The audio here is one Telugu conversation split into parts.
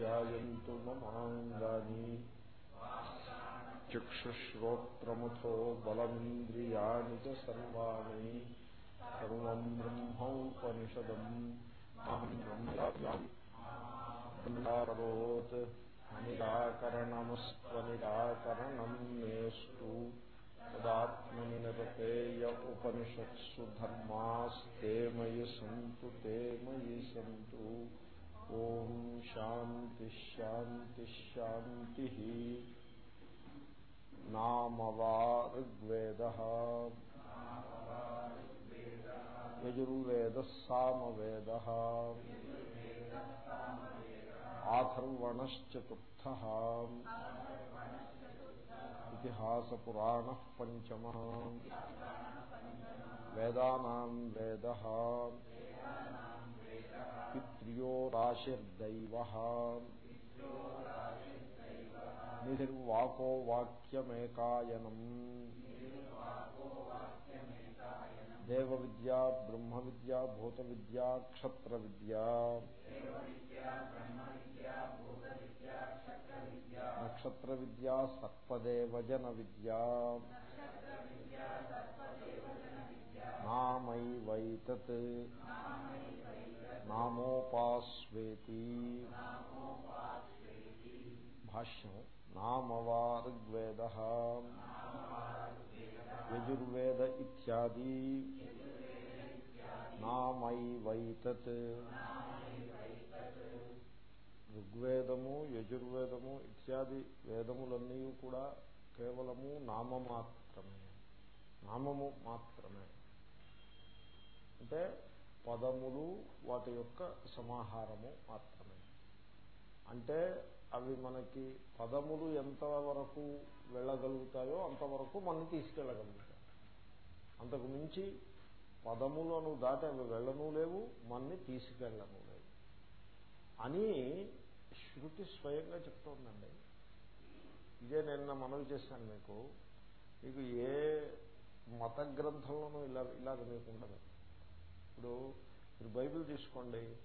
ధ్యాయంతు మమాంగాని చక్షుశ్రోత్రముథో బలమింద్రియాణి చ సర్వాణి సర్వం బ్రహ్మోపనిషదం అహం బ్రహ్మరోత్ నిరాకరణమస్త్వనిరాకరణం మేస్తు తదాత్మని నిరతేయ ఉపనిషత్సు ధర్మాస్తే మయి సంతు తే మయి సంతు ఓం శాంతి శాంతి శాంతి నామవా ఋగ్వేద యజుర్వేద సామవేద ఆథర్వణశ్చతుర్థ ఇతిహాసపురాణ పంచమ వేదానా వేద పిత్ర్యో రాశిర్దైవ నిధిర్వాకో వాక్యమేకాయనం దేవ విద్యా బ్రహ్మ విద్యా భూత విద్యా క్షత్ర విద్యా నక్షత్ర విద్యా సర్పదేవజన విద్యా నామైవైతత్ నామోపాస్వేతి భాష్యం నామవా ఋగ్వేద యజుర్వేద ఇత్యాది నామైవైతత్ ఋగ్వేదము యజుర్వేదము ఇత్యాది వేదములన్నీ కూడా కేవలము నామమాత్రమే నామము మాత్రమే అంటే పదములు వాటి యొక్క సమాహారము మాత్రమే. అంటే అవి మనకి పదములు ఎంతవరకు వెళ్ళగలుగుతాయో అంతవరకు మనం తీసుకెళ్ళగలుగుతాయి. అంతకు మించి పదములను దాటి అవి వెళ్ళను లేవు మన్ని తీసుకెళ్ళను లేవు. అని శృతి స్వయంగా చెప్తోందండి. ఇదే నిన్న మనవి చేశాను మీకు. మీకు ఏ మత గ్రంథంలోనూ ఇలా ఇలాగ మీకు ఉండదు. ఇప్పుడు మీరు బైబిల్ తీసుకోండి.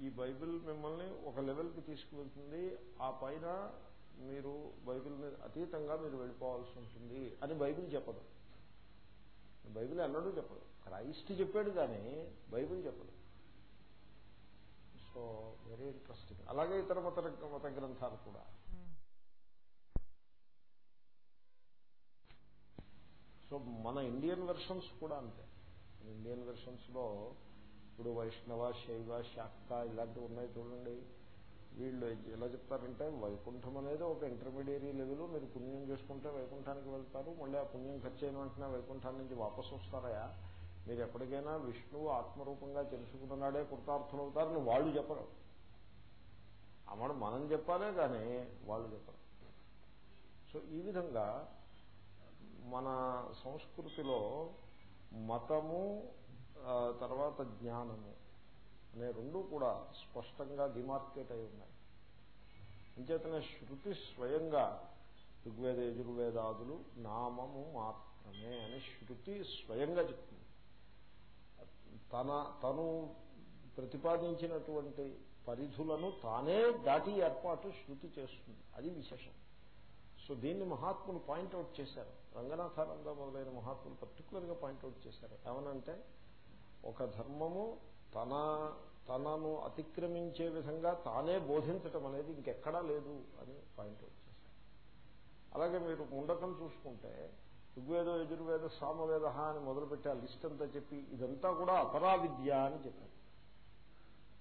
ఈ బైబిల్ మిమ్మల్ని ఒక లెవెల్కి తీసుకువెళ్తుంది. ఆ పైన మీరు బైబిల్ని అతీతంగా మీరు వెళ్ళిపోవాల్సి ఉంటుంది అని బైబిల్ చెప్పదు. బైబిల్ ఎన్నడూ చెప్పదు. క్రైస్ట్ చెప్పాడు కానీ బైబిల్ చెప్పదు. So very interesting. అలాగే ఇతర మత మత గ్రంథాలు కూడా. సో మన ఇండియన్ వెర్షన్స్ కూడా అంతే. ఇండియన్ వెర్షన్స్లో ఇప్పుడు వైష్ణవ శైవ శాక్త ఇలాంటివి ఉన్నాయి చూడండి. వీళ్ళు ఎలా చెప్తారంటే వైకుంఠం అనేది ఒక ఇంటర్మీడియరీ లెవెల్ మీరు పుణ్యం చేసుకుంటే వైకుంఠానికి వెళ్తారు. మళ్ళీ ఆ పుణ్యం ఖర్చు అయిన వెంటనే వైకుంఠాన్ని నుంచి వాపసు వస్తారయా? మీరు ఎప్పటికైనా విష్ణువు ఆత్మరూపంగా తెలుసుకున్నాడే కృతార్థులవుతారని వాళ్ళు చెప్పరు. అమ్మడు మనం చెప్పాలే కానీ వాళ్ళు చెప్పరు. సో ఈ విధంగా మన సంస్కృతిలో మతము తర్వాత జ్ఞానము అనే రెండు కూడా స్పష్టంగా డిమార్కేట్ అయి ఉన్నాయి. అంచేతనే శృతి స్వయంగా ఋగ్వేద యజుర్వేదాదులు నామము మాత్రమే అని శృతి స్వయంగా చెప్తుంది. తన తను ప్రతిపాదించినటువంటి పరిధులను తానే దాటి ఏర్పాటు శృతి చేస్తుంది. అది విశేషం. సో దీన్ని మహాత్ములు పాయింట్అవుట్ చేశారు. రంగనాథానంద మొదలైన మహాత్ములు పర్టికులర్గా పాయింట్అవుట్ చేశారు. ఏమనంటే ఒక ధర్మము తన తనను అతిక్రమించే విధంగా తానే బోధించటం అనేది ఇంకెక్కడా లేదు అని పాయింట్అవుట్ చేశారు. అలాగే మీరు ముండకం చూసుకుంటే ఋగ్వేద యజుర్వేద సామవేద అని మొదలుపెట్టి ఆ లిస్ట్ అంతా చెప్పి ఇదంతా కూడా అపరావిద్య అని చెప్పారు.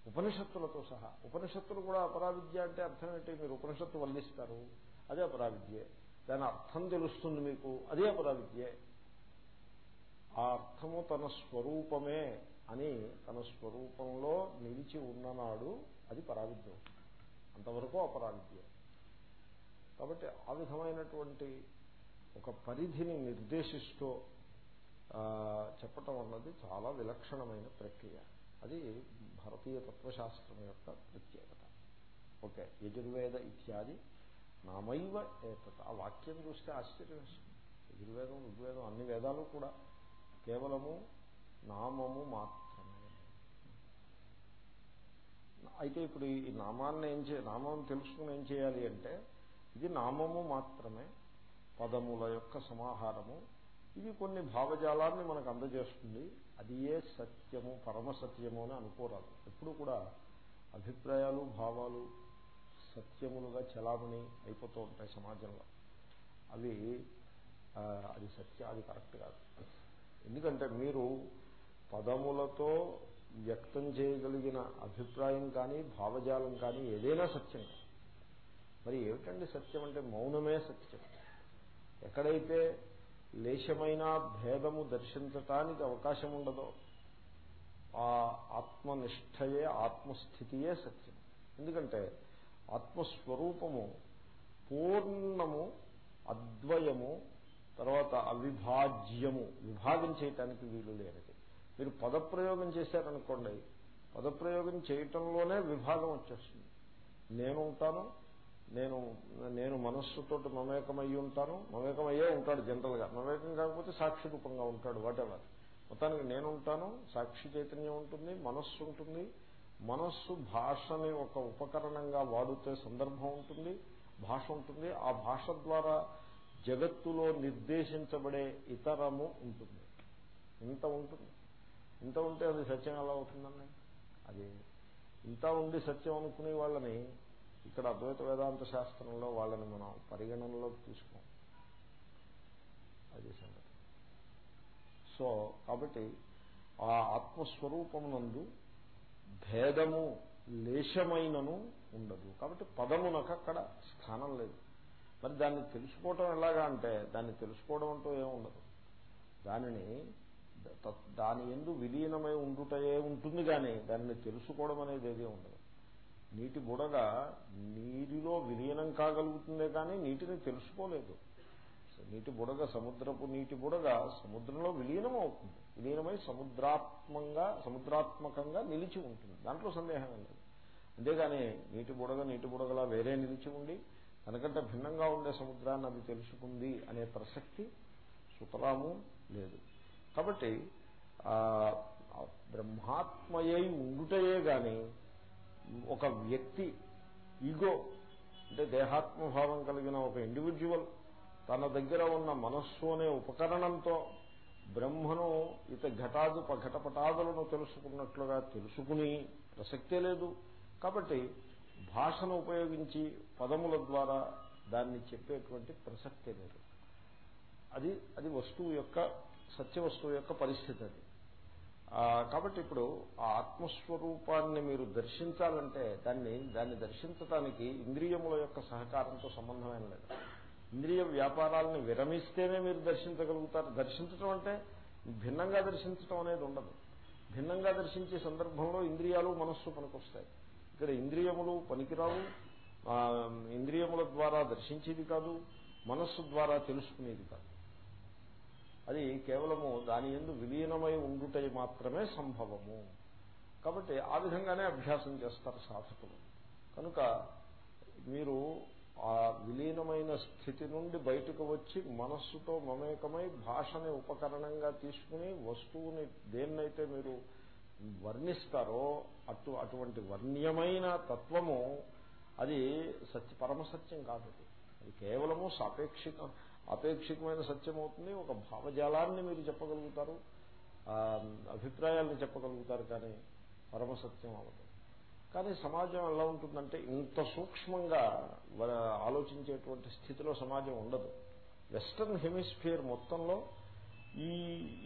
ఉపనిషత్తులతో సహా ఉపనిషత్తులు కూడా అపరావిద్య అంటే అర్థం ఏంటి? మీరు ఉపనిషత్తు వల్లిస్తారు. అదే అపరావిద్యే. దాని అర్థం తెలుస్తుంది మీకు అదే అపరావిద్యే. ఆ అర్థము తన స్వరూపమే అని తన స్వరూపంలో నిలిచి ఉన్ననాడు అది పరావిద్య. అంతవరకు అపరావిద్య. కాబట్టి ఆ విధమైనటువంటి ఒక పరిధిని నిర్దేశిస్తూ చెప్పటం అన్నది చాలా విలక్షణమైన ప్రక్రియ. అది భారతీయ తత్వశాస్త్రం యొక్క ప్రత్యేకత. ఓకే. యజుర్వేద ఇత్యాది నామైవ ఏతత్. ఆ వాక్యం చూస్తే ఆశ్చర్యం యజుర్వేదం ఋగ్వేదం అన్ని వేదాలు కూడా కేవలము నామము మాత్రమే. అయితే ఇప్పుడు ఈ నామాన్ని ఏం చే నామం తెలుసుకుని ఏం చేయాలి అంటే ఇది నామము మాత్రమే పదముల యొక్క సమాహారము. ఇది కొన్ని భావజాలాన్ని మనకు అందజేస్తుంది. అది ఏ సత్యము పరమ సత్యము అని అనుకోరాదు. ఎప్పుడు కూడా అభిప్రాయాలు భావాలు సత్యములుగా చలామణి అయిపోతూ ఉంటాయి సమాజంలో. అవి అది సత్య అది కరెక్ట్ కాదు. ఎందుకంటే మీరు పదములతో వ్యక్తం చేయగలిగిన అభిప్రాయం కానీ భావజాలం కానీ ఏదైనా సత్యం. మరి ఏమిటండి సత్యం అంటే మౌనమే సత్యం. ఎక్కడైతే లేశమైన భేదము దర్శించటానికి అవకాశం ఉండదో ఆ ఆత్మనిష్టయే ఆత్మస్థితియే సత్యం. ఎందుకంటే ఆత్మస్వరూపము పూర్ణము అద్వయము తర్వాత అవిభాజ్యము. విభాగం చేయటానికి వీలు లేనిది. మీరు పదప్రయోగం చేశారనుకోండి పదప్రయోగం చేయటంలోనే విభాగం వచ్చేస్తుంది. నేను ఉంటాను నేను నేను మనస్సుతో మమేకమయ్యి ఉంటాను మమేకమయ్యే ఉంటాడు జనరల్గా. మమేకం కాకపోతే సాక్షి రూపంగా ఉంటాడు వాటెవర్ మొత్తానికి నేను ఉంటాను సాక్షి చైతన్యం ఉంటుంది మనస్సు ఉంటుంది మనస్సు భాషని ఒక ఉపకరణంగా వాడుతే సందర్భం ఉంటుంది భాష ఉంటుంది. ఆ భాష ద్వారా జగత్తులో నిర్దేశించబడే ఇతరము ఉంటుంది. ఇంత ఉంటుంది. ఇంత ఉంటే అది సత్యం ఎలా అవుతుందండి? అది ఇంత ఉండి సత్యం అనుకునే వాళ్ళని ఇక్కడ అద్వైత వేదాంత శాస్త్రంలో వాళ్ళని మనం పరిగణనలోకి తీసుకోం. అది సంగతి. సో కాబట్టి ఆ ఆత్మస్వరూపమునందు భేదము లేశమైనను ఉండదు. కాబట్టి పదమునకు అక్కడ స్థానం లేదు. మరి దాన్ని తెలుసుకోవటం ఎలాగా అంటే దాన్ని తెలుసుకోవడం అంటూ ఏముండదు దానిని దాని ఎందు విలీనమై ఉండుటయే ఉంటుంది కానీ దానిని తెలుసుకోవడం అనేది ఏదీ ఉండదు. నీటి బుడగ నీటిలో విలీనం కాగలుగుతుందే కానీ నీటిని తెలుసుకోలేదు. నీటి బుడగ సముద్రపు నీటి బుడగ సముద్రంలో విలీనం అవుతుంది విలీనమై సముద్రాత్మంగా సముద్రాత్మకంగా నిలిచి ఉంటుంది. దాంట్లో సందేహం లేదు. అంతేగాని నీటి బుడగ నీటి బుడగలా వేరే నిలిచి ఉండి తనకంటే భిన్నంగా ఉండే సముద్రాన్ని అది తెలుసుకుంది అనే ప్రసక్తి సుతరాము లేదు. కాబట్టి బ్రహ్మాత్మయై ఉండుటయే గాని ఒక వ్యక్తి ఈగో అంటే దేహాత్మభావం కలిగిన ఒక ఇండివిజువల్ తన దగ్గర ఉన్న మనస్సు అనే ఉపకరణంతో బ్రహ్మను ఇత ఘటాదు ఘటపటాదులను తెలుసుకున్నట్లుగా తెలుసుకుని ప్రసక్తే లేదు. కాబట్టి భాషను ఉపయోగించి పదముల ద్వారా దాన్ని చెప్పేటువంటి ప్రసక్తే లేదు. అది అది వస్తువు యొక్క సత్య వస్తువు యొక్క పరిస్థితి అది. కాబట్టి ఇప్పుడు ఆ ఆత్మస్వరూపాన్ని మీరు దర్శించాలంటే దాన్ని దాన్ని దర్శించటానికి ఇంద్రియముల యొక్క సహకారంతో సంబంధమైన లేదు. ఇంద్రియ వ్యాపారాలను విరమిస్తేనే మీరు దర్శించగలుగుతారు. దర్శించటం అంటే భిన్నంగా దర్శించటం అనేది ఉండదు. భిన్నంగా దర్శించే సందర్భంలో ఇంద్రియాలు మనస్సు పనికొస్తాయి. ఇక్కడ ఇంద్రియములు పనికిరావు. ఇంద్రియముల ద్వారా దర్శించేది కాదు మనస్సు ద్వారా తెలుసుకునేది కాదు. అది కేవలము దాని ఎందు విలీనమై ఉండుటై మాత్రమే సంభవము. కాబట్టి ఆ విధంగానే అభ్యాసం చేస్తారు సాధకులు. కనుక మీరు ఆ విలీనమైన స్థితి నుండి బయటకు వచ్చి మనస్సుతో మమేకమై భాషని ఉపకరణంగా తీసుకుని వస్తువుని దేన్నైతే మీరు వర్ణిస్తారో అటు అటువంటి వర్ణ్యమైన తత్వము అది సత్య పరమసత్యం కాదు అది. కేవలము సాపేక్షిక అపేక్షికమైన సత్యం అవుతుంది ఒక భావజాలాన్ని మీరు చెప్పగలుగుతారు. అభిప్రాయాలను చెప్పగలుగుతారు కానీ పరమసత్యం అవ్వదు కానీ సమాజం ఎలా ఉంటుందంటే ఇంత సూక్ష్మంగా ఆలోచించేటువంటి స్థితిలో సమాజం ఉండదు. వెస్టర్న్ హెమిస్ఫియర్ మొత్తంలో ఈ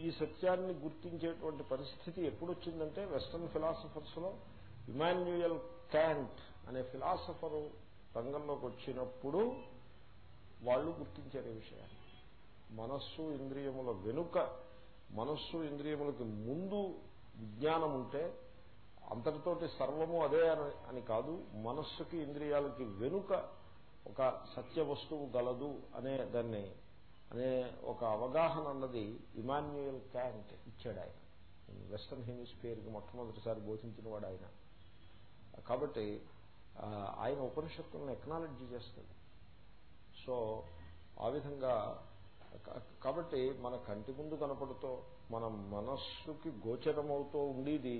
ఈ సత్యాన్ని గుర్తించేటువంటి పరిస్థితి ఎప్పుడు వచ్చిందంటే వెస్టర్న్ ఫిలాసఫర్స్లో ఇమాన్యుయల్ క్యాంట్ అనే ఫిలాసఫరు రంగంలోకి వచ్చినప్పుడు వాళ్ళు గుర్తించారు ఈ విషయాన్ని. మనస్సు ఇంద్రియముల వెనుక మనస్సు ఇంద్రియములకి ముందు విజ్ఞానం ఉంటే అంతటితోటి సర్వము అదే అని కాదు మనస్సుకి ఇంద్రియాలకి వెనుక ఒక సత్య వస్తువు గలదు అనే దాన్ని అనే ఒక అవగాహన అన్నది ఇమాన్యుయల్ క్యాంట్ ఇచ్చాడు ఆయన. వెస్టర్న్ హెమిస్ఫియర్కి మొట్టమొదటిసారి బోధించిన వాడు ఆయన. కాబట్టి ఆయన ఉపనిషత్తులను ఎక్నాలజీ చేస్తాడు. సో ఆ విధంగా కాబట్టి మన కంటి ముందు కనపడుతూ మన మనస్సుకి గోచరమవుతూ ఉండేది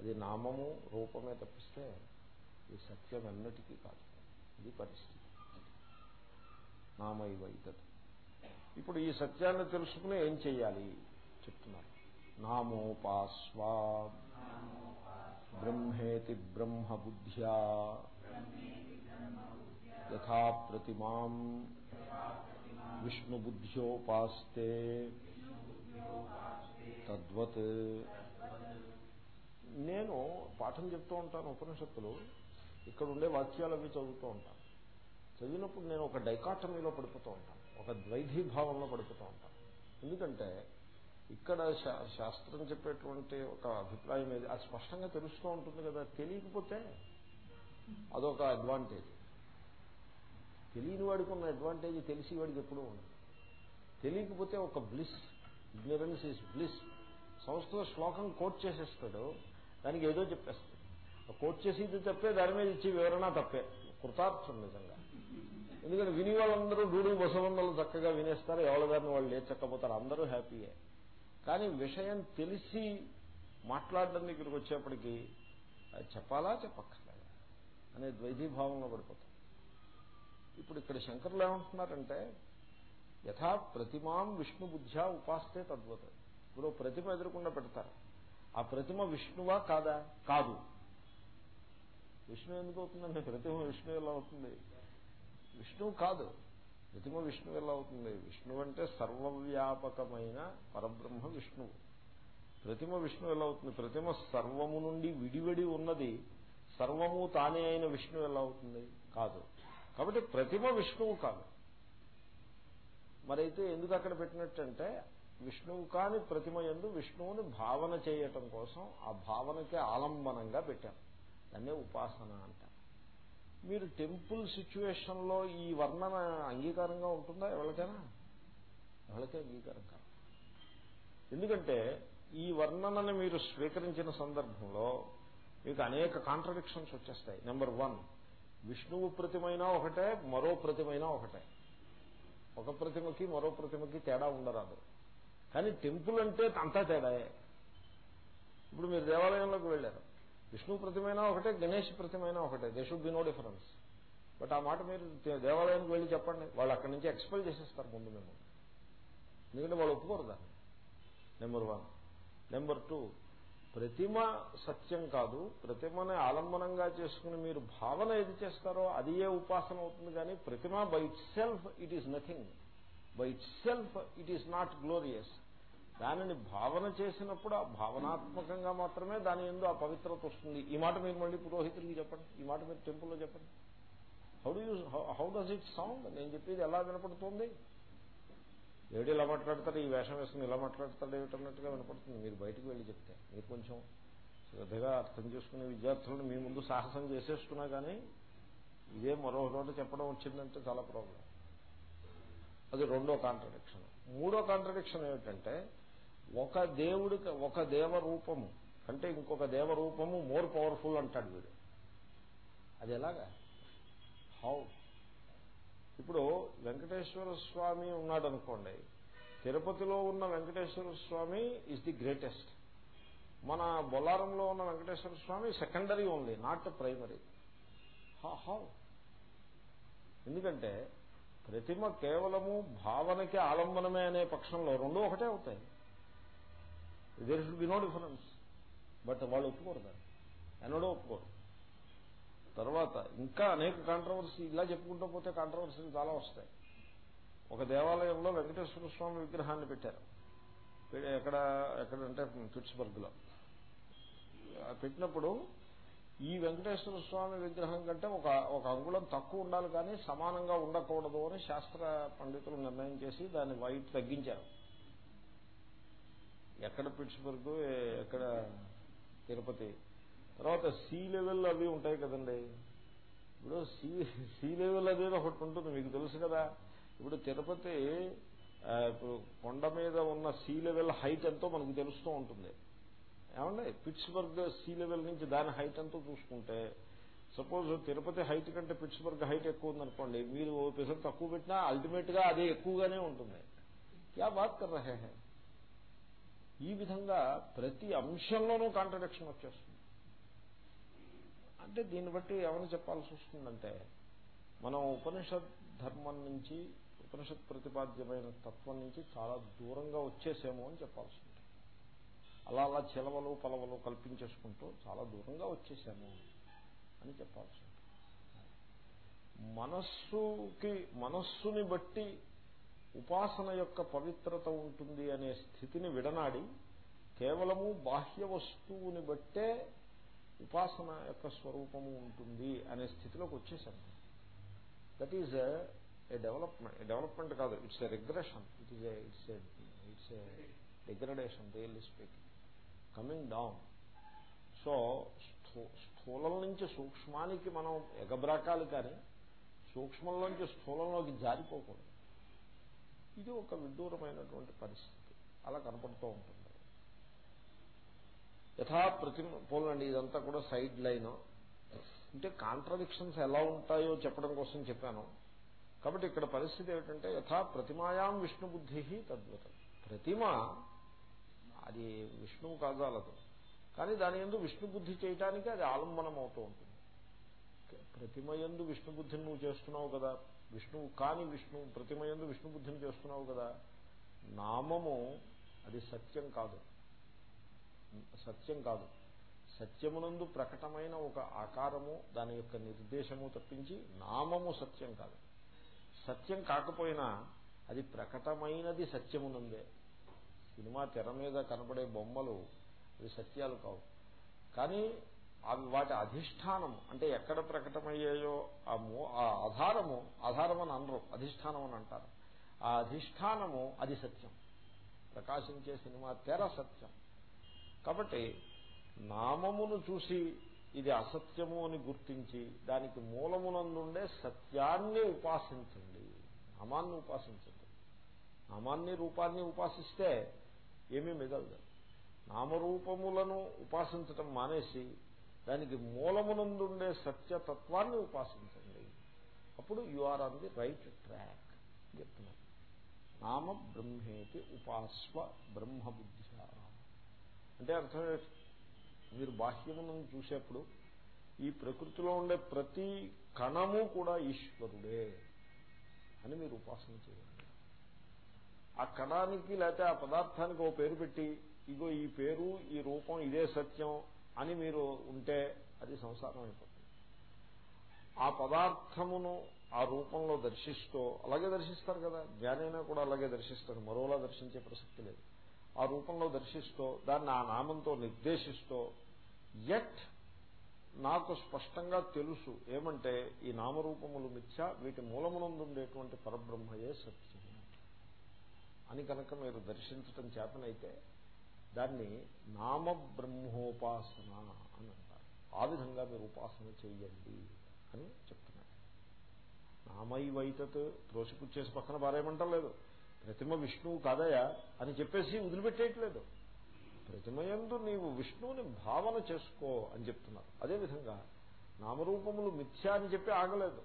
అది నామము రూపమే తప్పిస్తే ఈ సత్యం ఎన్నటికీ కాదు. ఇది పరిస్థితి. నామైవైతది ఇప్పుడు ఈ సత్యాన్ని తెలుసుకుని ఏం చెయ్యాలి? చెప్తున్నారు. నామోపాస్వా. బ్రహ్మేతి బ్రహ్మబుద్ధ్యా. యథా ప్రతిమాం. విష్ణుబుద్ధ్యోపాస్తే. తద్వత్. నేను పాఠం చెప్తూ ఉంటాను ఉపనిషత్తులు. ఇక్కడ ఉండే వాక్యాలు అవి చదువుతూ ఉంటాను. చదివినప్పుడు నేను ఒక డైకాటమీలో పడిపోతూ ఉంటాను. ఒక ద్వైధీభావంలో పడిపోతూ ఉంటాను. ఎందుకంటే ఇక్కడ శాస్త్రం చెప్పేటువంటి ఒక అభిప్రాయం ఏది? అది స్పష్టంగా తెలుస్తూ ఉంటుంది కదా. తెలియకపోతే అదొక అడ్వాంటేజ్ తెలియని వాడికి ఉన్న అడ్వాంటేజ్ తెలిసి వాడికి ఎప్పుడూ ఉండదు. తెలియకపోతే ఒక బ్లిస్ ఇగ్నరెన్స్ ఈజ్ బ్లిస్ సంస్కృత శ్లోకం కోట్ చేసేస్తాడు. దానికి ఏదో చెప్పేస్తుంది. కోట్ చేసేది తప్పే దాని మీద ఇచ్చే వివరణ తప్పే. కృతార్థం నిజంగా. ఎందుకంటే విని వాళ్ళందరూ డూడు బసవందలు చక్కగా వినేస్తారు ఎవరి వాళ్ళు లేచక్కపోతారు అందరూ హ్యాపీయే. కానీ విషయం తెలిసి మాట్లాడడం దగ్గరికి వచ్చేప్పటికీ చెప్పాలా చెప్పక్కర్లేదా? అనే ద్వైధీభావంలో పడిపోతాం. ఇప్పుడు ఇక్కడ శంకరులు ఏమంటున్నారంటే యథా ప్రతిమాం విష్ణు బుద్ధ్యా ఉపాస్తే తద్వత. ఇప్పుడు ప్రతిమ ఎదురకుండా పెడతారు. ఆ ప్రతిమ విష్ణువా కాదా? కాదు. విష్ణు ఎందుకు అవుతుందండి? ప్రతిమ విష్ణు ఎలా అవుతుంది? విష్ణువు కాదు. ప్రతిమ విష్ణువు ఎలా అవుతుంది? విష్ణువు అంటే సర్వవ్యాపకమైన పరబ్రహ్మ విష్ణువు. ప్రతిమ విష్ణు ఎలా అవుతుంది? ప్రతిమ సర్వము నుండి విడివిడి ఉన్నది సర్వము తానే అయిన విష్ణువు ఎలా అవుతుంది? కాదు. కాబట్టి ప్రతిమ విష్ణువు కాదు. మరైతే ఎందుకు అక్కడ పెట్టినట్టంటే విష్ణువు కాని ప్రతిమ ఎందు విష్ణువుని భావన చేయటం కోసం ఆ భావనకే ఆలంబనంగా పెట్టారు. దాన్నే ఉపాసన అంటారు. మీరు టెంపుల్ సిచ్యువేషన్లో ఈ వర్ణన అంగీకారంగా ఉంటుందా ఎవరికైనా? ఎవరికే అంగీకారం కాదు. ఎందుకంటే ఈ వర్ణనని మీరు స్వీకరించిన సందర్భంలో మీకు అనేక కాంట్రడిక్షన్స్ వచ్చేస్తాయి. నెంబర్ వన్ విష్ణువు ప్రతిమైనా ఒకటే మరో ప్రతిమైనా ఒకటే. ఒక ప్రతిమకి మరో ప్రతిమకి తేడా ఉండరాదు. కానీ టెంపుల్ అంటే అంతా తేడాయే ఇప్పుడు మీరు దేవాలయంలోకి వెళ్ళారు. విష్ణు ప్రతిమైనా ఒకటే గణేష్ ప్రతిమైనా ఒకటే. They should be no difference but ఆ మాట మీరు దేవాలయానికి వెళ్ళి చెప్పండి. వాళ్ళు అక్కడి నుంచి ఎక్స్పెల్ చేసేస్తారు ముందు మేము. ఎందుకంటే వాళ్ళు ఒప్పుకోరు దాన్ని. నెంబర్ వన్ నెంబర్ టూ ప్రతిమ సత్యం కాదు. ప్రతిమని ఆలంబనంగా చేసుకుని మీరు భావన ఏది చేస్తారో అది ఏ ఉపాసన అవుతుంది కానీ ప్రతిమ by itself it is nothing by itself it is not glorious దానిని భావన చేసినప్పుడు ఆ భావనాత్మకంగా మాత్రమే దాని ఎందు ఆ పవిత్రత వస్తుంది. ఈ మాట మీరు మళ్ళీ పురోహితుడికి చెప్పండి. ఈ మాట మీరు టెంపుల్లో చెప్పండి. How do use how does it sound నేను చెప్పేది ఎలా వినపడుతుంది? ఏడు ఇలా మాట్లాడతాడు ఈ వేషం వేసుకుని ఇలా మాట్లాడతాడు ఏమిటన్నట్టుగా వినపడుతుంది. మీరు బయటకు వెళ్ళి చెప్తే మీరు కొంచెం శ్రద్ధగా అర్థం చేసుకునే విద్యార్థులను మీ ముందు సాహసం చేసేసుకున్నా కానీ ఇదే మరో చోట చెప్పడం వచ్చిందంటే చాలా ప్రాబ్లం అది రెండో కాంట్రడిక్షన్ మూడో కాంట్రడిక్షన్ ఏమిటంటే ఒక దేవుడికి ఒక దేవరూపము అంటే ఇంకొక దేవరూపము మోర్ పవర్ఫుల్ అంటాడు వీడు. అది ఎలాగా? హౌ ఇప్పుడు వెంకటేశ్వర స్వామి ఉన్నాడు అనుకోండి తిరుపతిలో ఉన్న Venkateswara Swamy is the greatest మన బొల్లారంలో ఉన్న Venkateswara Swamy secondary only not primary how ఎందుకంటే ప్రతిమ కేవలము భావనకి ఆలంబనమే అనే పక్షంలో రెండూ ఒకటే అవుతాయి. There should be no difference but వాళ్ళు ఒప్పుకోరు దాన్ని. ఎన్నడూ ఒప్పుకోరు. తర్వాత ఇంకా అనేక కాంట్రవర్సీ ఇలా చెప్పుకుంటూ పోతే కాంట్రవర్సీలు చాలా వస్తాయి. ఒక దేవాలయంలో వెంకటేశ్వర స్వామి విగ్రహాన్ని పెట్టారు. ఎక్కడ ఎక్కడంటే పిట్స్బర్గ్లో. పెట్టినప్పుడు ఈ వెంకటేశ్వర స్వామి విగ్రహం కంటే ఒక ఒక అంగుళం తక్కువ ఉండాలి కానీ సమానంగా ఉండకూడదు అని శాస్త్ర పండితులు నిర్ణయం చేసి దాన్ని వైట్ తగ్గించారు. ఎక్కడ పిట్స్బర్గ్ ఎక్కడ తిరుపతి? తర్వాత సీ లెవెల్ అవి ఉంటాయి కదండి. ఇప్పుడు సీ సీ లెవెల్ అనేది ఒకటి ఉంటుంది మీకు తెలుసు కదా. ఇప్పుడు తిరుపతి ఇప్పుడు కొండ మీద ఉన్న సీ లెవెల్ హైట్ ఎంతో మనకు తెలుస్తూ ఉంటుంది. ఏమండి పిట్స్బర్గ్ సీ లెవెల్ నుంచి దాని హైట్ అంతా చూసుకుంటే సపోజ్ తిరుపతి హైట్ కంటే పిట్స్బర్గ్ హైట్ ఎక్కువ ఉందనుకోండి మీరు పిసర్ తక్కువ పెట్టినా అల్టిమేట్గా అదే ఎక్కువగానే ఉంటుంది. క్యా బాత్ కర్ రహే ఈ విధంగా ప్రతి అంశంలోనూ కాంట్రడిక్షన్ వచ్చేస్తుంది. అంటే దీన్ని బట్టి ఎవరిని చెప్పాల్సి వస్తుందంటే మనం ఉపనిషత్ ధర్మం నుంచి ఉపనిషత్ ప్రతిపాద్యమైన తత్వం నుంచి చాలా దూరంగా వచ్చేసేమో అని చెప్పాల్సి అలా అలా చిలవలు పలవలు కల్పించేసుకుంటూ చాలా దూరంగా వచ్చేసాము అని చెప్పాల్సి మనస్సుకి మనస్సుని బట్టి ఉపాసన యొక్క పవిత్రత ఉంటుంది అనే స్థితిని విడనాడి కేవలము బాహ్య వస్తువుని బట్టే ఉపాసన యొక్క స్వరూపము ఉంటుంది అనే స్థితిలోకి వచ్చేసాము. That is a development development కాదు it's a regression it is it's it's a degradation really speaking coming down so స్థూలం నుంచి సూక్ష్మానికి మనం ఎగబ్రాకాలి కానీ సూక్ష్మంలోంచి స్థూలంలోకి జారిపోకూడదు. ఇది ఒక విడ్డూరమైనటువంటి పరిస్థితి. అలా కనపడుతూ ఉంటుంది. యథా ప్రతి పోలండి ఇదంతా కూడా సైడ్ లైన్. అంటే కాంట్రడిక్షన్స్ ఎలా ఉంటాయో చెప్పడం కోసం చెప్పాను. కాబట్టి ఇక్కడ పరిస్థితి ఏమిటంటే యథా ప్రతిమాయాం విష్ణుబుద్ధి తద్వతం. ప్రతిమ అది విష్ణువు కాజాలదు కానీ దాని ఎందు విష్ణుబుద్ధి చేయటానికి అది ఆలంబనం అవుతూ ఉంటుంది ప్రతిమయందు విష్ణుబుద్ధిని నువ్వు చేస్తున్నావు కదా విష్ణువు కాని విష్ణువు ప్రతిమయందు విష్ణుబుద్ధిని చేస్తున్నావు కదా నామము అది సత్యం కాదు. సత్యం కాదు. సత్యమునందు ప్రకటమైన ఒక ఆకారము దాని యొక్క నిర్దేశము తప్పించి నామము సత్యం కాదు. సత్యం కాకపోయినా అది ప్రకటమైనది సత్యమునందే. సినిమా తెర మీద కనబడే బొమ్మలు అవి సత్యాలు కావు. కానీ అవి వాటి అధిష్టానం అంటే ఎక్కడ ప్రకటమయ్యాయో ఆ మూ ఆ ఆధారము ఆధారం అని అనరు అధిష్టానం అని అంటారు. ఆ అధిష్టానము అది సత్యం. ప్రకాశించే సినిమా తెర సత్యం. కాబట్టి నామమును చూసి ఇది అసత్యము అని గుర్తించి దానికి మూలమునందుండే సత్యాన్ని ఉపాసించండి. నామాన్ని ఉపాసించండి. నామాన్ని రూపాన్ని ఉపాసిస్తే ఏమీ మిగలదు. నామరూపములను ఉపాసించటం మానేసి దానికి మూలమునందుండే సత్యతత్వాన్ని ఉపాసించండి. అప్పుడు you are on the right track చెప్తున్నారు. నామ బ్రహ్మేతి ఉపాస్వ బ్రహ్మబుద్ధి అంటే అర్థం మీరు బాహ్యములను చూసేప్పుడు ఈ ప్రకృతిలో ఉండే ప్రతి కణము కూడా ఈశ్వరుడే అని మీరు ఉపాసన చేయండి. ఆ కణానికి లేకపోతే ఆ పదార్థానికి ఓ పేరు పెట్టి ఇగో ఈ పేరు ఈ రూపం ఇదే సత్యం అని మీరు ఉంటే అది సంసారం అయిపోతుంది. ఆ పదార్థమును ఆ రూపంలో దర్శిస్తూ అలాగే దర్శిస్తారు కదా జ్ఞానైనా కూడా అలాగే దర్శిస్తారు మరోలా దర్శించే ప్రసక్తి లేదు. ఆ రూపంలో దర్శిస్తూ దాన్ని ఆ నామంతో నిర్దేశిస్తూ ఎట్ నాకు స్పష్టంగా తెలుసు ఏమంటే ఈ నామరూపములు మిథ్య వీటి మూలమునందుండేటువంటి పరబ్రహ్మయే సత్యం. అని కనుక మీరు దర్శించటం చేతనైతే దాన్ని నామబ్రహ్మోపాసన అని అంటారు. ఆ విధంగా మీరు ఉపాసన చేయండి అని చెప్తున్నారు. నామైవైతత్ త్రోసిపుచ్చేసి పక్కన పారేయమంటలేదు ప్రతిమ విష్ణువు కాదయా అని చెప్పేసి వదిలిపెట్టేయట్లేదు. ప్రతిమయందు నీవు విష్ణువుని భావన చేసుకో అని చెప్తున్నారు. అదేవిధంగా నామరూపములు మిథ్య అని చెప్పి ఆగలేదు.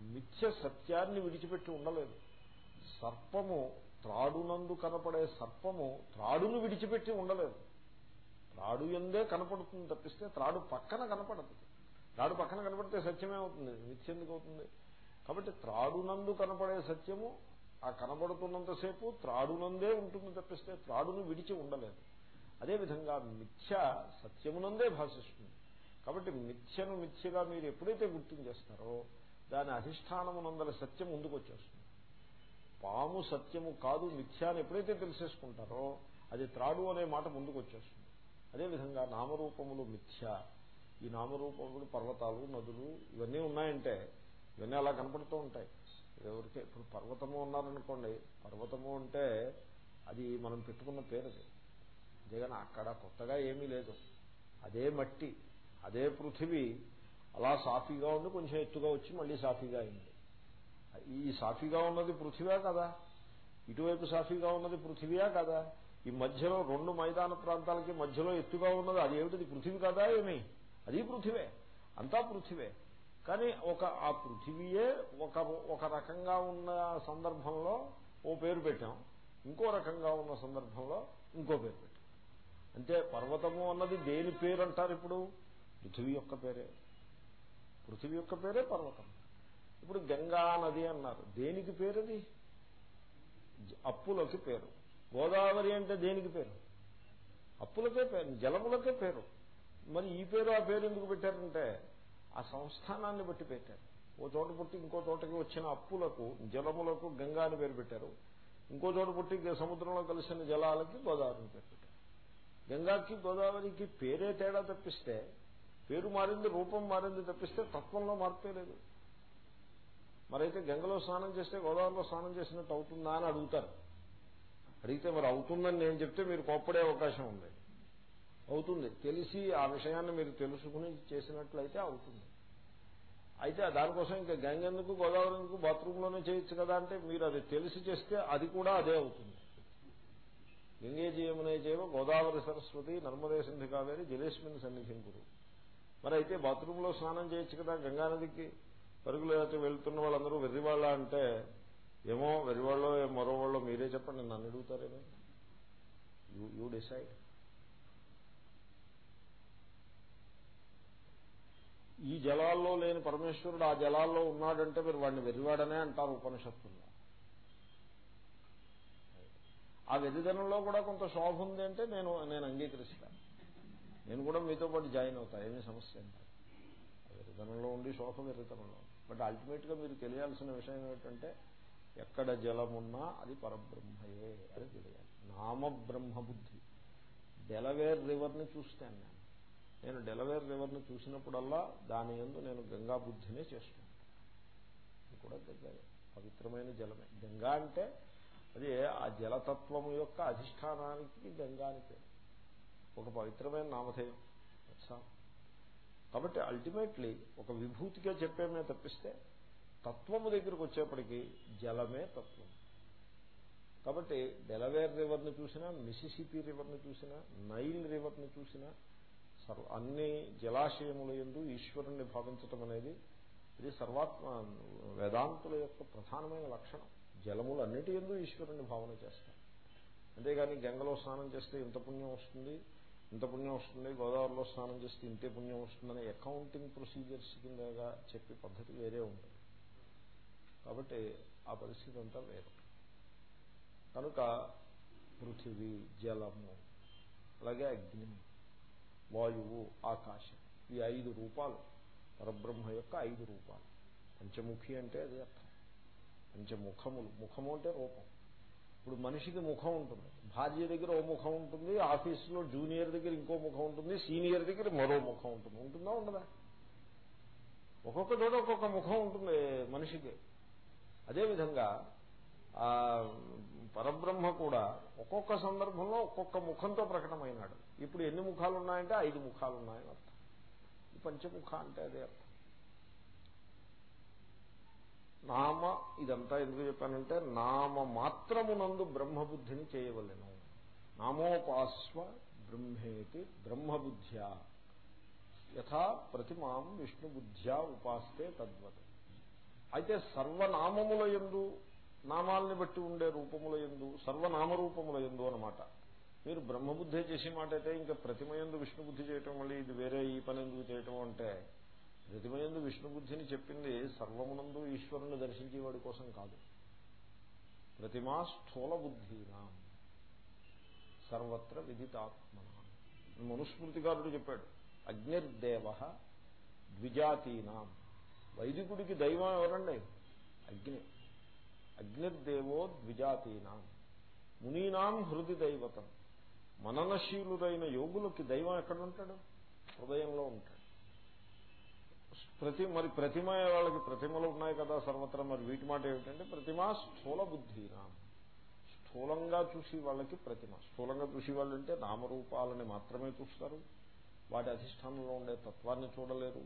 మిథ్య సత్యాన్ని విడిచిపెట్టి ఉండలేదు. సర్పము త్రాడునందు కనపడే సర్పము త్రాడును విడిచిపెట్టి ఉండలేదు. త్రాడు ఎందే కనపడుతుంది తప్పిస్తే త్రాడు పక్కన కనపడదు. త్రాడు పక్కన కనపడితే సత్యమే అవుతుంది మిథ్య ఎందుకు అవుతుంది? కాబట్టి త్రాడునందు కనపడే సత్యము ఆ కనబడుతున్నంతసేపు త్రాడునందే ఉంటుంది తప్పిస్తే త్రాడును విడిచి ఉండలేదు. అదేవిధంగా మిథ్య సత్యమునందే భాషిస్తుంది. కాబట్టి మిథ్యను మిథ్యగా మీరు ఎప్పుడైతే గుర్తించేస్తారో దాని అధిష్టానమునందల సత్యం ముందుకు వచ్చేస్తుంది పాము సత్యము కాదు మిథ్య అని ఎప్పుడైతే తెలిసేసుకుంటారో అది త్రాడు అనే మాట ముందుకు వచ్చేస్తుంది అదేవిధంగా నామరూపములు మిథ్య. ఈ నామరూపములు పర్వతాలు నదులు ఇవన్నీ ఉన్నాయంటే ఇవన్నీ అలా కనపడుతూ ఉంటాయి. ఎవరికే ఇప్పుడు పర్వతము ఉన్నారనుకోండి పర్వతము అంటే అది మనం పెట్టుకున్న పేరు అది. అంతేగాని అక్కడ కొత్తగా ఏమీ లేదు. అదే మట్టి అదే పృథివీ అలా సాఫీగా ఉండి కొంచెం ఎత్తుగా వచ్చి మళ్ళీ సాఫీగా అయింది. ఈ సాఫీగా ఉన్నది పృథివే కదా? ఇటువైపు సాఫీగా ఉన్నది పృథివీయా కదా? ఈ మధ్యలో రెండు మైదాన ప్రాంతాలకి మధ్యలో ఎత్తుగా ఉన్నది అది ఏమిటిది? పృథివీ కదా ఏమి? అది పృథివే. అంతా పృథివే. కానీ ఒక ఆ పృథివీయే ఒక ఒక రకంగా ఉన్న సందర్భంలో ఓ పేరు పెట్టాం. ఇంకో రకంగా ఉన్న సందర్భంలో ఇంకో పేరు పెట్టాం. అంటే పర్వతము అన్నది దేని పేరు అంటారు ఇప్పుడు? పృథివీ యొక్క పేరే. పృథివీ యొక్క పేరే పర్వతం. ఇప్పుడు గంగా నది అన్నారు. దేనికి పేరుది? అప్పులకి పేరు. గోదావరి అంటే దేనికి పేరు? అప్పులకే పేరు జలములకే పేరు. మరి ఈ పేరు ఆ పేరు ఎందుకు పెట్టారంటే ఆ సంస్థానాన్ని బట్టి పెట్టారు. ఓ చోట పుట్టి ఇంకో చోటకి వచ్చిన అప్పులకు జలములకు గంగా అని పేరు పెట్టారు. ఇంకో చోట పుట్టి సముద్రంలో కలిసిన జలాలకి గోదావరిని పేరు పెట్టారు. గంగాకి గోదావరికి పేరే తేడా తప్పిస్తే పేరు మారింది రూపం మారింది తప్పిస్తే తత్వంలో మార్పే లేదు. మరైతే గంగలో స్నానం చేస్తే గోదావరిలో స్నానం చేసినట్టు అవుతుందా అని అడుగుతారు. అడిగితే మరి అవుతుందని నేను చెప్తే మీరు కోప్పడే అవకాశం ఉంది. అవుతుంది. తెలిసి ఆ విషయాన్ని మీరు తెలుసుకుని చేసినట్లయితే అవుతుంది. అయితే దానికోసం ఇంకా గంగెందుకు గోదావరి ఎందుకు బాత్రూంలోనే చేయొచ్చు కదా అంటే మీరు అది తెలిసి చేస్తే అది కూడా అదే అవుతుంది. గంగే జీవమునే చేయవ గోదావరి సరస్వతి నర్మదే సింధు కావేరి జలేస్మిన్ సన్నిధింపురు. మరి అయితే బాత్రూంలో స్నానం చేయొచ్చు కదా గంగానదికి. పరుగులు వెళ్తున్న వాళ్ళందరూ వెర్రివాళ్ళ అంటే ఏమో వెర్రివాళ్ళో మరో వాళ్ళో మీరే చెప్పండి నన్ను అడుగుతారేమో. యూ యూ డిసైడ్ ఈ జలాల్లో లేని పరమేశ్వరుడు ఆ జలాల్లో ఉన్నాడంటే మీరు వాడిని వెర్రివాడనే అంటారు ఉపనిషత్తుల్లో. ఆ వెర్రిదనంలో కూడా కొంత శోభ ఉంది అంటే నేను నేను అంగీకరిస్తాను. నేను కూడా మీతో పాటు జాయిన్ అవుతా ఏమీ సమస్య అంటే వెర్రితనంలో ఉండి శోభ వెర్రితనంలో బట్ అల్టిమేట్గా మీరు తెలియాల్సిన విషయం ఏమిటంటే ఎక్కడ జలమున్నా అది పరబ్రహ్మయే అని తెలియాలి. నామ బ్రహ్మబుద్ధి డెలవేర్ రివర్ని చూస్తాను నేను. నేను డెలవేర్ రివర్ని చూసినప్పుడల్లా దాని ఎందు నేను గంగా బుద్ధినే చేస్తున్నాను కూడా గంగా పవిత్రమైన జలమే. గంగా అంటే అది ఆ జలతత్వము యొక్క అధిష్టానానికి గంగా అని పేరు. ఒక పవిత్రమైన నామధేయం. కాబట్టి అల్టిమేట్లీ ఒక విభూతిగా చెప్పేమే తప్పిస్తే తత్వము దగ్గరకు వచ్చేప్పటికీ జలమే తత్వం. కాబట్టి డెలవేర్ రివర్ని చూసినా మిసిసిపి రివర్ని చూసినా నైల్ రివర్ని చూసినా సర్వ అన్ని జలాశయముల ఎందు ఈశ్వరుణ్ణి భావించటం అనేది ఇది సర్వాత్మ వేదాంతుల యొక్క ప్రధానమైన లక్షణం. జలములు అన్నిటి ఎందు ఈశ్వరుణ్ణి భావన చేస్తారు. అంతేగాని గంగలో స్నానం చేస్తే ఇంత పుణ్యం వస్తుంది ఇంత పుణ్యం వస్తుంది గోదావరిలో స్నానం చేస్తే ఇంతే పుణ్యం వస్తుందని అకౌంటింగ్ ప్రొసీజర్స్ కిందగా చెప్పే పద్ధతి వేరే ఉంటుంది. కాబట్టి ఆ పరిస్థితి అంతా వేరు. కనుక పృథివీ జలము అలాగే అగ్ని వాయువు ఆకాశం ఈ ఐదు రూపాలు పరబ్రహ్మ యొక్క ఐదు రూపాలు. పంచముఖి అంటే అదే అర్థం. పంచముఖములు ముఖము అంటే రూపం. ఇప్పుడు మనిషికి ముఖం ఉంటుంది. భార్య దగ్గర ఓ ముఖం ఉంటుంది ఆఫీసులో జూనియర్ దగ్గర ఇంకో ముఖం ఉంటుంది సీనియర్ దగ్గర మరో ముఖం ఉంటుంది. ఉంటుందా ఉండదా? ఒక్కొక్క చోట ఒక్కొక్క ముఖం ఉంటుంది మనిషికి. అదేవిధంగా ఆ పరబ్రహ్మ కూడా ఒక్కొక్క సందర్భంలో ఒక్కొక్క ముఖంతో ప్రకటమైనాడు. ఇప్పుడు ఎన్ని ముఖాలు ఉన్నాయంటే ఐదు ముఖాలు ఉన్నాయని అర్థం. ఈ పంచముఖ అంటే అదే అర్థం. నామ ఇదంతా ఎందుకు చెప్పానంటే నామ మాత్రమునందు బ్రహ్మబుద్ధిని చేయవలెను. నామోపాస్వ బ్రహ్మేతి బ్రహ్మబుద్ధ్యా. యథా ప్రతిమాం విష్ణుబుద్ధ్యా ఉపాస్తే తద్వత్. అయితే సర్వనామముల ఎందు నామాల్ని బట్టి ఉండే రూపముల ఎందు సర్వనామరూపముల ఎందు అనమాట మీరు బ్రహ్మబుద్ధి చేసే మాట అయితే ఇంకా ప్రతిమయందు విష్ణుబుద్ధి చేయటం మళ్ళీ ఇది వేరే ఈ పని ఎందుకు చేయటం అంటే ప్రతిమయందు విష్ణుబుద్ధిని చెప్పింది సర్వమునందు ఈశ్వరుని దర్శించేవాడి కోసం కాదు. ప్రతిమా స్థూల బుద్ధినా. సర్వత్ర విదితాత్మన. మనుస్మృతికారుడు చెప్పాడు అగ్నిర్దేవ ద్విజాతీనాం. వైదికుడికి దైవం ఎవరండి? అగ్ని. అగ్నిర్దేవో ద్విజాతీనాం. మునీనాం హృది దైవతం. మననశీలుడైన యోగులకి దైవం ఎక్కడ ఉంటాడు హృదయంలో ఉంటాడు. ప్రతి మరి ప్రతిమ వాళ్ళకి ప్రతిమలు ఉన్నాయి కదా సర్వత్రా మరి వీటి మాట ఏమిటంటే ప్రతిమ స్థూల బుద్ధినా. స్థూలంగా చూసి వాళ్ళకి ప్రతిమ. స్థూలంగా చూసి వాళ్ళు అంటే నామరూపాలని మాత్రమే చూస్తారు. వాటి అధిష్టానంలో ఉండే తత్వాన్ని చూడలేరు.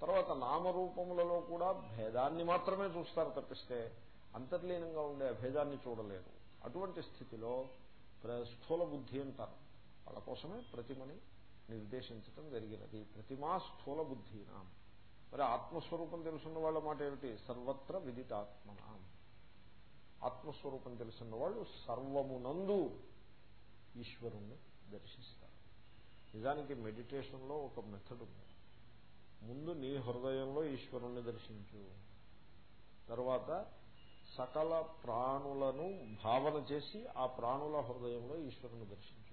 తర్వాత నామరూపములలో కూడా భేదాన్ని మాత్రమే చూస్తారు తప్పిస్తే అంతర్లీనంగా ఉండే అభేదాన్ని చూడలేరు. అటువంటి స్థితిలో స్థూల బుద్ధి అంటారు. వాళ్ళ కోసమే ప్రతిమని నిర్దేశించటం జరిగినది. ప్రతిమా స్థూల బుద్ధినాం. మరి ఆత్మస్వరూపం తెలుసున్న వాళ్ళ మాట ఏమిటి? సర్వత్ర విదితాత్మన. ఆత్మస్వరూపం తెలుసున్న వాళ్ళు సర్వమునందు ఈశ్వరుణ్ణి దర్శిస్తారు. నిజానికి మెడిటేషన్లో ఒక మెథడ్ ఉంది. ముందు నీ హృదయంలో ఈశ్వరుణ్ణి దర్శించు. తర్వాత సకల ప్రాణులను భావన చేసి ఆ ప్రాణుల హృదయంలో ఈశ్వరుని దర్శించు.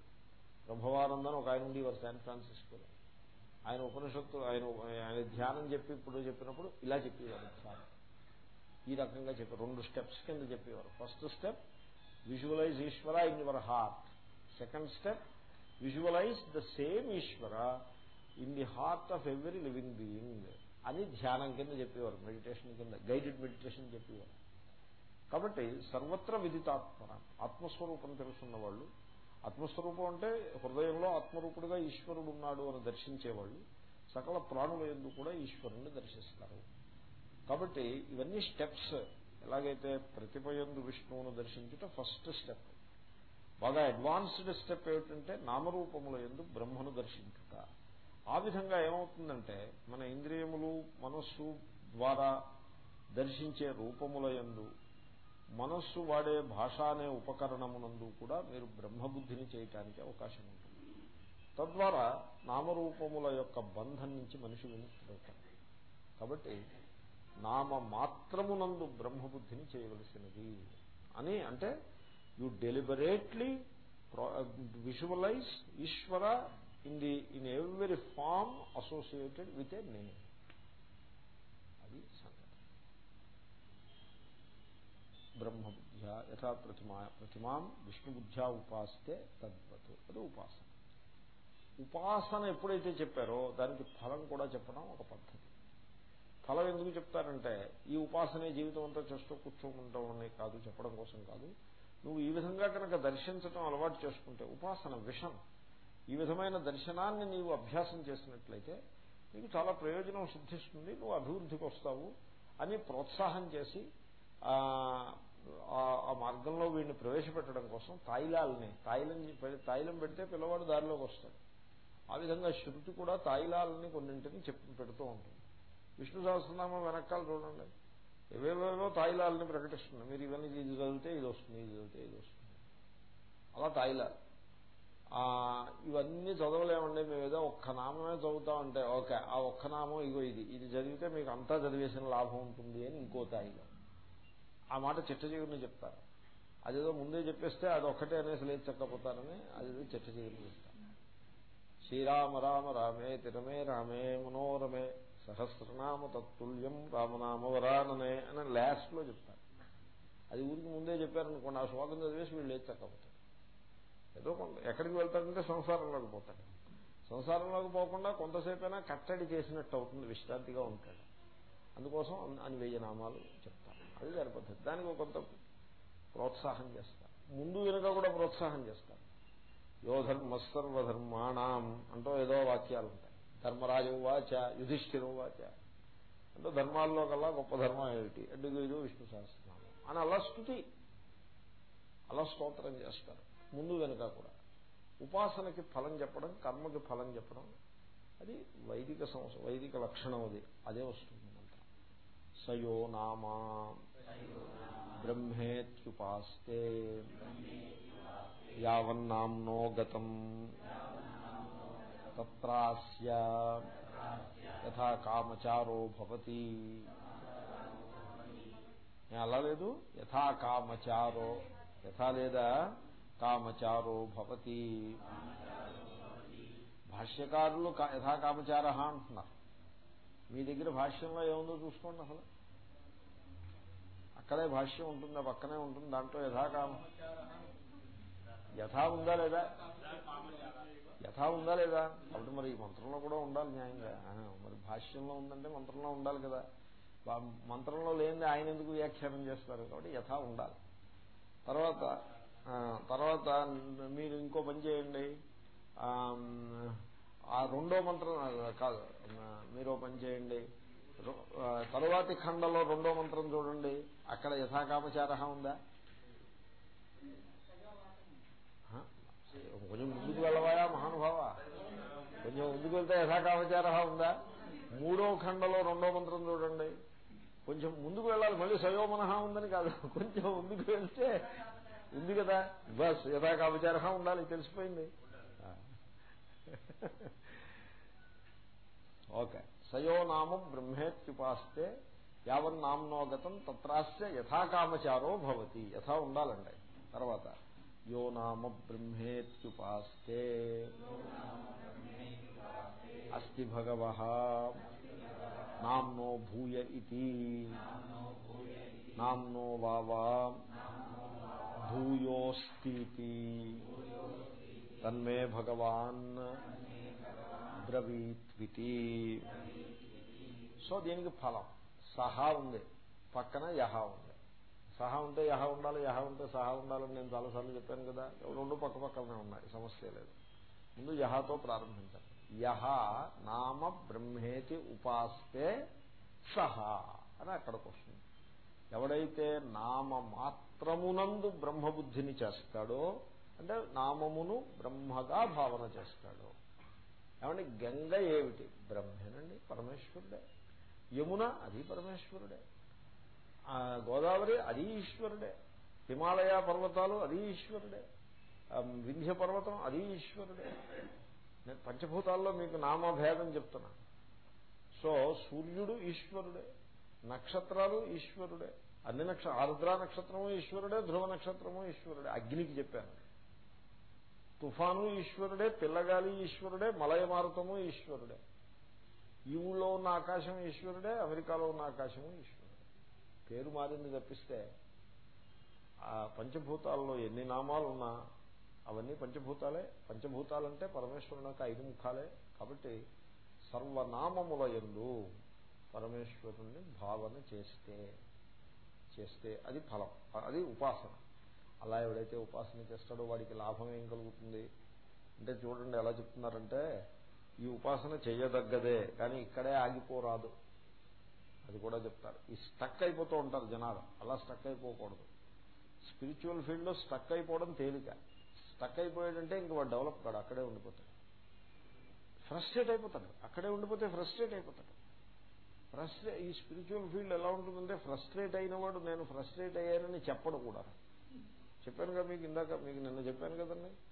ప్రభవానందని ఒక ఆయన ఉండేవారు శాన్ ఫ్రాన్సిస్కోలో. ఆయన ఉపనిషత్తు ఆయన ఆయన ధ్యానం చెప్పి ఇప్పుడు చెప్పినప్పుడు ఇలా చెప్పేవారు ధ్యానం ఈ రకంగా చెప్పి రెండు స్టెప్స్ కింద చెప్పేవారు. First step visualise Ishwara in your heart second step visualise the same Ishwara in the heart of every living being అని ధ్యానం కింద చెప్పేవారు మెడిటేషన్ కింద గైడెడ్ మెడిటేషన్ చెప్పేవారు. కాబట్టి సర్వత్ర విదితాత్మ ఆత్మస్వరూపం తెలుసున్న వాళ్ళు ఆత్మస్వరూపం అంటే హృదయంలో ఆత్మరూపుడుగా ఈశ్వరుడు ఉన్నాడు అని దర్శించేవాళ్ళు సకల ప్రాణుల ఎందు కూడా ఈశ్వరుణ్ణి దర్శిస్తారు. కాబట్టి ఇవన్నీ స్టెప్స్. ఎలాగైతే ప్రతిపయందు విష్ణువును దర్శించుట ఫస్ట్ స్టెప్. బాగా అడ్వాన్స్డ్ స్టెప్ ఏమిటంటే నామరూపముల ఎందు బ్రహ్మను దర్శించుట. ఆ విధంగా ఏమవుతుందంటే మన ఇంద్రియములు మనస్సు ద్వారా దర్శించే రూపముల ఎందు మనస్సు వాడే భాష అనే ఉపకరణమునందు కూడా మీరు బ్రహ్మబుద్ధిని చేయటానికి అవకాశం ఉంటుంది. తద్వారా నామరూపముల యొక్క బంధం నుంచి మనిషి విముక్తుడవుతాడు. కాబట్టి నామ మాత్రమునందు బ్రహ్మబుద్ధిని చేయవలసినది అని అంటే you deliberately visualise Ishwara in the in every form associated with a name అది సంగతి బ్రహ్మబుద్ధ్య యథా ప్రతిమా ప్రతిమాం విష్ణుబుద్ధ్యా ఉపాస్తే తద్వత్. అది ఉపాసన. ఉపాసన ఎప్పుడైతే చెప్పారో దానికి ఫలం కూడా చెప్పడం ఒక పద్ధతి. ఫలం ఎందుకు చెప్తారంటే ఈ ఉపాసనే జీవితం అంతా చేస్తూ కూర్చోకుంటాం అని కాదు చెప్పడం కోసం కాదు. నువ్వు ఈ విధంగా కనుక దర్శించడం అలవాటు చేసుకుంటే ఉపాసన విషం. ఈ విధమైన దర్శనాన్ని నీవు అభ్యాసం చేసినట్లయితే నీకు చాలా ప్రయోజనం సిద్ధిస్తుంది నువ్వు అభివృద్ధికి వస్తావు అని ప్రోత్సాహం చేసి ఆ మార్గంలో వీడిని ప్రవేశపెట్టడం కోసం తాయిలాలని తాయిలం తాయిలం పెడితే పిల్లవాడు దారిలోకి వస్తాడు. ఆ విధంగా శృతి కూడా తాయిలాలని కొన్నింటిని చెప్పి పెడుతూ ఉంటుంది. విష్ణు సహస్రనామం వెనకాల చూడండి. ఏవేవేవో తాయిలాలని ప్రకటిస్తుంది మీరు ఇవన్నీ ఇది చదివితే ఇది వస్తుంది ఇది చదివితే ఇది వస్తుంది. అలా తాయిలాలు. ఇవన్నీ చదవలేమండి. మేము ఏదో ఒక్క నామమే చదువుతామంటే ఓకే ఆ ఒక్క నామం ఇగో ఇది. ఇది చదివితే మీకు అంతా చదివేసిన లాభం ఉంటుంది అని ఇంకో తాయిలో ఆ మాట చిట్టజీవుని చెప్తారు. అదేదో ముందే చెప్పేస్తే అది ఒక్కటే అనేసి లేదు చక్కపోతారని అదేదో చిట్టజీవుని చెప్తారు. శ్రీరామ రామ రామే తిరమే రామే మనోరమే సహస్రనామ తత్తుల్యం రామనామ వరాననే అని లాస్ట్లో చెప్తారు. అది ఊరికి ముందే చెప్పారనుకోండి ఆ శ్లోకం చదివేసి వీళ్ళు లేదు చక్కపోతారు ఏదో కొంత ఎక్కడికి వెళ్తాడంటే సంసారంలోకి పోతాడు సంసారంలోకి పోకుండా కొంతసేపైనా కట్టడి చేసినట్టు అవుతుంది విశ్రాంతిగా ఉంటాడు. అందుకోసం అని వెయ్యి నామాలు చెప్తారు. అది దాని పద్ధతి దానికి కొంత ప్రోత్సాహం చేస్తారు. ముందు వెనుక కూడా ప్రోత్సాహం చేస్తారు. యోధర్మ సర్వధర్మాణం అంటూ ఏదో వాక్యాలు ఉంటాయి. ధర్మరాజు వాచ యుధిష్ఠిరం వాచ అంటే ధర్మాల్లో కల్లా గొప్ప ధర్మం ఏమిటి? అంటే విష్ణు సహస్రనామం. అని అలా స్థుతి. అలా స్తోత్రం చేస్తారు. ముందు వెనుక కూడా. ఉపాసనకి ఫలం చెప్పడం కర్మకి ఫలం చెప్పడం అది వైదిక సంస్థ వైదిక లక్షణం అది. అదే వస్తుంది మంత్రం. సయో నామా బ్రహ్మేత్యుపాస్తే యావన్నాంనో గతం తత్రాస్య యథా కామచారో భవతి. అలా లేదు. యథా కామచారో యథా లేదా కామచారో భవతి. భాష్యకారులు యథా కామచార అంటున్నారు. మీ దగ్గర భాష్యంలో ఏముందో చూసుకోండి అసలు. అక్కడే భాష్యం ఉంటుంది పక్కనే ఉంటుంది దాంట్లో యథాకామ యథా ఉందా లేదా? యథా ఉందా లేదా? కాబట్టి మరి ఈ మంత్రంలో కూడా ఉండాలి న్యాయంగా. మరి భాష్యంలో ఉందంటే మంత్రంలో ఉండాలి కదా. మంత్రంలో లేనిది ఆయన ఎందుకు వ్యాఖ్యానం చేస్తారు? కాబట్టి యథా ఉండాలి. తర్వాత తర్వాత మీరు ఇంకో పని చేయండి. ఆ రెండో మంత్రం కాదు మీరు పని చేయండి. తరువాతి ఖండలో రెండో మంత్రం చూడండి. అక్కడ యథాకామచార ఉందా? కొంచెం ముందుకు వెళ్ళవాయా మహానుభావ? కొంచెం ముందుకు వెళ్తే యథాకామచార ఉందా? మూడో ఖండలో రెండో మంత్రం చూడండి. కొంచెం ముందుకు వెళ్ళాలి మళ్ళీ సయోమనహ ఉందని కాదు. కొంచెం ముందుకు వెళ్తే ఉంది కదా? బస్ యథాకామచార ఉండాలి తెలిసిపోయింది. ఓకే. సయోనామం బ్రహ్మేత్యుపాస్తే బ్రహ్మేత్యుపాస్తే యావన్నామ్నోగతం తత్రాస్య యథాకామచారో భవతి. యథా ఉండాలండి. తర్వాత యో నామ బ్రహ్మేత్యుపాస్తే. అస్తి భగవ నామ్నో భూయ ఇది నామ్నో వావా. భూయోస్తి తన్మే భగవాన్ బ్రవీత్వితి. సో దీనికి ఫలం. సహా ఉంది. పక్కన యహ ఉంది. సహా ఉంటే యహ ఉండాలి యహ ఉంటే సహా ఉండాలని నేను చాలాసార్లు చెప్పాను కదా. రెండు పక్క పక్కనే ఉన్నాయి సమస్య లేదు. ముందు యహతో ప్రారంభించాలి. యహ నామ బ్రహ్మేతి ఉపాస్తే సహా అని అక్కడికి వస్తుంది ఎవడైతే నామ మాత్రమునందు బ్రహ్మబుద్ధిని చేస్తాడో అంటే నామమును బ్రహ్మగా భావన చేస్తాడో ఏమంటే గంగ ఏమిటి? బ్రహ్మేనండి పరమేశ్వరుడే. యమున అది పరమేశ్వరుడే. గోదావరి అది ఈశ్వరుడే. హిమాలయ పర్వతాలు అది ఈశ్వరుడే. వింధ్య పర్వతం అది ఈశ్వరుడే. నేను పంచభూతాల్లో మీకు నామభేదం చెప్తున్నా. సో సూర్యుడు ఈశ్వరుడే నక్షత్రాలు ఈశ్వరుడే అన్ని నక్ష ఆరుద్ర నక్షత్రము ఈశ్వరుడే ధ్రువ నక్షత్రము ఈశ్వరుడే. అగ్నికి చెప్పాను. తుఫాను ఈశ్వరుడే పిల్లగాలి ఈశ్వరుడే మలయమారుతము ఈశ్వరుడే. ఈ ఊళ్ళో ఉన్న ఆకాశం ఈశ్వరుడే అమెరికాలో ఉన్న ఆకాశము ఈశ్వరుడే. పేరు మారింది తప్పిస్తే ఆ పంచభూతాల్లో ఎన్ని నామాలు ఉన్నా అవన్నీ పంచభూతాలే. పంచభూతాలంటే పరమేశ్వరునికి ఐదు ముఖాలే. కాబట్టి సర్వనామముల ఎందు పరమేశ్వరుణ్ణి భావన చేస్తే చేస్తే అది ఫలం అది ఉపాసన. అలా ఎవడైతే ఉపాసన చేస్తాడో వాడికి లాభం ఏం కలుగుతుంది? అంటే చూడండి ఎలా చెప్తున్నారంటే ఈ ఉపాసన చేయదగ్గదే కానీ ఇక్కడే ఆగిపోరాదు. అది కూడా చెప్తారు. ఈ స్టక్ అయిపోతూ ఉంటారు జనాలు. అలా స్టక్ అయిపోకూడదు. స్పిరిచువల్ ఫీల్డ్లో స్టక్ అయిపోవడం తేలిక. స్టక్ అయిపోయాడంటే ఇంక వాడు డెవలప్ కాడు అక్కడే ఉండిపోతాడు. ఫ్రస్ట్రేట్ అయిపోతాడు. అక్కడే ఉండిపోతే ఫ్రస్ట్రేట్ అయిపోతాడు. ఫ్రస్ట్రే ఈ స్పిరిచువల్ ఫీల్డ్ ఎలా ఉంటుందంటే ఫ్రస్ట్రేట్ అయినవాడు నేను ఫ్రస్ట్రేట్ అయ్యానని చెప్పడు కూడా. చెప్పాను కదా మీకు ఇందాక మీకు నిన్న చెప్పాను కదండి?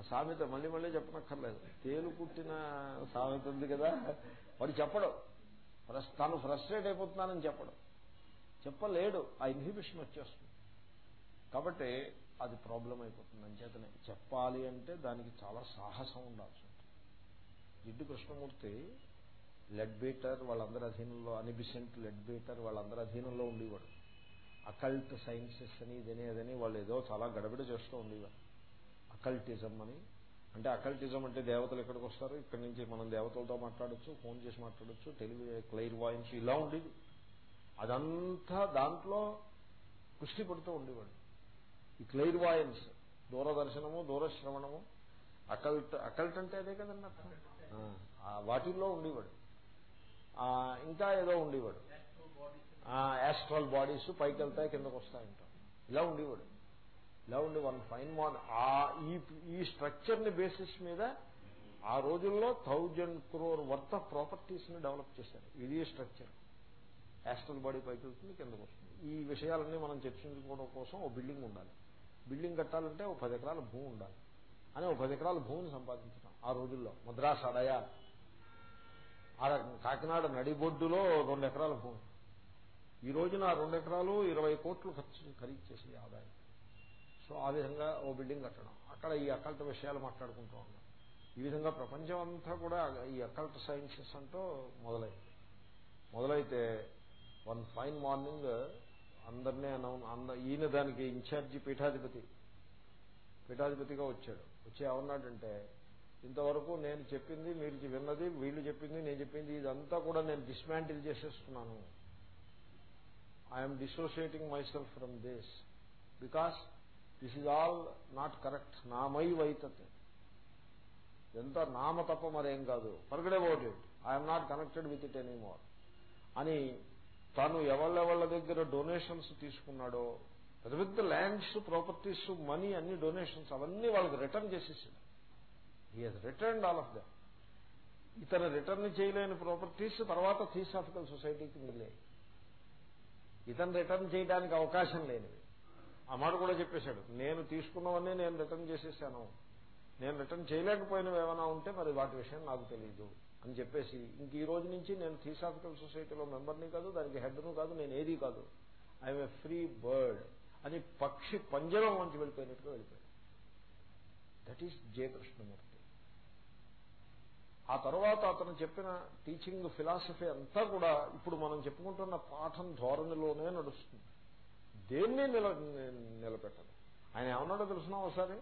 ఆ సామెత మళ్ళీ మళ్ళీ చెప్పనక్కర్లేదు. తేలు కుట్టిన సామెత ఉంది కదా వాడు చెప్పడు. తాను ఫ్రస్ట్రేట్ అయిపోతున్నానని చెప్పడు. చెప్పలేడు. ఆ ఇన్హిబిషన్ వచ్చేస్తుంది. కాబట్టి అది ప్రాబ్లం అయిపోతుంది. అంచేతనే చెప్పాలి అంటే దానికి చాలా సాహసం ఉండాల్సి ఉంటుంది. జిడ్డు కృష్ణమూర్తి లెడ్ బీటర్ వాళ్ళందరి అధీనంలో అనిబిసెంట్ లెడ్ బీటర్ వాళ్ళందరి అధీనంలో ఉండేవాడు. అకల్ట్ సైన్సెస్ అని ఇదని అదని వాళ్ళు ఏదో చాలా గడబిడ చేస్తూ ఉండేవారు. అకల్టిజం అని. అంటే అకల్టిజం అంటే దేవతలు ఎక్కడికి వస్తారు? ఇక్కడి నుంచి మనం దేవతలతో మాట్లాడచ్చు ఫోన్ చేసి మాట్లాడచ్చు టెలివి క్లైర్ వాయిన్స్ ఇలా ఉండేది. అదంతా దాంట్లో పుష్టి పడుతూ ఉండేవాడు. ఈ క్లైర్ వాయిన్స్ దూరదర్శనము దూరశ్రవణము అకల్ట్ అకల్ట్ అంటే అదే కదండి అర్థం? వాటిల్లో ఉండేవాడు. ఇంకా ఏదో ఉండేవాడు. యాస్ట్రల్ బాడీస్ పైకి వెళ్తాయి కిందకు వస్తాయంటాం ఇలా ఉండేవాడు. ఇలా ఉండి వన్ ఫైన్ మార్న్ ఆ ఈ ఈ స్ట్రక్చర్ని బేసిస్ మీద ఆ రోజుల్లో థౌజండ్ క్రోర్ వర్త్ ఆఫ్ ప్రాపర్టీస్ని డెవలప్ చేశారు. ఇది స్ట్రక్చర్. యాస్ట్రల్ బాడీ పైకి వెళ్తుంది కిందకు వస్తుంది. ఈ విషయాలన్నీ మనం చర్చించుకోవడం కోసం ఓ బిల్డింగ్ ఉండాలి. బిల్డింగ్ కట్టాలంటే ఓ పది ఎకరాల భూమి ఉండాలి. అని ఓ పది ఎకరాల భూమిని సంపాదించడం ఆ రోజుల్లో. మద్రాస్ అడయా కాకినాడ నడిబొడ్డులో రెండు ఎకరాల భూమి. ఈ రోజున రెండు ఎకరాలు ఇరవై కోట్లు ఖర్చు ఖరీదు చేసే ఆదాయం. సో ఆ విధంగా ఓ బిల్డింగ్ కట్టడం. అక్కడ ఈ అకల్ట్ విషయాలు మాట్లాడుకుంటూ ఉన్నాం. ఈ విధంగా ప్రపంచం అంతా కూడా ఈ అకల్ట్ సైన్సెస్ అంటూ మొదలైంది. మొదలైతే వన్ ఫైన్ మార్నింగ్ అందరినీ అంద ఈయన దానికి ఇన్ఛార్జి పీఠాధిపతి పీఠాధిపతిగా వచ్చాడు. వచ్చి ఏమన్నాడంటే ఇంతవరకు నేను చెప్పింది మీరు విన్నది వీళ్ళు చెప్పింది నేను చెప్పింది ఇదంతా కూడా నేను డిస్మాంటిల్ చేసేస్తున్నాను. I'm dissociating myself from this because this is all not correct నామై వైతత్. ఇదంతా నామ తప్ప మరేం కాదు. Forget about it I'm not connected with it any more అని తాను ఎవళ్ళెవళ్ళ దగ్గర డొనేషన్స్ తీసుకున్నాడో పెద్ద పెద్ద ల్యాండ్స్ ప్రాపర్టీస్ మనీ అన్ని డొనేషన్స్ అవన్నీ వాళ్ళకి రిటర్న్ చేసేసాడు. He he's return all of them ఇతను రిటర్న్ చేయలేని ప్రాపర్టీస్ తర్వాత థియోసాఫికల్ సొసైటీకి మిగిలాయి ఇతను రిటర్న్ చేయడానికి అవకాశం లేనివి. ఆ మాట కూడా చెప్పేశాడు. నేను తీసుకున్నవన్నీ నేను రిటర్న్ చేసేసాను. నేను రిటర్న్ చేయలేకపోయినవి ఏమైనా ఉంటే మరి వాటి విషయం నాకు తెలియదు అని చెప్పేసి ఇంక ఈ రోజు నుంచి నేను థియోసాఫికల్ సొసైటీలో మెంబర్ని కాదు దానికి హెడ్ను కాదు నేను ఏది కాదు. ఐఎమ్ ఏ ఫ్రీ బర్డ్ అని పక్షి పంజరం నుంచి వెళ్ళిపోయినట్టుగా వెళ్ళిపోయాడు. దట్ ఈస్ జే కృష్ణమూర్తి ఆ తర్వాత అతను చెప్పిన టీచింగ్ ఫిలాసఫీ అంతా కూడా ఇప్పుడు మనం చెప్పుకుంటున్న పాఠం ధోరణిలోనే నడుస్తుంది. దేన్ని నిల నిలబెట్టదు? ఆయన ఏమన్నాడో తెలుసిన ఒకసారి?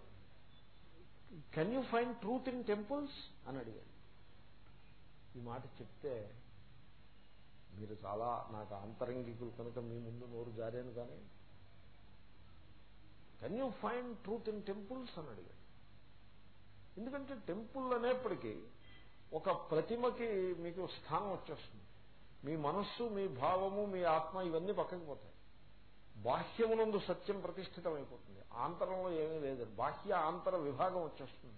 Can you find truth in temples అని అడిగాడు. ఈ మాట చెప్తే మీరు చాలా నాకు ఆంతరంగికులు కనుక మీ ముందు నోరు జారాను కానీ can you find truth in temples అని అడిగాడు. ఎందుకంటే టెంపుల్ అనేప్పటికీ ఒక ప్రతిమకి మీకు స్థానం వచ్చేస్తుంది. మీ మనస్సు మీ భావము మీ ఆత్మ ఇవన్నీ పక్కకి పోతాయి. బాహ్యమునందు సత్యం ప్రతిష్ఠితమైపోతుంది. ఆంతరంలో ఏమీ లేదు. బాహ్య ఆంతర విభాగం వచ్చేస్తుంది.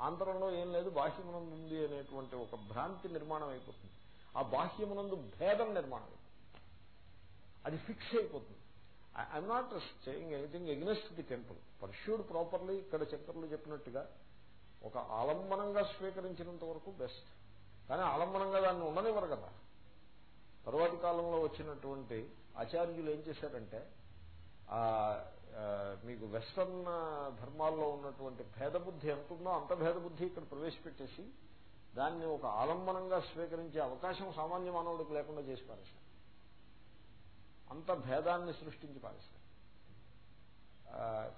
ఆంతరంలో ఏం లేదు బాహ్యమునందు ఉంది అనేటువంటి ఒక భ్రాంతి నిర్మాణం అయిపోతుంది ఆ బాహ్యమునందు భేదం నిర్మాణం అది ఫిక్స్ అయిపోతుంది. I'm not saying anything against the temple. Pursued properly ఇక్కడ చక్రలు చెప్పినట్టుగా ఒక ఆలంబనంగా స్వీకరించినంత వరకు బెస్ట్. కానీ ఆలంబనంగా దాన్ని ఉండనివ్వరు కదా. తరువాతి కాలంలో వచ్చినటువంటి ఆచార్యులు ఏం చేశారంటే మీకు వెస్టర్న్ ధర్మాల్లో ఉన్నటువంటి భేదబుద్ధి ఎంత ఉందో అంత భేదబుద్ధి ఇక్కడ ప్రవేశపెట్టేసి దాన్ని ఒక ఆలంబనంగా స్వీకరించే అవకాశం సామాన్య మానవుడికి లేకుండా చేసి పారేశారు. అంత భేదాన్ని సృష్టించి పారేశారు.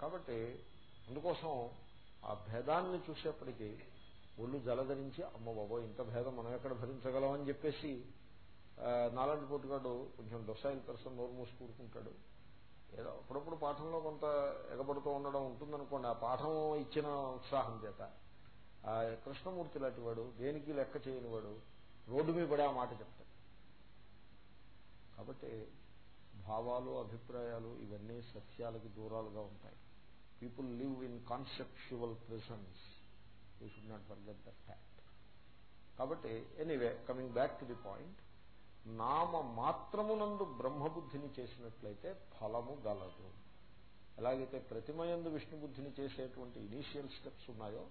కాబట్టి అందుకోసం ఆ భేదాన్ని చూసేప్పటికీ ఒళ్ళు జలధరించి అమ్మ బాబో ఇంత భేదం మనం ఎక్కడ భరించగలం? అని చెప్పేసి నాలాంటి పోటుగాడు కొంచెం డొసైల్ పర్సన్ నోరు మూసి ఏదో అప్పుడప్పుడు పాఠంలో కొంత ఎగబడుతూ ఉండడం ఉంటుందనుకోండి ఆ పాఠం ఇచ్చిన ఉత్సాహం చేత. ఆ కృష్ణమూర్తి లాంటి వాడు దేనికి లెక్క చేయని వాడు రోడ్డు మీద పడే ఆ మాట చెప్తాడు. కాబట్టి భావాలు అభిప్రాయాలు ఇవన్నీ సత్యాలకి దూరాలుగా ఉంటాయి. People live in conceptual presence you should not forget that fact కాబట్టి anyway coming back to the point నామ మాత్రమునందు బ్రహ్మబుద్ధిని చేసినట్లయితే ఫలము గలదు. ఎలాగైతే ప్రతిమయందు విష్ణుబుద్ధిని చేసేటువంటి ఇనీషియల్ స్టెప్స్ ఉన్నాయో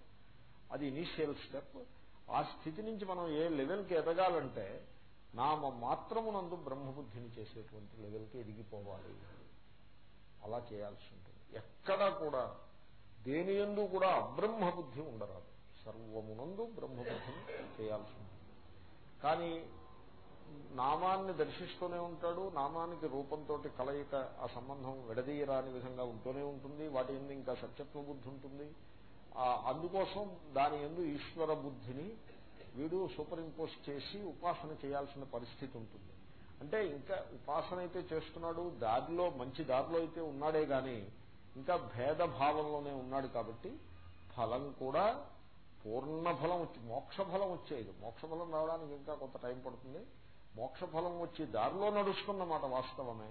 అది ఇనీషియల్ స్టెప్. ఆ స్థితి నుంచి మనం ఏ లెవెల్కి ఎదగాలంటే నామ మాత్రమునందు బ్రహ్మబుద్ధిని చేసేటువంటి లెవెల్కి ఎదిగిపోవాలి. అలా చేయాల్సి ఉంటుంది. ఎక్కడా కూడా దేని ఎందు కూడా అబ్రహ్మబుద్ధి ఉండరాదు. సర్వమునందు బ్రహ్మబుద్ధిని చేయాల్సి ఉంటుంది. కానీ నామాన్ని దర్శిస్తూనే ఉంటాడు నామానికి రూపంతో కలయిక ఆ సంబంధం విడదీయరాని విధంగా ఉంటూనే ఉంటుంది వాటి ఎందు ఇంకా సత్యత్వ బుద్ధి ఉంటుంది. అందుకోసం దాని ఎందు ఈశ్వర బుద్ధిని వీడు సూపర్ ఇంపోజ్ చేసి ఉపాసన చేయాల్సిన పరిస్థితి ఉంటుంది. అంటే ఇంకా ఉపాసన అయితే చేస్తున్నాడు దారిలో మంచి దారిలో అయితే ఉన్నాడే గాని ఇంకా భేద భావంలోనే ఉన్నాడు కాబట్టి ఫలం కూడా పూర్ణ ఫలం వచ్చి మోక్ష ఫలం వచ్చేది. మోక్ష ఫలం రావడానికి ఇంకా కొంత టైం పడుతుంది. మోక్ష ఫలం వచ్చి దారిలో నడుస్తున్నమాట వాస్తవమే.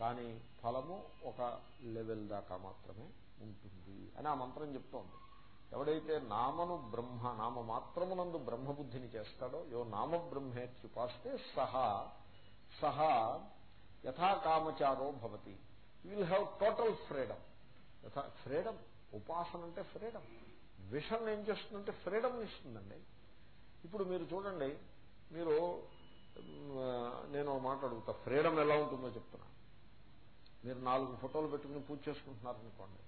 కానీ ఫలము ఒక లెవెల్ దాకా మాత్రమే ఉంటుంది అని ఆ మంత్రం చెప్తోంది. ఎవడైతే నామను బ్రహ్మ నామ మాత్రమునందు బ్రహ్మబుద్ధిని చేస్తాడో యో నామ బ్రహ్మేత్యుపాస్తే సహా సహా యథాకామచారో భవతి. విల్ హ్యావ్ టోటల్ ఫ్రీడమ్ యథా ఫ్రీడమ్ ఉపాసన అంటే ఫ్రీడమ్ విషన్ ఏం చేస్తుందంటే ఫ్రీడమ్ ఇస్తుందండి. ఇప్పుడు మీరు చూడండి మీరు నేను మాట అడుగుతా. ఫ్రీడమ్ ఎలా ఉంటుందో చెప్తున్నా. మీరు నాలుగు ఫోటోలు పెట్టుకుని పూజ చేసుకుంటున్నారనుకోండి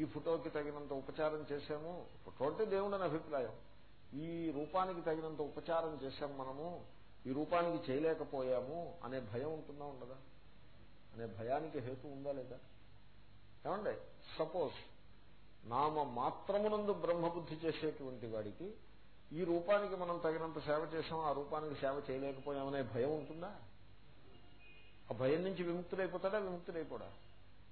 ఈ ఫోటోకి తగినంత ఉపచారం చేశాము. ఫోటో అంటే దేవుడని అభిప్రాయం. ఈ రూపానికి తగినంత ఉపచారం చేశాం మనము. ఈ రూపానికి చేయలేకపోయాము అనే భయం ఉంటుందా ఉండదా? అనే భయానికి హేతు ఉందా లేదా? ఏమండి? సపోజ్ నామ మాత్రమునందు బ్రహ్మబుద్ధి చేసేటువంటి వాడికి ఈ రూపానికి మనం తగినంత సేవ చేసాం ఆ రూపానికి సేవ చేయలేకపోయామనే భయం ఉంటుందా? ఆ భయం నుంచి విముక్తుడైపోతాడా? విముక్తుడైపోడా?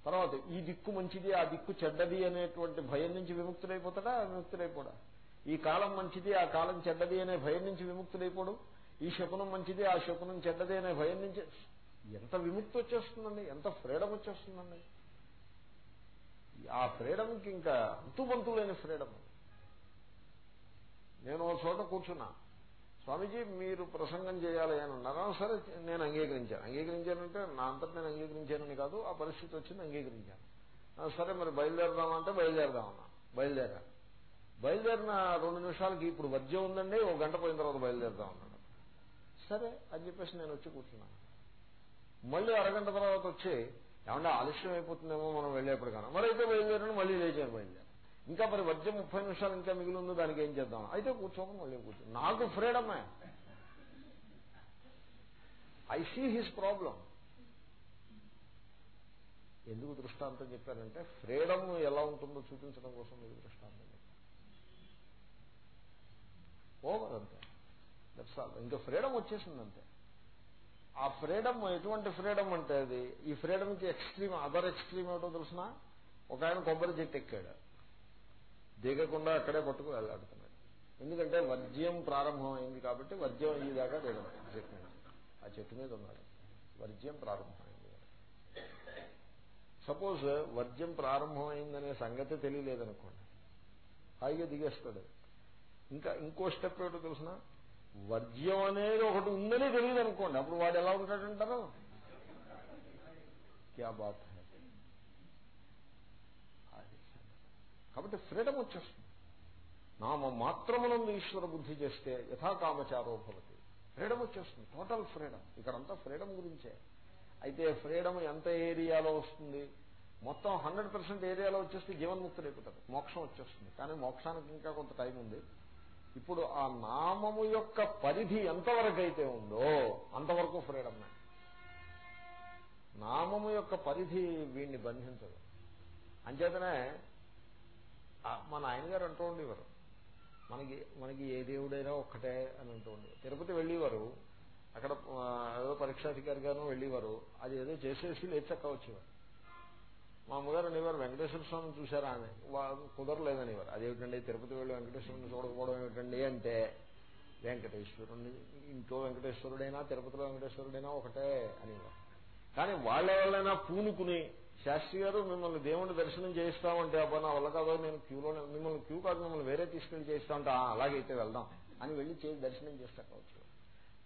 తర్వాత ఈ దిక్కు మంచిది ఆ దిక్కు చెడ్డది అనేటువంటి భయం నుంచి విముక్తుడైపోతాడా? విముక్తుడైపోడా? ఈ కాలం మంచిది ఆ కాలం చెడ్డది అనే భయం నుంచి విముక్తుడైపోడు? ఈ శకునం మంచిది ఆ శకునం చెడ్డది అనే భయం నుంచి ఎంత విముక్తి వచ్చేస్తుందండి? ఎంత ఫ్రీడమ్ వచ్చేస్తుందండి? ఆ ఫ్రీడమ్కి ఇంకా అంతుబంతు ఫ్రీడమ్. నేను ఒక చోట కూర్చున్నా. స్వామీజీ మీరు ప్రసంగం చేయాలి అని అన్నారా? సరే నేను అంగీకరించాను. అంగీకరించానంటే నా అంతటి నేను అంగీకరించానని కాదు ఆ పరిస్థితి వచ్చింది అంగీకరించాను. సరే మరి బయలుదేరదామంటే బయలుదేరదామన్నా. బయలుదేరా బయలుదేరిన రెండు నిమిషాలకి ఇప్పుడు వద్యం ఉందండి ఒక గంట పోయిన తర్వాత బయలుదేరుతాం అన్నాడు సరే అని చెప్పేసి నేను వచ్చి కూర్చున్నాను. మళ్ళీ అరగంట తర్వాత వచ్చి ఏమన్నా ఆలస్యం అయిపోతుందేమో మనం వెళ్ళేప్పుడు కానీ మరైతే బయలుదేరిన మళ్ళీ లేచాను బయలుదేరు ఇంకా మరి వర్జ్యం ముప్పై నిమిషాలు ఇంకా మిగిలి ఉందో దానికి ఏం చేద్దాం? అయితే కూర్చోమని మళ్ళీ కూర్చో. నాకు ఫ్రీడమే ఐ సీ హిస్ ప్రాబ్లం ఎందుకు దృష్టాంతం చెప్పారంటే ఫ్రీడమ్ ఎలా ఉంటుందో చూపించడం కోసం మీకు దృష్టాంతం చెప్పారు. ఓవర్ అంతే. దట్స్ ఆల్ ఇంకా ఫ్రీడమ్ వచ్చేసింది అంతే ఆ ఫ్రీడమ్ ఎటువంటి ఫ్రీడమ్ అంటే అది? ఈ ఫ్రీడమ్కి ఎక్స్ట్రీమ్ అదర్ ఎక్స్ట్రీమ్ ఏమిటో తెలిసిన? ఒక ఆయన కొబ్బరి చెట్టు ఎక్కాడు. దిగకుండా అక్కడే పట్టుకు వెళ్ళాడుతున్నాడు. ఎందుకంటే వర్జ్యం ప్రారంభమైంది కాబట్టి వర్జ్యం అయ్యేదాకా దిగడం చెట్టు మీద. ఆ చెట్టు మీద ఉన్నాడు. వర్జ్యం ప్రారంభమైంది. సపోజ్ వర్జ్యం ప్రారంభమైందనే సంగతి తెలియలేదనుకోండి. హాయిగా దిగేస్తాడు. ఇంకా ఇంకో స్టెప్ ఏమిటో తెలిసిన? వర్జ్యం అనేది ఒకటి ఉందని తెలియదు అనుకోండి అప్పుడు వాడు ఎలా ఉంటాడంటారు? క్యా బాత్ హై అది. కాబట్టి ఫ్రీడమ్ వచ్చేస్తుంది. నామ మాత్రమునందు ఈశ్వర బుద్ధి చేస్తే యథాకామచారో భవతి. ఫ్రీడమ్ వచ్చేస్తుంది టోటల్ ఫ్రీడమ్. ఇక్కడంతా ఫ్రీడమ్ గురించే. అయితే ఫ్రీడమ్ ఎంత ఏరియాలో వస్తుంది? మొత్తం హండ్రెడ్ పర్సెంట్ ఏరియాలో వచ్చేస్తే జీవన్ముక్తులు అయిపోతారు. మోక్షం వచ్చేస్తుంది. కానీ మోక్షానికి ఇంకా కొంత టైం ఉంది. ఇప్పుడు ఆ నామము యొక్క పరిధి ఎంతవరకు అయితే ఉందో అంతవరకు ఫ్రీడమ్ నామము యొక్క పరిధి వీడిని బంధించదు. అంచేతనే మా నాయనగారు అంటూ ఉండేవారు. మనకి మనకి ఏ దేవుడైనా ఒక్కటే అని అంటూ ఉండేవారు. తిరుపతి వెళ్ళేవారు. అక్కడ ఏదో ఏదో పరీక్షాధికారిగాను వెళ్ళేవారు. అది ఏదో చేసేసి లేచక్క వచ్చేవారు. మా అమ్మగారు అనేవారు వెంకటేశ్వర స్వామిని చూశారా? అని. కుదరలేదనేవారు. అదేమిటండి? తిరుపతి వెళ్ళి వెంకటేశ్వరుని చూడకపోవడం ఏమిటండి? అంటే వెంకటేశ్వరుని ఇంట్లో వెంకటేశ్వరుడైనా తిరుపతిలో వెంకటేశ్వరుడైనా ఒకటే అనేవారు. కానీ వాళ్ళెవరైనా పూనుకుని శాస్త్రి గారు మిమ్మల్ని దేవుని దర్శనం చేయిస్తామంటే అబ్బా నా వల్ల కాదో నేను క్యూలో మిమ్మల్ని క్యూ కాదు మిమ్మల్ని వేరే తీసుకెళ్ళి చేయిస్తామంటే అలాగైతే వెళ్దాం అని వెళ్ళి చేసి దర్శనం చేస్తా కావచ్చు.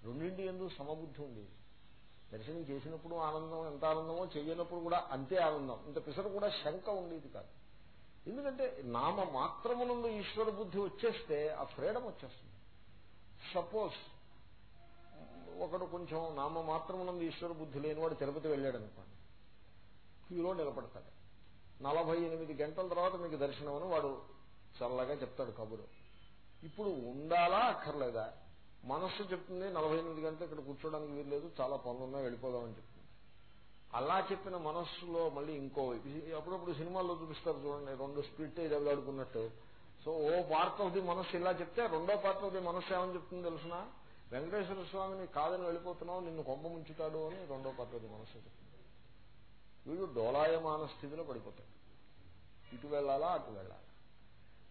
రెండింటి ఎందుకు సమబుద్ధి ఉంది. దర్శనం చేసినప్పుడు ఆనందం ఎంత ఆనందమో చేయనప్పుడు కూడా అంతే ఆనందం. ఇంత పిసరు కూడా శంక ఉండేది కాదు. ఎందుకంటే నామ మాత్రమునందు ఈశ్వర బుద్ధి వచ్చేస్తే ఆ ఫ్రీడమ్ వచ్చేస్తుంది. సపోజ్ ఒకడు కొంచెం నామ మాత్రమునందు ఈశ్వర బుద్ధి లేనివాడు తిరుపతి వెళ్ళాడు అనుకోండి క్యూలో నిలబడతాడు. నలభై ఎనిమిది గంటల తర్వాత మీకు దర్శనం అని వాడు చల్లగా చెప్తాడు కబురు. ఇప్పుడు ఉండాలా అక్కర్లేదా? మనస్సు చెప్తుంది నలభై ఎనిమిది గంటలు ఇక్కడ కూర్చోడానికి వీల్లేదు చాలా పనులు ఉన్నాయి వెళ్ళిపోదామని చెప్తుంది. అలా చెప్పిన మనస్సులో మళ్ళీ ఇంకో అప్పుడప్పుడు సినిమాల్లో చూపిస్తారు చూడండి రెండు స్ప్లిట్ ఆడుకున్నట్టు. సో ఓ పార్ట్ ఆఫ్ ది మనస్సు ఇలా చెప్తే రెండో పార్ట్ ఆఫ్ ది మనస్సు ఏమని చెప్తుంది తెలుసిన? వెంకటేశ్వర స్వామిని కాదని వెళ్ళిపోతున్నావు నిన్ను కొంప ముంచుతాడు అని రెండో పార్ట్ ఆఫ్ ది మనస్సు చెప్తుంది. వీడు డోలాయమాన స్థితిలో పడిపోతాడు. ఇటు వెళ్ళాలా అటు వెళ్ళాలా?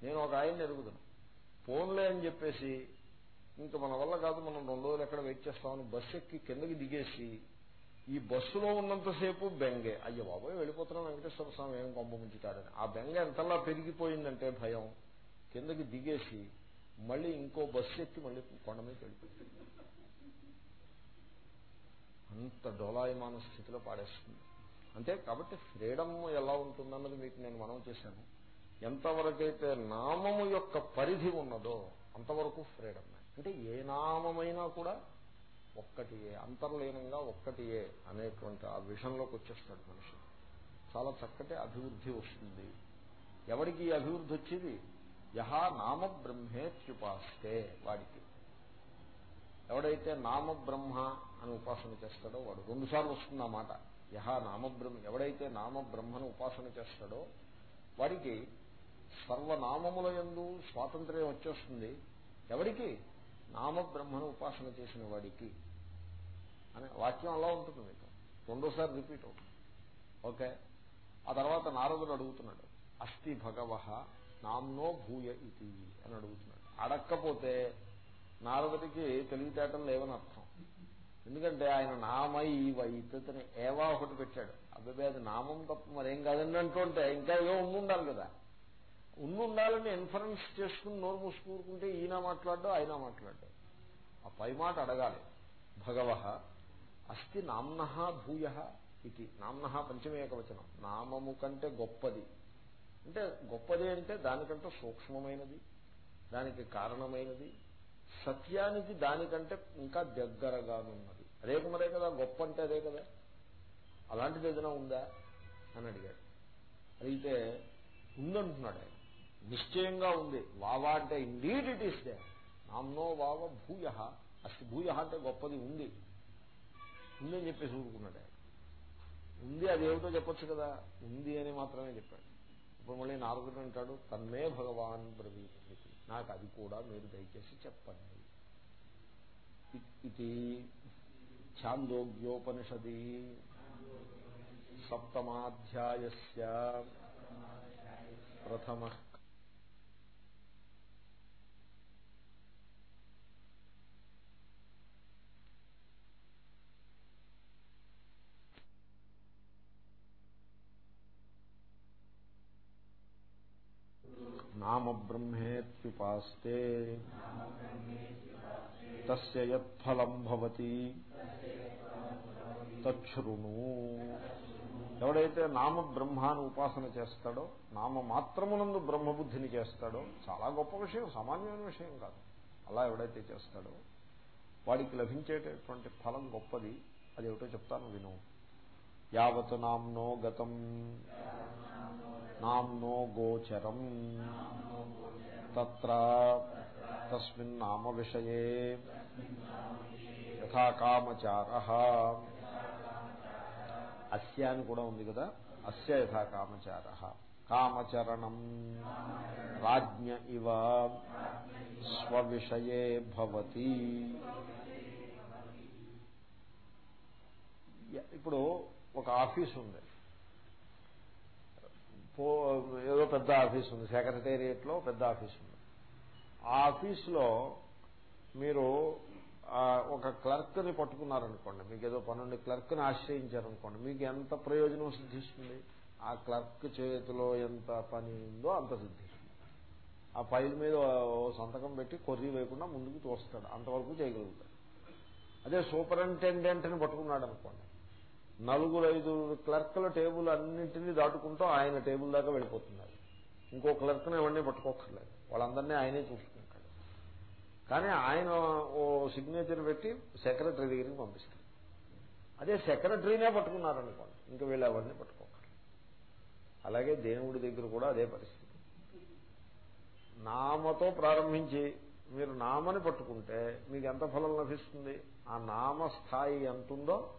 నేను ఒక ఆయన్ని ఎరుగుతాను ఫోన్లే అని చెప్పేసి ఇంకా మన వల్ల కాదు మనం రెండు రోజులు ఎక్కడ వెయిట్ చేస్తామని బస్సు ఎక్కి కిందకి దిగేసి ఈ బస్సులో ఉన్నంతసేపు బెంగే. అయ్యో బాబోయ్ వెళ్ళిపోతున్నాం వెంకటేశ్వర స్వామి ఏం కొంప ముంచుతాడని. ఆ బెంగ ఎంతలా పెరిగిపోయిందంటే భయం. కిందకి దిగేసి మళ్ళీ ఇంకో బస్సు ఎక్కి మళ్ళీ కొండ మీద వెళ్ళిపోతుంది అంత డోలాయమాన స్థితిలో పాడేస్తుంది. అంతే కాబట్టి ఫ్రీడమ్ ఎలా ఉంటుందన్నది మీకు నేను మనం చేశాను. ఎంతవరకైతే నామము యొక్క పరిధి ఉన్నదో అంతవరకు ఫ్రీడమ్. అంటే ఏ నామైనా కూడా ఒక్కటియే అంతర్లీనంగా ఒక్కటియే అనేటువంటి ఆ విషయంలోకి వచ్చేస్తాడు మనిషి. చాలా చక్కటి అభివృద్ధి వస్తుంది. ఎవరికి ఈ అభివృద్ధి వచ్చేది? యహా నామ బ్రహ్మేత్యుపాస్తే వాడికి. ఎవడైతే నామ బ్రహ్మ అని ఉపాసన చేస్తాడో వాడు. రెండుసార్లు వస్తుంది ఆ మాట. యహ నామబ్రహ్మ ఎవడైతే నామ బ్రహ్మను ఉపాసన చేస్తాడో వాడికి సర్వనామముల యందు స్వాతంత్ర్యం వచ్చేస్తుంది. ఎవడికి? నామ బ్రహ్మను ఉపాసన చేసిన వాడికి. అనే వాక్యం అలా ఉంటుంది మీకు. రెండోసారి రిపీట్ అవుతుంది. ఓకే? ఆ తర్వాత నారదుడు అడుగుతున్నాడు అస్థి భగవ నామ్నో భూయ ఇది అని అడుగుతున్నాడు. అడక్కపోతే నారదుడికి తెలివితేటలు లేవని అర్థం. ఎందుకంటే ఆయన నామై వైతని ఏవా ఒకటి పెట్టాడు. అభిభేద నామం తప్ప మరేం కాదండి అంటుంటే ఇంకా ఏదో ఉండాలి కదా. ఉండాలని ఇన్ఫరెన్స్ చేసుకుని నోరు మూసుకూరుకుంటే ఈయన మాట్లాడ్డు ఆయన మాట్లాడ్డు ఆ పై మాట అడగాలి. భగవ అస్తి నామ్న భూయ ఇది. నామ్న పంచమేకవచనం నామము కంటే గొప్పది. అంటే గొప్పది అంటే దానికంటే సూక్ష్మమైనది దానికి కారణమైనది. సత్యానికి దానికంటే ఇంకా దగ్గరగానున్నది. అదే మరే కదా గొప్ప అంటే అదే కదా. అలాంటిది ఏదైనా ఉందా? అని అడిగాడు. అయితే ఉందంటున్నాడు ఆయన. నిశ్చయంగా ఉంది. వావా అంటే ఇండీడ్ ఇట్ ఈస్ దే నామ్నో వావ భూయ. అసలు భూయ అంటే గొప్పది ఉంది. ఉందని చెప్పేసి ఊరుకున్నాడు ఆయన. ఉంది అదేమిటో చెప్పొచ్చు కదా. ఉంది అని మాత్రమే చెప్పాడు. ఇప్పుడు మళ్ళీ నారదుడు అంటాడు తన్మే భగవాన్ బ్రవీతి. నాకు అది కూడా మీరు దయచేసి చెప్పండి. ఇది ఛాందోగ్యోపనిషది సప్తమాధ్యాయస్య ప్రథమ నామ బ్రహ్మేత్యుపాస్తే తస్య యత్ఫలం భవతి తచ్ఛృణు ఎవడైతే నామ బ్రహ్మాను ఉపాసన చేస్తాడో నామ మాత్రమునందు బ్రహ్మబుద్ధిని చేస్తాడో చాలా గొప్ప విషయం సామాన్యమైన విషయం కాదు. అలా ఎవడైతే చేస్తాడో వాడికి లభించేటటువంటి ఫలం గొప్పది. అది ఏమిటో చెప్తాను విను. యావత్ నామ్నో గతం నామ్నో గోచరం. తత్ర తస్మిన్ నామ విషయే యథా కామచార అస్య అని కూడా ఉంది కదా అస్య యథా కామచార కామచరణం. రాజ్ఞ ఇవ. స్వవిషయే భవతి. ఇప్పుడు ఒక ఆఫీస్ ఉంది. ఏదో పెద్ద ఆఫీస్ ఉంది. సెక్రటేరియట్లో పెద్ద ఆఫీస్ ఉంది. ఆ ఆఫీస్లో మీరు ఒక క్లర్క్ని పట్టుకున్నారనుకోండి మీకు ఏదో పనుండి క్లర్క్ని ఆశ్రయించారనుకోండి మీకు ఎంత ప్రయోజనం సిద్ధిస్తుంది? ఆ క్లర్క్ చేతిలో ఎంత పని ఉందో అంత సిద్ధిస్తుంది. ఆ ఫైల్ మీద సంతకం పెట్టి కొర్రీ వేయకుండా ముందుకు తోస్తాడు అంతవరకు చేయగలుగుతాడు. అదే సూపరింటెండెంట్ని పట్టుకున్నాడు అనుకోండి నలుగురు ఐదు క్లర్క్ల టేబుల్ అన్నింటినీ దాటుకుంటూ ఆయన టేబుల్ దాకా వెళ్ళిపోతున్నారు. ఇంకో క్లర్క్ని ఎవరిని పట్టుకోకర్లేదు వాళ్ళందరినీ ఆయనే చూస్తారు కానీ ఆయన ఓ సిగ్నేచర్ పెట్టి సెక్రటరీ దగ్గరికి పంపిస్తారు. అదే సెక్రటరీనే పట్టుకున్నారనుకోండి. ఇంకా వీళ్ళు ఎవరిని పట్టుకోకండి. అలాగే దేవుడి దగ్గర కూడా అదే పరిస్థితి. నామతో ప్రారంభించి మీరు నామని పట్టుకుంటే మీకు ఎంత ఫలం లభిస్తుంది? ఆ నామ స్థాయి ఎంతుందో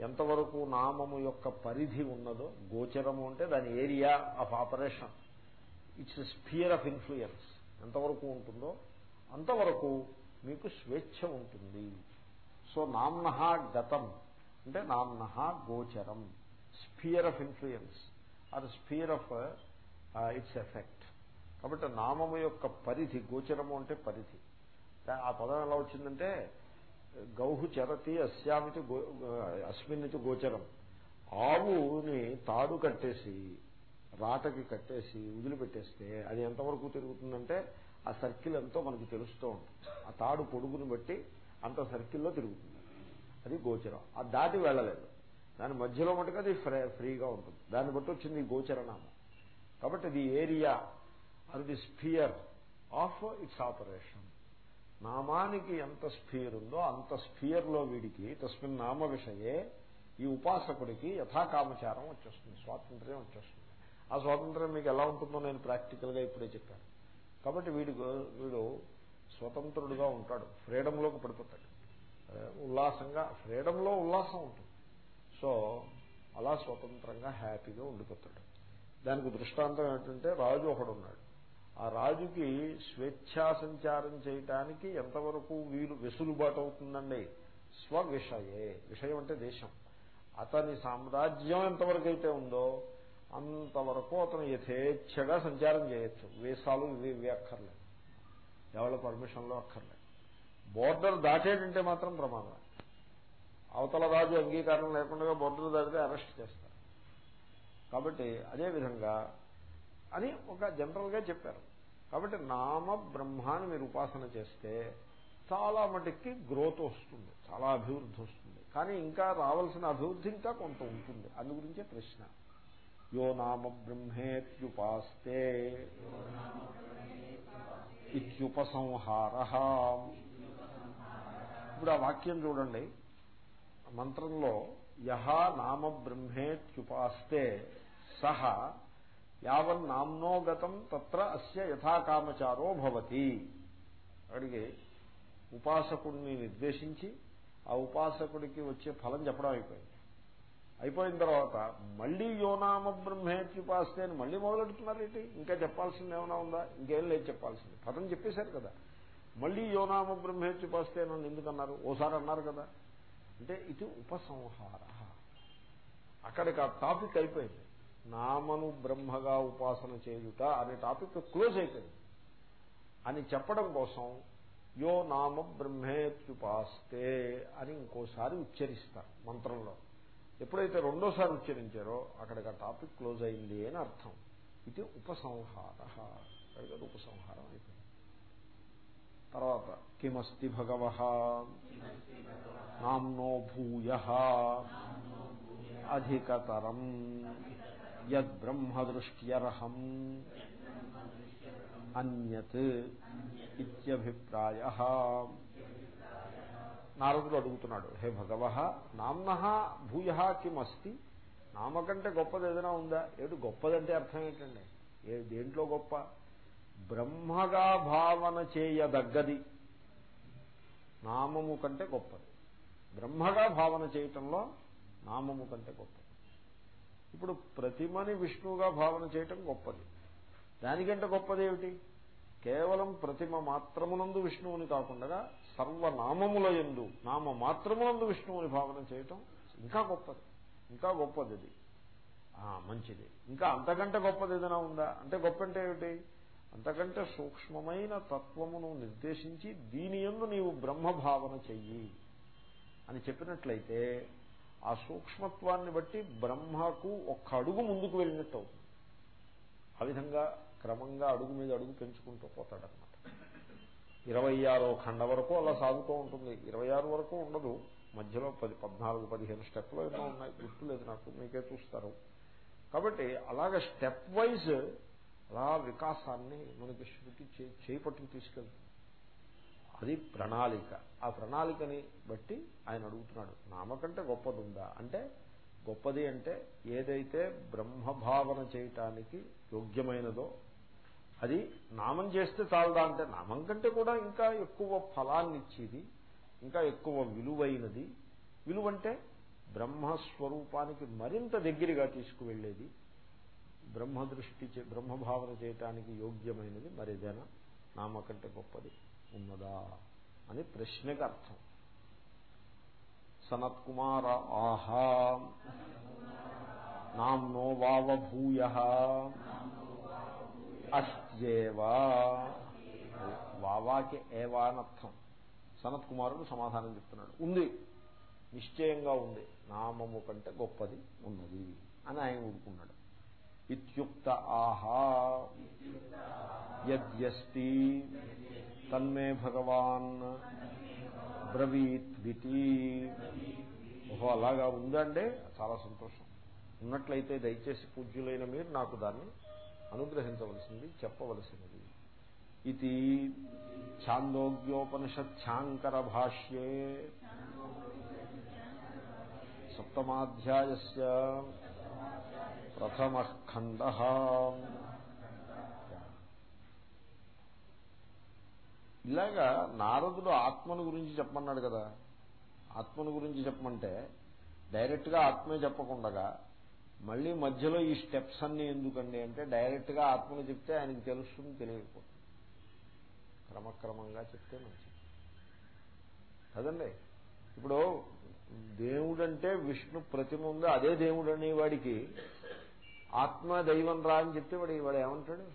ఎంతవరకు నామము యొక్క పరిధి ఉన్నదో గోచరము అంటే దాని area of operation it's sphere of influence ఎంతవరకు ఉంటుందో అంతవరకు మీకు స్వేచ్ఛ ఉంటుంది. సో నామ్న గతం అంటే నామ్న గోచరం sphere of influence or sphere of its effect. కాబట్టి నామము యొక్క పరిధి గోచరము అంటే పరిధి. ఆ పదం ఎలా వచ్చిందంటే గౌహు చరతి అస్యామితి అస్మిన్నితి గోచరం. ఆవుని తాడు కట్టేసి రాటకి కట్టేసి వదిలిపెట్టేస్తే అది ఎంతవరకు తిరుగుతుందంటే ఆ సర్కిల్ ఎంతో మనకు తెలుస్తూ ఉంటుంది. ఆ తాడు పొడుగుని బట్టి అంత సర్కిల్లో తిరుగుతుంది. అది గోచరం. ఆ దాటి వెళ్ళలేదు. దాని మధ్యలో మటుకు అది ఫ్రీగా ఉంటుంది. దాన్ని బట్టి వచ్చింది గోచరనామం. కాబట్టి the area or the sphere of its operation. నామానికి ఎంత స్ఫియర్ ఉందో అంత స్ఫియర్లో వీడికి తస్మిన్ నామ విషయే ఈ ఉపాసకుడికి యథాకామచారం వచ్చేస్తుంది. స్వాతంత్ర్యం వచ్చేస్తుంది. ఆ స్వాతంత్ర్యం మీకు ఎలా ఉంటుందో నేను ప్రాక్టికల్గా ఇప్పుడే చెప్పాను. కాబట్టి వీడు వీడు స్వతంత్రుడుగా ఉంటాడు. ఫ్రీడంలోకి పడిపోతాడు. ఉల్లాసంగా ఫ్రీడంలో ఉల్లాసం ఉంటుంది. సో అలా స్వతంత్రంగా హ్యాపీగా ఉండిపోతాడు. దానికి దృష్టాంతం ఏంటంటే రాజు ఒకడున్నాడు. ఆ రాజుకి స్వేచ్ఛా సంచారం చేయటానికి ఎంతవరకు వీలు వెసులుబాటు అవుతుందండి? స్వవిషయే. విషయం అంటే దేశం. అతని సామ్రాజ్యం ఎంతవరకు అయితే ఉందో అంతవరకు అతను యథేచ్ఛగా సంచారం చేయొచ్చు. వేసాలు ఇవి ఇవి అక్కర్లేదు. ఎవరి పర్మిషన్లో అక్కర్లేదు. బోర్డర్ దాటేటంటే మాత్రం ప్రమాదం. అవతల రాజు అంగీకారం లేకుండా బోర్డర్ దాటితే అరెస్ట్ చేస్తారు. కాబట్టి అదేవిధంగా అని ఒక జనరల్గా చెప్పారు. కాబట్టి నామ బ్రహ్మాన్ని మీరు ఉపాసన చేస్తే చాలా మటుకి గ్రోత్ వస్తుంది చాలా అభివృద్ధి వస్తుంది. కానీ ఇంకా రావాల్సిన అభివృద్ధి ఇంకా కొంత ఉంటుంది. అందు గురించే ప్రశ్న. యో నామ బ్రహ్మేత్యుపాస్తే ఇత్యుపసంహార ఇప్పుడు ఆ వాక్యం చూడండి. మంత్రంలో యహ నామ బ్రహ్మేత్యుపాస్తే సహ యావన్ గతం తత్ర అస్య యథాకామచారో భవతి। అడిగి ఉపాసకుడిని నిర్దేశించి ఆ ఉపాసకుడికి వచ్చే ఫలం చెప్పడం అయిపోయింది. అయిపోయిన తర్వాత మళ్ళీ యోనామ బ్రహ్మేత్యుపాస్తే అని మళ్ళీ మొదలెడుతున్నారేంటి ఇంకా చెప్పాల్సింది ఏమైనా ఉందా? ఇంకేం లేదు చెప్పాల్సింది. పదం చెప్పేశారు కదా. మళ్ళీ యోనామ బ్రహ్మేత్యుపాస్తే అని ఎందుకన్నారు? ఓసారి అన్నారు కదా. అంటే ఇది ఉపసంహార. అక్కడికి ఆ టాపిక్ అయిపోయింది. నామను బ్రహ్మగా ఉపాసన చేయుట అనే టాపిక్ క్లోజ్ అయిపోయింది. అని చెప్పడం కోసం యో నామ బ్రహ్మేత్యుపాస్తే అని ఇంకోసారి ఉచ్చరిస్తారు మంత్రంలో. ఎప్పుడైతే రెండోసారి ఉచ్చరించారో అక్కడికి ఆ టాపిక్ క్లోజ్ అయింది అని అర్థం. ఇది ఉపసంహార. అక్కడికి ఉపసంహారం అయిపోయింది. తర్వాత కిమస్తి భగవ నామ్నో భూయ అధికతరం యద్బ్రహ్మదృష్ట్యర్హం అన్యత్ ఇత్యభిప్రాయ. నారదుడు అడుగుతున్నాడు హే భగవ నామ్న భూయ కిమస్తి? నామ కంటే గొప్పది ఏదైనా ఉందా? ఏమిటి గొప్పదంటే అర్థం ఏంటండి? ఏ దేంట్లో గొప్ప? బ్రహ్మగా భావన చేయదగ్గది. నామము కంటే గొప్పది. బ్రహ్మగా భావన చేయటంలో నామము కంటే గొప్పది. ఇప్పుడు ప్రతిమని విష్ణువుగా భావన చేయటం గొప్పది. దానికంటే గొప్పది ఏమిటి? కేవలం ప్రతిమ మాత్రమునందు విష్ణువుని కాకుండా సర్వనామముల ఎందు నామ మాత్రములందు విష్ణువుని భావన చేయటం ఇంకా గొప్పది. ఇంకా గొప్పది ఇది. మంచిది. ఇంకా అంతకంటే గొప్పది ఏదైనా ఉందా? అంటే గొప్ప అంటే ఏమిటి? అంతకంటే సూక్ష్మమైన తత్వమును నిర్దేశించి దీని ఎందు నీవు బ్రహ్మభావన చెయ్యి అని చెప్పినట్లయితే ఆ సూక్ష్మత్వాన్ని బట్టి బ్రహ్మకు ఒక్క అడుగు ముందుకు వెళ్ళినట్టు అవుతుంది. ఆ విధంగా క్రమంగా అడుగు మీద అడుగు పెంచుకుంటూ పోతాడనమాట ఇరవై ఆరో ఖండ వరకు అలా సాగుతూ ఉంటుంది. ఇరవై ఆరు వరకు ఉండదు. మధ్యలో పది పద్నాలుగు పదిహేను స్టెప్లు ఎన్నో ఉన్నాయి. గుర్తులేదు నాకు. మీకే చూస్తారు. కాబట్టి అలాగ స్టెప్ వైజ్ అలా వికాసాన్ని మనకి శృతి చేపట్టుకు తీసుకెళ్తుంది. అది ప్రణాళిక. ఆ ప్రణాళికని బట్టి ఆయన అడుగుతున్నాడు నామకంటే గొప్పది ఉందా అంటే గొప్పది అంటే ఏదైతే బ్రహ్మభావన చేయటానికి యోగ్యమైనదో అది నామం చేస్తే చాలదా అంటే నామం కంటే కూడా ఇంకా ఎక్కువ ఫలాన్ని ఇచ్చేది ఇంకా ఎక్కువ విలువైనది. విలువంటే బ్రహ్మస్వరూపానికి మరింత దగ్గరగా తీసుకువెళ్ళేది. బ్రహ్మ దృష్టి బ్రహ్మభావన చేయటానికి యోగ్యమైనది మరేదైనా నామ కంటే గొప్పది ఉన్నదా అని ప్రశ్నకు అర్థం. సనత్కుమార ఆహా నామ్నో వావభూయ అస్యేవా. వావాకి ఏవా అనర్థం సనత్ కుమారుడు సమాధానం చెప్తున్నాడు. ఉంది. నిశ్చయంగా ఉంది. నామము కంటే గొప్పది ఉన్నది అని ఆయన ఊరుకున్నాడు. ఇత్యుక్త ఆహా. యద్యస్తి. తన్మే భగవాన్. బ్రవీత్వితి ఓహో అలాగా ఉందండే. చాలా సంతోషం. ఉన్నట్లయితే దయచేసి పూజ్యులైన మీరు నాకు దాన్ని అనుగ్రహించవలసింది చెప్పవలసినది. ఇది ఛాందోగ్యోపనిషత్యాంకర భాష్యే సప్తమాధ్యాయ ప్రథమ ఖండ. ఇలాగా నారదుడు ఆత్మను గురించి చెప్పమన్నాడు కదా. ఆత్మను గురించి చెప్పమంటే డైరెక్ట్గా ఆత్మే చెప్పకుండగా మళ్ళీ మధ్యలో ఈ స్టెప్స్ అన్ని ఎందుకండి అంటే డైరెక్ట్గా ఆత్మను చెప్తే ఆయనకు తెలుస్తుంది తెలియకపోతుంది. క్రమక్రమంగా చెప్తే మంచిది. కదండి? ఇప్పుడు దేవుడంటే విష్ణు ప్రతిమ ఉంది అదే దేవుడు అనే వాడికి ఆత్మ దైవం రా అని చెప్తే వాడు వాడు ఏమంటాడు?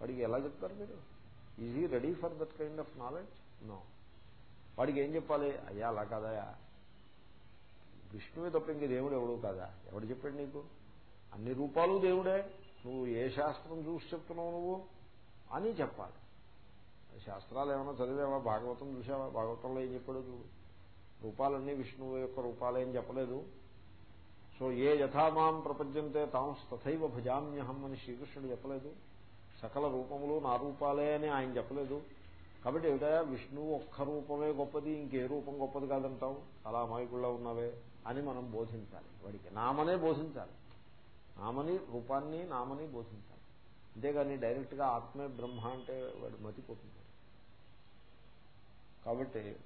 వాడికి ఎలా చెప్తారు మీరు? Is he ready for that kind of knowledge no వాడికి ఏం చెప్పాలి? అయ్యా అలా కాదయా విష్ణువే తప్ప ఇంక దేవుడు ఎవడు కాదా? ఎవడు చెప్పాడు నీకు? అన్ని రూపాలు దేవుడే. నువ్వు ఏ శాస్త్రం చూసి చెప్తున్నావు నువ్వు? అని చెప్పాలి. శాస్త్రాలు ఏమైనా చదివావా? భాగవతం చూసావా భాగవతంలో ఏం చెప్పాడు చూడు. రూపాలన్నీ విష్ణువు యొక్క రూపాలే అని చెప్పలేదు. సో ఏ యథామాం ప్రపంచంతే తాంస్ తథైవ భజామ్యహం అని శ్రీకృష్ణుడు చెప్పలేదు. సకల రూపములు నా రూపాలే అని ఆయన చెప్పలేదు. కాబట్టి ఏమిటా విష్ణువు ఒక్క రూపమే గొప్పది ఇంకే రూపం గొప్పది కాదంటావు. అలా అమాయకుల్లో ఉన్నవే. అని మనం బోధించాలి. వాడికి నామనే బోధించాలి. నామని రూపాన్ని నామని బోధించాలి. అంతేగాని డైరెక్ట్గా ఆత్మే బ్రహ్మ అంటే వాడు మతిపోతుంది. కాబట్టి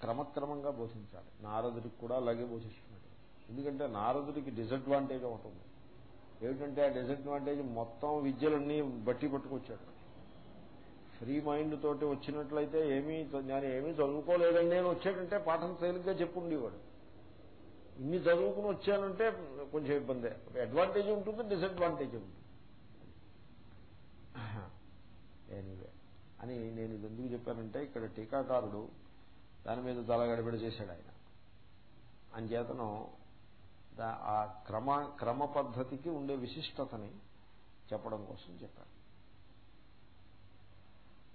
క్రమక్రమంగా బోధించాలి. నారదుడికి కూడా అలాగే బోధిస్తున్నాడు. ఎందుకంటే నారదుడికి డిసడ్వాంటేజ్ ఉంటుంది ఏమిటంటే ఆ డిసడ్వాంటేజ్ మొత్తం విద్యలన్నీ బట్టి పట్టుకొచ్చాడు. ఫ్రీ మైండ్ తోటి వచ్చినట్లయితే ఏమీ నేను ఏమీ చదువుకోలేదని నేను వచ్చాడంటే పాఠం తేలిగ్గా చెప్పుండేవాడు. ఇన్ని చదువుకుని వచ్చానంటే కొంచెం ఇబ్బందే. అడ్వాంటేజ్ ఉంటుంది డిసడ్వాంటేజ్ ఉంటుంది. ఎనీవే అని నేను ఇది ఎందుకు చెప్పానంటే ఇక్కడ టీకాకారుడు దాని మీద చాలా గడిబడి చేశాడు ఆయన. అంచేతను ఆ క్రమ క్రమ పద్ధతికి ఉండే విశిష్టతని చెప్పడం కోసం చెప్పాను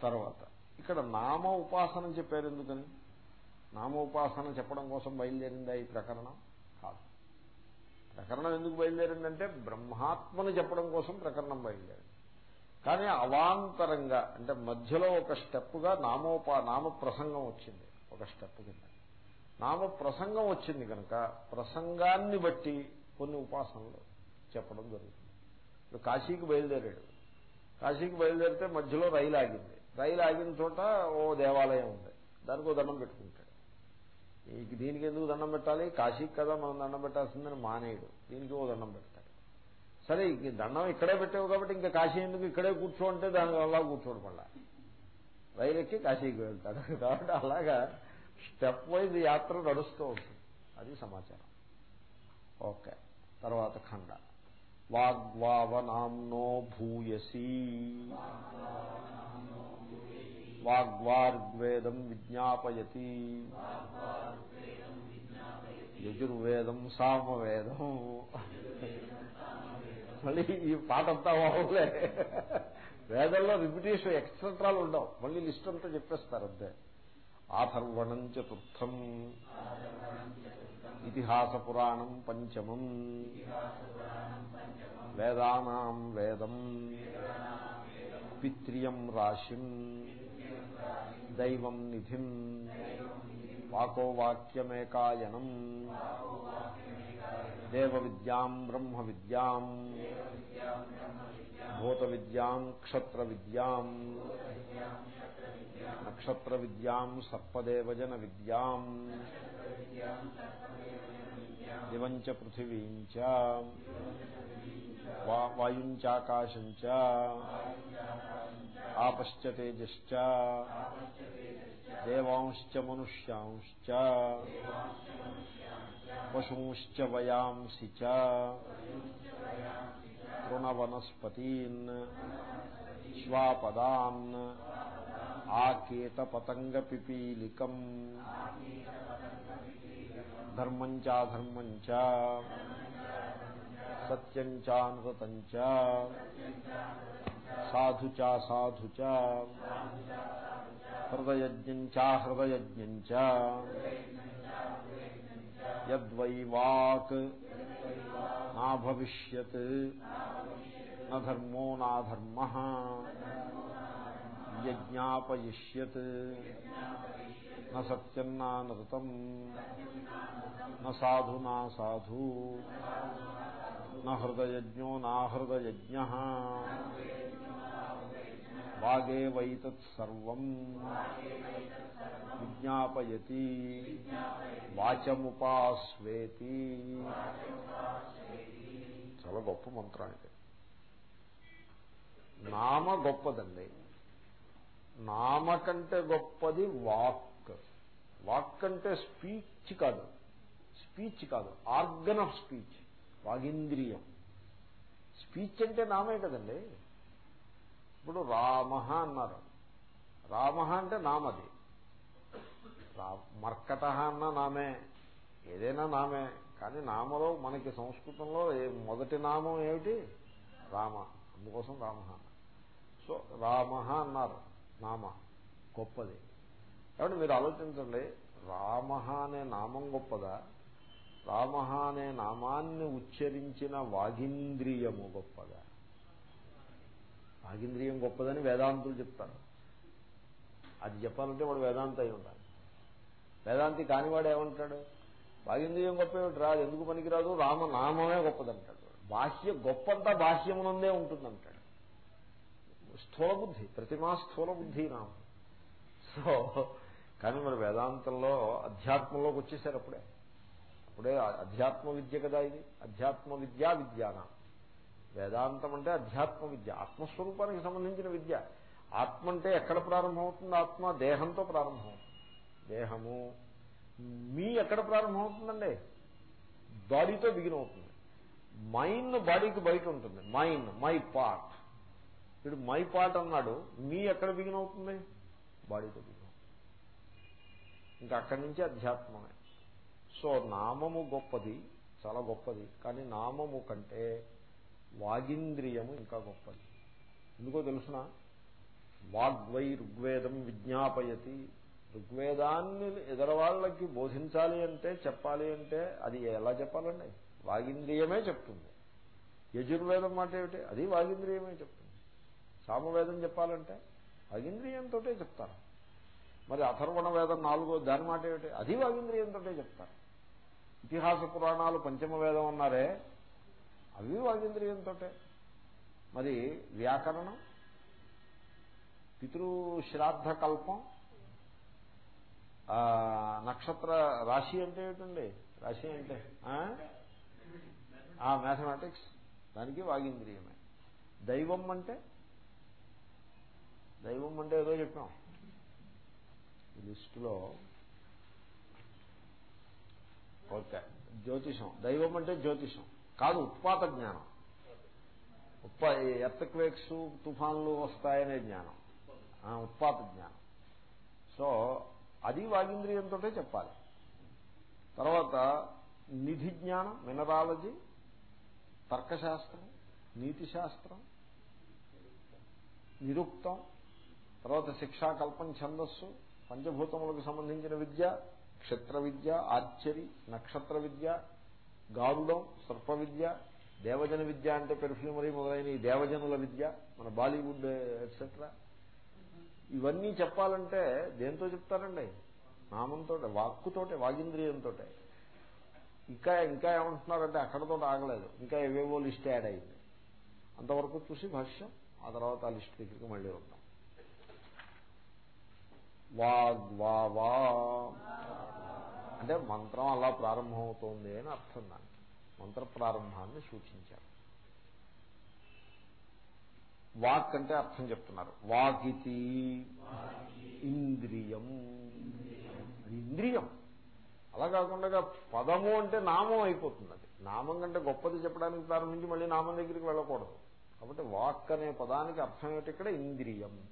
తర్వాత. ఇక్కడ నామ ఉపాసన చెప్పారు ఎందుకని? నామ ఉపాసన చెప్పడం కోసం బయలుదేరిందా ఈ ప్రకరణం? కాదు. ప్రకరణం ఎందుకు బయలుదేరిందంటే బ్రహ్మాత్మను చెప్పడం కోసం ప్రకరణం బయలుదేరింది. కానీ అవాంతరంగా అంటే మధ్యలో ఒక స్టెప్గా నామోపా నామ ప్రసంగం వచ్చింది. ఒక స్టెప్ కింద. నామ ప్రసంగం వచ్చింది కనుక ప్రసంగాన్ని బట్టి కొన్ని ఉపాసనలు చెప్పడం జరుగుతుంది. ఇప్పుడు కాశీకి బయలుదేరాడు. కాశీకి బయలుదేరితే మధ్యలో రైలు ఆగింది. రైలు ఆగిన చోట ఓ దేవాలయం ఉంది. దానికి ఓ దండం పెట్టుకుంటాడు. దీనికి ఎందుకు దండం పెట్టాలి? కాశీకి కదా మనం దండం పెట్టాల్సిందని మానేయడు దీనికి ఓ దండం పెడతాడు. సరే దండం ఇక్కడే పెట్టావు కాబట్టి ఇంకా కాశీ ఎందుకు ఇక్కడే కూర్చోంటే దాని వల్ల కూర్చోడు మళ్ళా. రైలు ఎక్కి కాశీకి వెళ్తాడు. కాబట్టి అలాగా స్టెప్ వైజ్ యాత్ర నడుస్తూ ఉంటుంది. అది సమాచారం. ఓకే. తర్వాత ఖండ. వాగ్వావనాంనో భూయసీ. వాగ్వార్గ్వేదం విజ్ఞాపయతి. యజుర్వేదం సామవేదం. మళ్ళీ ఈ పాట అంతా బాగులే వేదంలో రిపిటేషన్ ఎక్సెట్రాలు ఉండవు. మళ్ళీ లిస్ట్ అంతా చెప్పేస్తారు అంతే. ఆథర్వణం చతుర్థం. ఇతిహాస పురాణం పంచమం. వేదానాం వేదం. పిత్రియం రాశిం. దైవం నిధిం వాకో వాక్యమేకాయనం దేవ విద్యాం బ్రహ్మ విద్యాం భూత విద్యాం క్షత్ర విద్యాం నక్షత్ర విద్యాం సర్పదేవజన విద్యాం దివంచ పృథివీం చ వాయుంచాకాశం చ ఆపశ్చ తేజశ్చ దేవాంశ్చ మనుష్యాంశ్చ పశూంశ్చ వయాంసి చ తృణవనస్పతీన్ శ్వాపదాన్ ఆకీట పతంగ పిపీలికం ధర్మం చాధర్మం చ. సత్యం చానృతం చ. సాధు చ సాధు చ. హృదయజ్ఞం చ హృదయజ్ఞం చ. యద్వై వాక్ నా భవిష్యత్. నధర్మో నాధర్మ యజ్ఞాపయిష్యత్. నత్యన్నానృతం నానృతం నా సాధు. నృదయజ్ఞో నాహృదయజ్ఞ వాగే వైతత్సర్వం విజ్ఞాపయతి. వాచముపాస్వేతి. చాలా గొప్ప మంత్రం ఇది. నామ గొప్పదండి. నామ కంటే గొప్పది వాక్. వాక్ అంటే స్పీచ్ కాదు. స్పీచ్ కాదు. Organ of speech. వాగింద్రియం. స్పీచ్ అంటే నామే కదండి. ఇప్పుడు రామ అన్నారు. రామ అంటే నామది. మర్కట అన్న నామే. ఏదైనా నామే. కానీ నామలో మనకి సంస్కృతంలో మొదటి నామం ఏమిటి? రామ. అందుకోసం రామ సో రామ అన్నారు. నామ గొప్పది. కాబట్టి మీరు ఆలోచించండి రామ అనే నామం గొప్పదా? రామ అనే నామాన్ని ఉచ్చరించిన వాగింద్రియము గొప్పదా? వాగింద్రియం గొప్పదని వేదాంతులు చెప్తారు. అది చెప్పాలంటే వాడు వేదాంత అయి ఉండాలి. వేదాంతి కానివాడు ఏమంటాడు? వాగింద్రియం గొప్ప ఏమిటి రాదు ఎందుకు పనికిరాదు? రామనామమే గొప్పదంటాడు. బాహ్య గొప్పంతా బాహ్యమునందే ఉంటుందంటాడు. స్థూల బుద్ధి ప్రతిమా స్థూల బుద్ధి నామం. సో కానీ మరి వేదాంతంలో అధ్యాత్మంలోకి వచ్చేసారు అప్పుడే. అప్పుడే అధ్యాత్మ విద్య కదా ఇది. అధ్యాత్మ విద్యా విద్యాన వేదాంతం అంటే అధ్యాత్మ విద్య. ఆత్మస్వరూపానికి సంబంధించిన విద్య. ఆత్మ అంటే ఎక్కడ ప్రారంభమవుతుంది? ఆత్మ దేహంతో ప్రారంభమవుతుంది. దేహము మీ ఎక్కడ ప్రారంభమవుతుందండి? బాడీతో బిగిన్ అవుతుంది మైండ్ బాడీకి బయట ఉంటుంది. Mind my part. ఇప్పుడు మై పార్ట్ అన్నాడు మీ ఎక్కడ బిగిన్ అవుతుంది? బాడీతో బిగిన్ ఇంకా అక్కడి నుంచి అధ్యాత్మమే. సో నామము గొప్పది చాలా గొప్పది. కానీ నామము కంటే వాగింద్రియము ఇంకా గొప్పది. ఎందుకో తెలుసిన? వాగ్వై ఋగ్వేదం విజ్ఞాపయతి. ఋగ్వేదాన్ని ఎదరవాళ్ళకి బోధించాలి అంటే చెప్పాలి అంటే అది ఎలా చెప్పాలండి? వాగింద్రియమే చెప్తుంది. యజుర్వేదం మాట ఏమిటి? అది వాగింద్రియమే చెప్తుంది. సామవేదం చెప్పాలంటే వాగింద్రియంతో చెప్తారు. మరి అథర్వణ వేదం నాలుగో దాని మాట ఏమిటి? అది వాగింద్రియంతో చెప్తారు. ఇతిహాస పురాణాలు పంచమ వేదం అన్నారే అవి వాగింద్రియంతో మరి వ్యాకరణం పితృశ్రాద్ధ కల్పం నక్షత్ర రాశి అంటే ఏమిటండి? రాశి అంటే మ్యాథమెటిక్స్. దానికి వాగింద్రియమే. దైవం అంటే దైవం అంటే ఏదో చెప్పాం. ఈ లిస్టులో ఓకే జ్యోతిషం. దైవం అంటే జ్యోతిషం కాదు ఉత్పాత జ్ఞానం. ఉత్పా ఎర్తక్వేక్స్ తుఫాన్లు వస్తాయనే జ్ఞానం. ఉత్పాత జ్ఞానం. సో అది వాగింద్రియంతో చెప్పాలి. తర్వాత నిధి జ్ఞానం మినరాలజీ తర్కశాస్త్రం నీతి శాస్త్రం నిరుక్తం. తర్వాత శిక్షాకల్పం ఛందస్సు పంచభూతములకు సంబంధించిన విద్య క్షత్ర విద్య ఆర్చరి నక్షత్ర విద్య గారుడం సర్ప విద్య దేవజన విద్య అంటే పెర్ఫ్యూమరీ మొదలైన ఈ దేవజనుల విద్య మన బాలీవుడ్ ఎట్సెట్రా ఇవన్నీ చెప్పాలంటే దేంతో చెప్తారండి? నామంతో వాక్కుతోటే వాగింద్రియంతో ఇంకా ఇంకా ఏమంటున్నారంటే అక్కడతో ఆగలేదు. ఇంకా ఏవేవో లిస్ట్ యాడ్ అయింది. అంతవరకు చూసి భాష్యం ఆ తర్వాత ఆ లిస్ట్ దగ్గరికి మళ్ళీ వద్దాం. వాగ్వావా అంటే మంత్రం అలా ప్రారంభమవుతోంది అని అర్థం దానికి. మంత్ర ప్రారంభాన్ని సూచించారు. వాక్ అంటే అర్థం చెప్తున్నారు. వాకితి ఇంద్రియం. ఇంద్రియం. అలా కాకుండా పదము అంటే నామం అయిపోతుంది అది. నామం కంటే గొప్పది చెప్పడానికి ప్రారంభించి మళ్ళీ నామం దగ్గరికి వెళ్ళకూడదు. కాబట్టి వాక్ అనే పదానికి అర్థం ఏమిటి? ఇక్కడ ఇంద్రియం.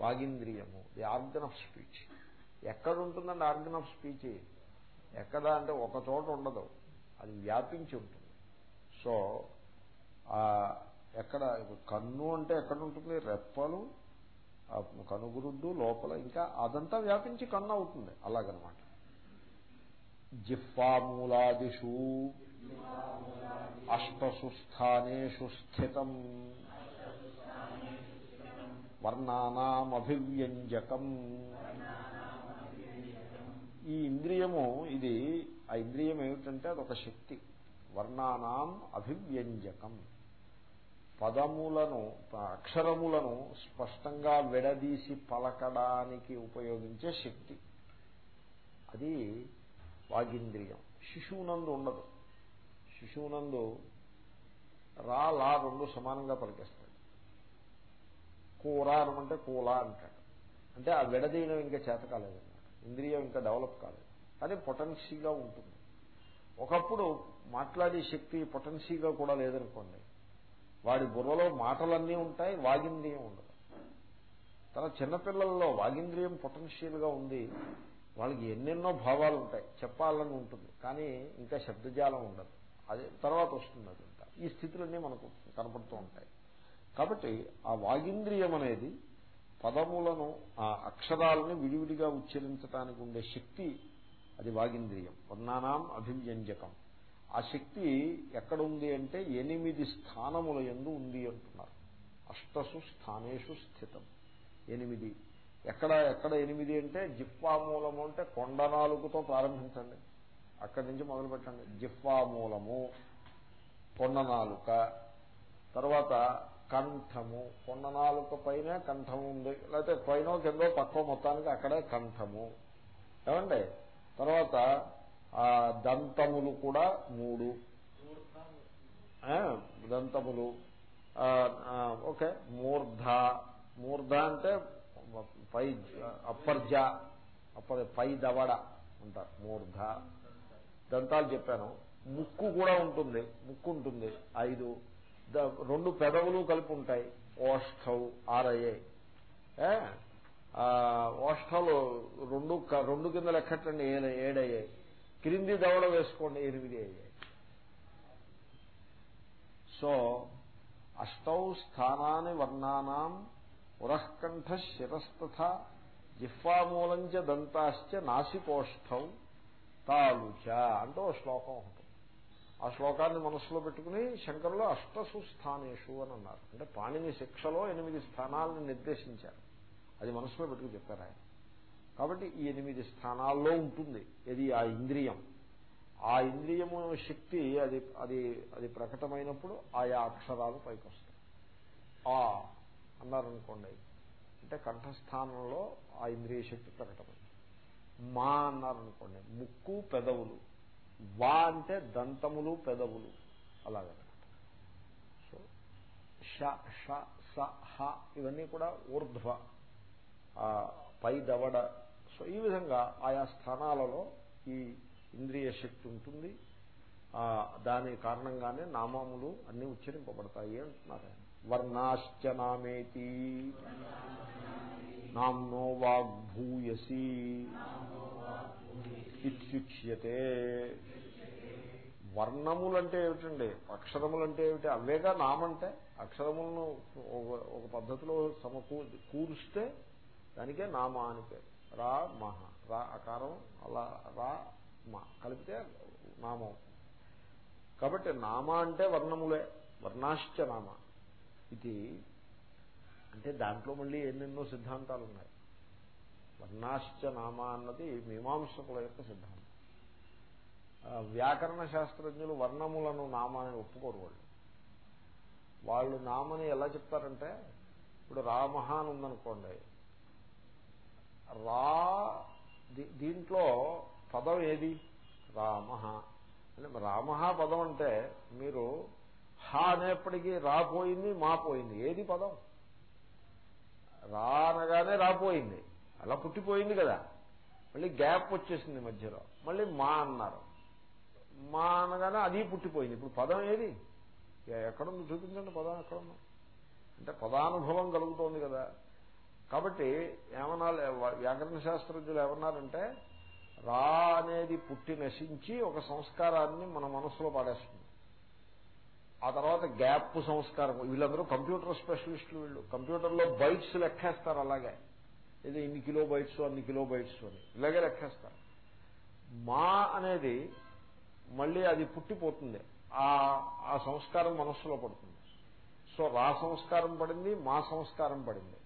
వాగింద్రియము. ది ఆర్గన్ ఆఫ్ స్పీచ్ ఎక్కడ ఉంటుందండి ఆర్గన్ ఆఫ్ స్పీచ్ ఎక్కడ అంటే ఒక చోట ఉండదు. అది వ్యాపించి ఉంటుంది. సో ఎక్కడ కన్ను అంటే ఎక్కడ ఉంటుంది రెప్పలు కనుగురుడ్డు లోపల ఇంకా అదంతా వ్యాపించి కన్ను అవుతుంది. అలాగనమాట. జిహ్వామూలాదిషు అష్టసు స్థానేషు స్థితం. వర్ణానామభివ్యంజకం. ఈ ఇంద్రియము ఇది ఆ ఇంద్రియం ఏమిటంటే అదొక శక్తి. వర్ణానాం అభివ్యంజకం. పదములను అక్షరములను స్పష్టంగా విడదీసి పలకడానికి ఉపయోగించే శక్తి. అది వాగింద్రియం. శిశువునందు ఉండదు. శిశువునందు రా లా రెండు సమానంగా పలికేస్తాయి. కూర అనమంటే కూల అంటాడు. అంటే ఆ విడదీయడం ఇంకా చేత కాలేదన్నమాట ఇంద్రియం ఇంకా డెవలప్ కాలేదు. కానీ పొటెన్సీగా ఉంటుంది. ఒకప్పుడు మాట్లాడే శక్తి పొటెన్సీగా కూడా లేదనుకోండి. వాడి బుర్రలో మాటలన్నీ ఉంటాయి వాగింద్రియం ఉండదు. తన చిన్నపిల్లల్లో వాగింద్రియం పొటెన్షియల్గా ఉంది. వాళ్ళకి ఎన్నెన్నో భావాలు ఉంటాయి. చెప్పాలని ఉంటుంది. కానీ ఇంకా శబ్దజాలం ఉండదు. అది తర్వాత వస్తుంది అదంతా. ఈ స్థితులన్నీ మనకు కనపడుతూ ఉంటాయి. కాబట్టి ఆ వాగింద్రియం అనేది పదములను ఆ అక్షరాలను విడివిడిగా ఉచ్చరించడానికి ఉండే శక్తి అది వాగింద్రియం. వర్ణానాం అభివ్యంజకం. ఆ శక్తి ఎక్కడ ఉంది అంటే ఎనిమిది స్థానముల ఎందు ఉంది అంటున్నారు. అష్టసు స్థానేషు స్థితం. ఎనిమిది. ఎక్కడ ఎక్కడ ఎనిమిది అంటే జిఫ్వామూలము అంటే కొండనాలుగుతో ప్రారంభించండి. అక్కడి నుంచి మొదలు పెట్టండి. జిఫ్వామూలము కొండనాలుక తర్వాత కంఠము. కొండనాలుక పైన కంఠము ఉంది. లేకపోతే పైన కిందో తక్కువ మొత్తానికి అక్కడే కంఠము. ఏమండి? తర్వాత దంతములు కూడా మూడు. దంతములు. ఓకే. మూర్ధ. మూర్ధ అంటే పై అప్పర్జ. అప్పర్ పై దవడ అంటారు. మూర్ధ. దంతాలు చెప్పాను. ముక్కు కూడా ఉంటుంది. ముక్కు ఉంటుంది. ఐదు. రెండు పెదవులు కలిపి ఉంటాయి ఓష్ఠవు ఆరయ్యాయి ఓష్ఠలు రెండు రెండు కింద లెక్కట్టండి ఏడయ్యాయి క్రింది దవడ వేసుకోండి ఎనిమిది అయ్యాయి సో అష్టౌ స్థానాన్ని వర్ణానాం ఉరఃకంఠ శిరస్తథ జిహ్వామూలంచ దంతాశ్చ నాసికోష్ఠౌ తాలుచ అంటూ శ్లోకం. ఆ శ్లోకాన్ని మనస్సులో పెట్టుకుని శంకరులు అష్టసు స్థానేషు అని అన్నారు. అంటే పాణిని శిక్షలో ఎనిమిది స్థానాలను నిర్దేశించారు. అది మనసులో పెట్టుకుని చెప్పారు ఆయన. కాబట్టి ఈ ఎనిమిది స్థానాల్లో ఉంటుంది. ఇది ఆ ఇంద్రియం. ఆ ఇంద్రియము శక్తి అది అది అది ప్రకటమైనప్పుడు ఆయా అక్షరాలు పైకి వస్తాయి ఆ అన్నారనుకోండి అంటే కంఠస్థానంలో ఆ ఇంద్రియ శక్తి ప్రకటమైంది. మా అన్నారనుకోండి ముక్కు పెదవులు. వా అంటే దంతములు పెదవులు. అలాగనమాట. సో ష ష స హ ఇవన్నీ కూడా ఊర్ధ్వ పై దవడ. సో ఈ విధంగా ఆయా స్థానాలలో ఈ ఇంద్రియ శక్తి ఉంటుంది. దాని కారణంగానే నామములు అన్ని ఉచ్చరింపబడతాయి అంటున్నారు వర్ణాశ్చ నామేతి. నామ్నో వాగ్భూయసి ఇత్యుచ్యతే వర్ణములంటే ఏమిటండి? అక్షరములంటే ఏమిటి? అవేగా నామంటే? అక్షరములను ఒక పద్ధతిలో సమకూ కూరుస్తే దానికే నామ అని పేరు. రా మహ. రా అకారం అలా రా మా. కలిపితే నామం. కాబట్టి నామ అంటే వర్ణములే. వర్ణాశ్చ నామ. ఇది అంటే దాంట్లో మళ్ళీ ఎన్నెన్నో సిద్ధాంతాలు ఉన్నాయి వర్ణాశ్చ నామ అన్నది మీమాంసకుల యొక్క సిద్ధాంతం. వ్యాకరణ శాస్త్రజ్ఞులు వర్ణములను నామాన్ని ఒప్పుకోరు వాళ్ళు. వాళ్ళు నామని ఎలా చెప్తారంటే ఇప్పుడు రామహ అని ఉందనుకోండి. రా దీంట్లో పదం ఏది? రామ అంటే రామ పదం అంటే మీరు హా అనేప్పటికీ రాపోయింది మా పోయింది. ఏది పదం? రా అనగానే రాపోయింది అలా పుట్టిపోయింది కదా. మళ్ళీ గ్యాప్ వచ్చేసింది మధ్యలో. మళ్ళీ మా అన్నారు. మా అనగానే అది పుట్టిపోయింది. ఇప్పుడు పదం ఏది? ఎక్కడుంది? చూపించండి పదం ఎక్కడుంది? అంటే పదానుభవం కలుగుతోంది కదా. కాబట్టి ఏమన్నా వ్యాకరణ శాస్త్రజ్ఞులు ఏమన్నారంటే రా అనేది పుట్టి నశించి ఒక సంస్కారాన్ని మన మనస్సులో పాడేస్తుంది ఆ తర్వాత గ్యాప్ సంస్కారం. వీళ్ళందరూ కంప్యూటర్ స్పెషలిస్టులు వీళ్ళు. కంప్యూటర్లో బైట్స్ లెక్కేస్తారు అలాగే. ఇది ఇన్ని కిలో బైట్స్ అన్ని కిలో బైట్స్ అని. ఇలాగే లెక్కేస్తారు. మా అనేది మళ్ళీ అది పుట్టిపోతుంది. ఆ ఆ సంస్కారం మనస్సులో పడుతుంది. సో రా సంస్కారం పడింది మా సంస్కారం పడింది.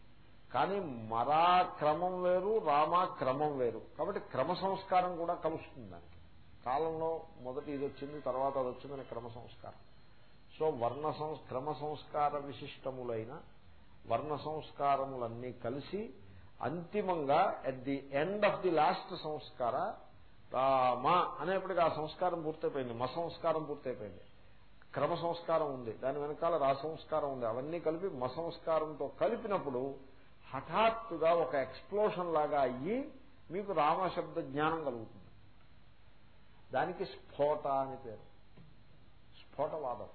కానీ మరా క్రమం వేరు రామా క్రమం వేరు. కాబట్టి క్రమ సంస్కారం కూడా కలుస్తుంది దానికి. కాలంలో మొదటి ఇది వచ్చింది తర్వాత అది వచ్చిందని క్రమ సంస్కారం. సో వర్ణ సంస్ క్రమ సంస్కార విశిష్టములైన వర్ణ సంస్కారములన్నీ కలిసి అంతిమంగా at the end of the last సంస్కార మా అనేప్పటికీ ఆ సంస్కారం పూర్తయిపోయింది. మ సంస్కారం పూర్తయిపోయింది. క్రమ సంస్కారం ఉంది. దాని వెనకాల రా సంస్కారం ఉంది. అవన్నీ కలిపి మ సంస్కారంతో కలిపినప్పుడు హఠాత్తుగా ఒక ఎక్స్ప్లోషన్ లాగా అయ్యి మీకు రామశబ్ద జ్ఞానం కలుగుతుంది. దానికి స్ఫోట అని పేరు. స్ఫోటవాదం.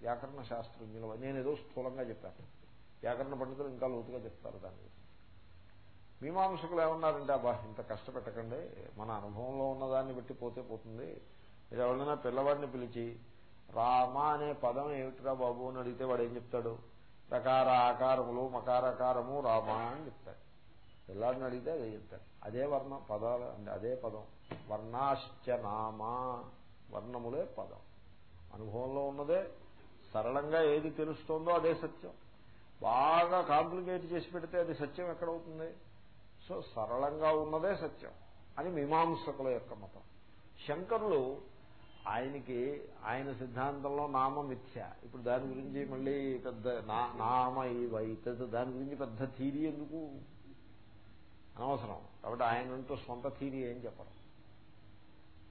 వ్యాకరణ శాస్త్రజ్ఞుల నేను ఏదో స్థూలంగా చెప్పాను. వ్యాకరణ పండితులు ఇంకా లోతుగా చెప్తారు దాని గురించి మీమాంసకులు ఏమన్నారంటే అబ్బా ఇంత కష్టపెట్టకండి. మన అనుభవంలో ఉన్నదాన్ని బట్టి పోతే పోతుంది. మీరు ఎవరైనా పిల్లవాడిని పిలిచి రామ అనే పదం ఏమిటిరా బాబు అని అడిగితే వాడు ఏం చెప్తాడు? ప్రకార ఆకారములు మకారకారము రామ అని చెప్తాడు. పిల్లాడిని అడిగితే అదే చెప్తాడు. అదే వర్ణం పదాలు అంటే అదే పదం. వర్ణాశ్చ నామా వర్ణములే పదం. అనుభవంలో ఉన్నదే సరళంగా ఏది తెలుస్తోందో అదే సత్యం. బాగా కాంప్లికేట్ చేసి పెడితే అది సత్యం ఎక్కడవుతుంది? సో సరళంగా ఉన్నదే సత్యం. అని మీమాంసకుల యొక్క మతం. శంకరులు ఆయనకి ఆయన సిద్ధాంతంలో నామ మిథ్య. ఇప్పుడు దాని గురించి మళ్ళీ పెద్ద నామ ఈ దాని గురించి పెద్ద థీరీ ఎందుకు? అనవసరం. కాబట్టి ఆయనంటూ సొంత థీరీ ఏం చెప్పరు.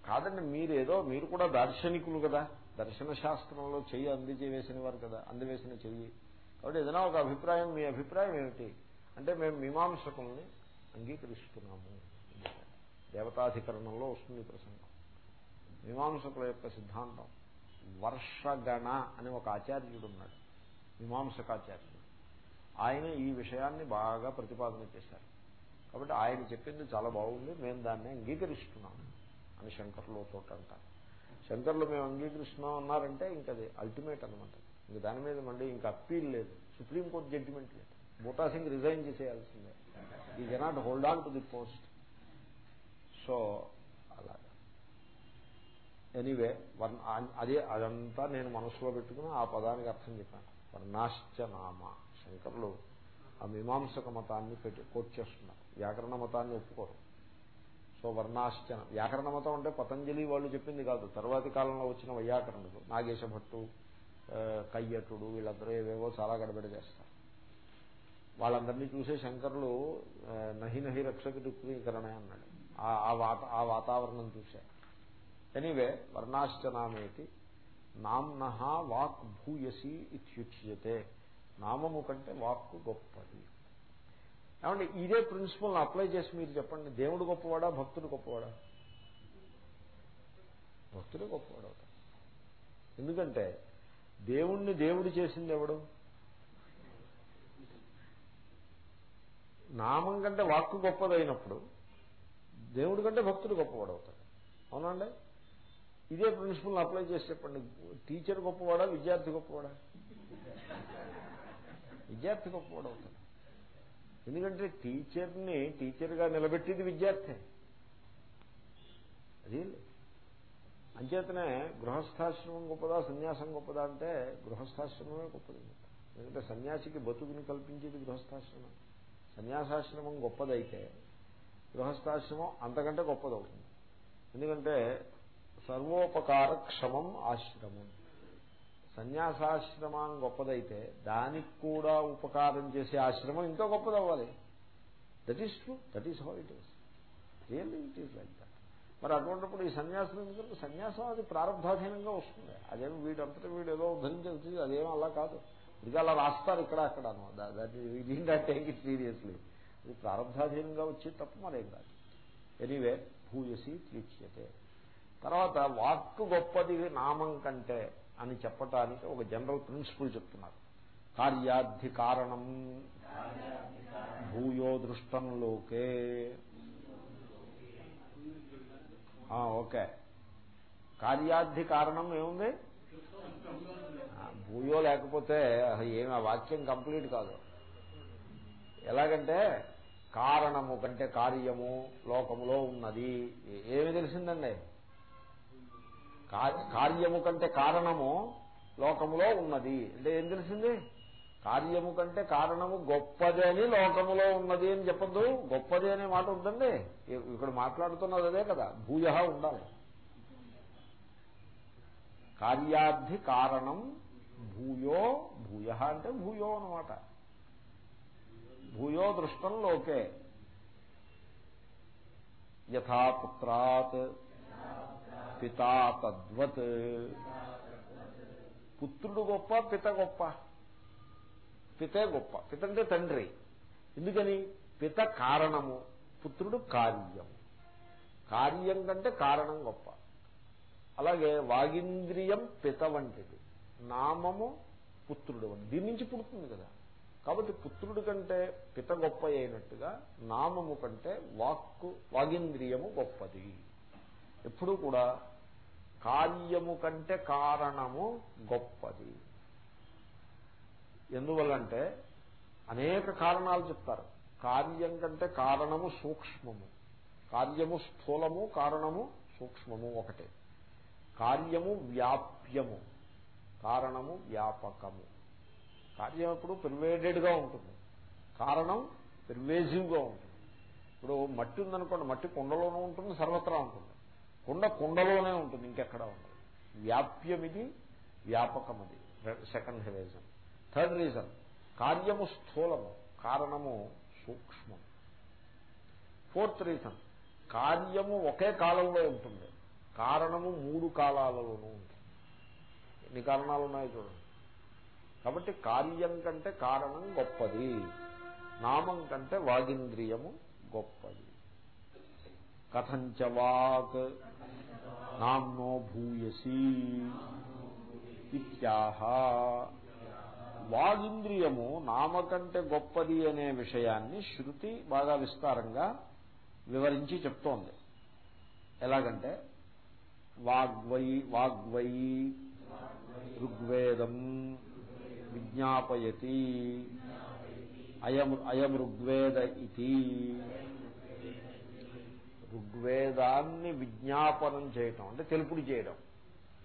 కాదండి మీరు ఏదో మీరు కూడా దార్శనికులు కదా. దర్శన శాస్త్రంలో చెయ్యి అందిచేవేసిన వారు కదా అందివేసిన చెయ్యి. కాబట్టి ఏదైనా ఒక అభిప్రాయం మీ అభిప్రాయం ఏమిటి? అంటే మేము మీమాంసకుల్ని అంగీకరిస్తున్నాము. దేవతాధికరణంలో వస్తుంది ప్రసంగం. మీమాంసకుల యొక్క సిద్ధాంతం వర్షగణ అని ఒక ఆచార్యుడు ఉన్నాడు మీమాంసకాచార్యుడు. ఆయన ఈ విషయాన్ని బాగా ప్రతిపాదన చేశారు. కాబట్టి ఆయన చెప్పింది చాలా బాగుంది మేము దాన్ని అంగీకరిస్తున్నాము అని శంకర్లో చోట అంటారు. శంకర్లు మేము అంగీకరిస్తున్నాం అన్నారంటే ఇంకది అల్టిమేట్ అనమాట ఇంక దాని మీద మళ్ళీ ఇంకా అప్పీల్ లేదు. సుప్రీంకోర్టు జడ్జిమెంట్ లేదు. బూటా Singh resign చేసేయాల్సిందే. He cannot hold on to the post so అలాగా. ఎనీవే వర్ణ అదే అదంతా నేను మనసులో పెట్టుకుని ఆ పదానికి అర్థం చెప్పాను. వర్ణాశ్చ నామ. శంకర్లు ఆ మీమాంసక మతాన్ని పెట్టి కోట్ చేస్తున్నారు. వ్యాకరణ మతాన్ని ఒప్పుకోరు. సో వర్ణాశ్చన. వ్యాకరణ మతం అంటే పతంజలి వాళ్ళు చెప్పింది కాదు. తర్వాతి కాలంలో వచ్చిన వైయాకరణుడు నాగేశ భట్టు కయ్యటుడు వీళ్ళందరూ ఏవేవో చాలా గడబడి చేస్తారు. వాళ్ళందరినీ చూసే శంకరులు నహి నహి రక్షక దుఃఖీకరణే అన్నాడు. ఆ వాతావరణం చూసే. ఎనీవే వర్ణాశ్చనామేటి నామ్న వాక్ భూయసి ఇత్యుచ్యతే. నామము కంటే వాక్కు గొప్పది. ఏమంటే ఇదే ప్రిన్సిపల్ అప్లై చేసి మీరు చెప్పండి. దేవుడు గొప్పవాడా భక్తుడు గొప్పవాడా? భక్తుడే గొప్పవాడు ఎందుకంటే దేవుణ్ణి దేవుడు చేసింది ఎవడు? నామం కంటే వాక్కు గొప్పదైనప్పుడు దేవుడి కంటే భక్తుడు గొప్పవాడు అవుతాడు. అవునండి ఇదే ప్రిన్సిపల్ని అప్లై చేసి చెప్పండి. టీచర్ గొప్పవాడా విద్యార్థి గొప్పవాడా? విద్యార్థి గొప్పవాడు అవుతాడు. ఎందుకంటే టీచర్ని టీచర్గా నిలబెట్టేది విద్యార్థి. అది అంచేతనే గృహస్థాశ్రమం గొప్పదా సన్యాసం గొప్పదా అంటే గృహస్థాశ్రమమే గొప్పది. ఎందుకంటే సన్యాసికి బతుకుని కల్పించేది గృహస్థాశ్రమం. సన్యాసాశ్రమం గొప్పదైతే గృహస్థాశ్రమం అంతకంటే గొప్పదవుతుంది. ఎందుకంటే సర్వోపకార క్షమం ఆశ్రమం. సన్యాసాశ్రమం గొప్పదైతే దానికి కూడా ఉపకారం చేసే ఆశ్రమం ఇంకా గొప్పదవ్వాలి. That is true that is how it is really it is like that మరి అటువంటిప్పుడు ఈ సన్యాసం ఎందుకంటే సన్యాసం అది ప్రారంభాధీనంగా వస్తుంది. అదేమి వీడంతటి వీడు ఏదో ఉద్ధరించేది అదేమో అలా కాదు. ఇది అలా రాస్తారు ఇక్కడ అక్కడ టేక్ ఇట్ సీరియస్లీ ఇది ప్రారంభాధీనంగా వచ్చి తప్ప మరేం కాదు. ఎనీవే భూయసి తీర్చ్యతే తర్వాత వాక్కు గొప్పది నామం కంటే అని చెప్పటానికి ఒక జనరల్ ప్రిన్సిపల్ చెప్తున్నారు. కార్యాధి కారణం భూయో దృష్టంలోకే ఓకే. కార్యాధి కారణం ఏముంది భూయో లేకపోతే ఏమి ఆ వాక్యం కంప్లీట్ కాదు. ఎలాగంటే కారణము కంటే కార్యము లోకములో ఉన్నది. ఏమి తెలిసిందండి? కార్యము కంటే కారణము లోకములో ఉన్నది. అంటే ఏం తెలిసింది? కార్యము కంటే కారణము గొప్పది అని లోకములో ఉన్నది అని చెప్పద్దు. గొప్పది అనే మాట ఉందండి ఇక్కడ మాట్లాడుతున్నది అదే కదా. భూయ ఉండాలి. కార్యార్థి కారణం భూయో భూయ అంటే భూయో అనమాట భూయో దృష్టం లోకే. యథాపుత్రాత్ పితా తద్వత్. పుత్రుడు గొప్ప పిత గొప్ప. పితే గొప్ప. పిత అంటే తండ్రి. ఎందుకని? పిత కారణము పుత్రుడు కార్యం. కార్యం కంటే కారణం గొప్ప. అలాగే వాగింద్రియం పిత వంటిది. నామము పుత్రుడు వంటి దీని నుంచి పుడుతుంది కదా. కాబట్టి పుత్రుడు కంటే పిత గొప్ప అయినట్టుగా నామము కంటే వాక్కు వాగింద్రియము గొప్పది. ఎప్పుడూ కూడా కార్యము కంటే కారణము గొప్పది. ఎందువల్లంటే అనేక కారణాలు చెప్తారు. కార్యం కంటే కారణము సూక్ష్మము. కార్యము స్థూలము కారణము సూక్ష్మము ఒకటే. కార్యము వ్యాప్యము. కారణము వ్యాపకము. కార్యం ఎప్పుడు పెర్వేడెడ్గా ఉంటుంది. కారణం పెర్వేజివ్గా ఉంటుంది. ఇప్పుడు మట్టి ఉందనుకోండి మట్టి కుండలోనూ ఉంటుంది సర్వత్రా ఉంటుంది. కుండ కుండలోనే ఉంటుంది ఇంకెక్కడ ఉండదు వ్యాప్యమిది వ్యాపకమది. వ్యాపకం అది సెకండ్ రీజన్. థర్డ్ రీజన్ కార్యము స్థూలము కారణము సూక్ష్మం. ఫోర్త్ రీజన్ కార్యము ఒకే కాలంలో ఉంటుంది కారణము మూడు కాలాలలోనూ ఉంటుంది. ఎన్ని కారణాలు ఉన్నాయి చూడండి. కాబట్టి కార్యం కంటే కారణం గొప్పది నామం కంటే వాగింద్రియము గొప్పది. కథంచ వాక్. నామ్నో భూయసి ఇత్యాహ. వాగింద్రియము నామకంటే గొప్పది అనే విషయాన్ని శృతి బాగా విస్తారంగా వివరించి చెప్తోంది. ఎలాగంటే వాగ్వై వాగ్వై ఋగ్వేదం విజ్ఞాపయతి అయం అయం ఋగ్వేద ఇది ఋగ్వేదాన్ని విజ్ఞాపనం చేయటం అంటే తెలుపుడు చేయడం.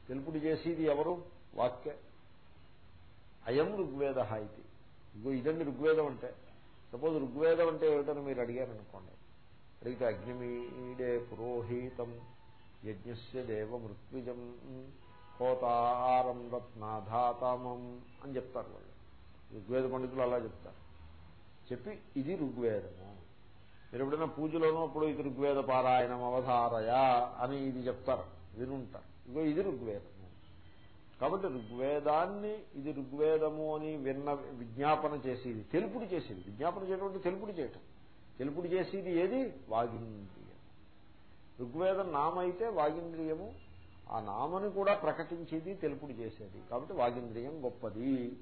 తెలుపుడు చేసేది ఎవరు? వాక్య. అయం ఋగ్వేద ఇది. ఇగో ఇదండి ఋగ్వేదం అంటే. సపోజ్ ఋగ్వేదం అంటే ఏమిటని మీరు అడిగారనుకోండి. అడిగితే అగ్నిమీడే పురోహితం యజ్ఞస్య దేవ మృత్విజం హోతారం రత్నాధాతమం అని చెప్తారు వాళ్ళు. ఋగ్వేద పండితులు అలా చెప్తారు. చెప్పి ఇది ఋగ్వేదము. మీరు ఎప్పుడైనా పూజలోనూ అప్పుడు ఇది ఋగ్వేద పారాయణం అవధారయ అని ఇది చెప్తారు వినుంటారు. ఇగో ఇది ఋగ్వేదము. కాబట్టి ఋగ్వేదాన్ని ఇది ఋగ్వేదము అని విన్న విజ్ఞాపన చేసేది తెలుపుడు చేసేది. విజ్ఞాపన చేయడం తెలుపుడు చేయటం. తెలుపుడు చేసేది ఏది? వాగింద్రియం ఋగ్వేదం నామైతే వాగింద్రియము ఆ నామని కూడా ప్రకటించేది తెలుపుడు చేసేది. కాబట్టి వాగింద్రియం గొప్పది.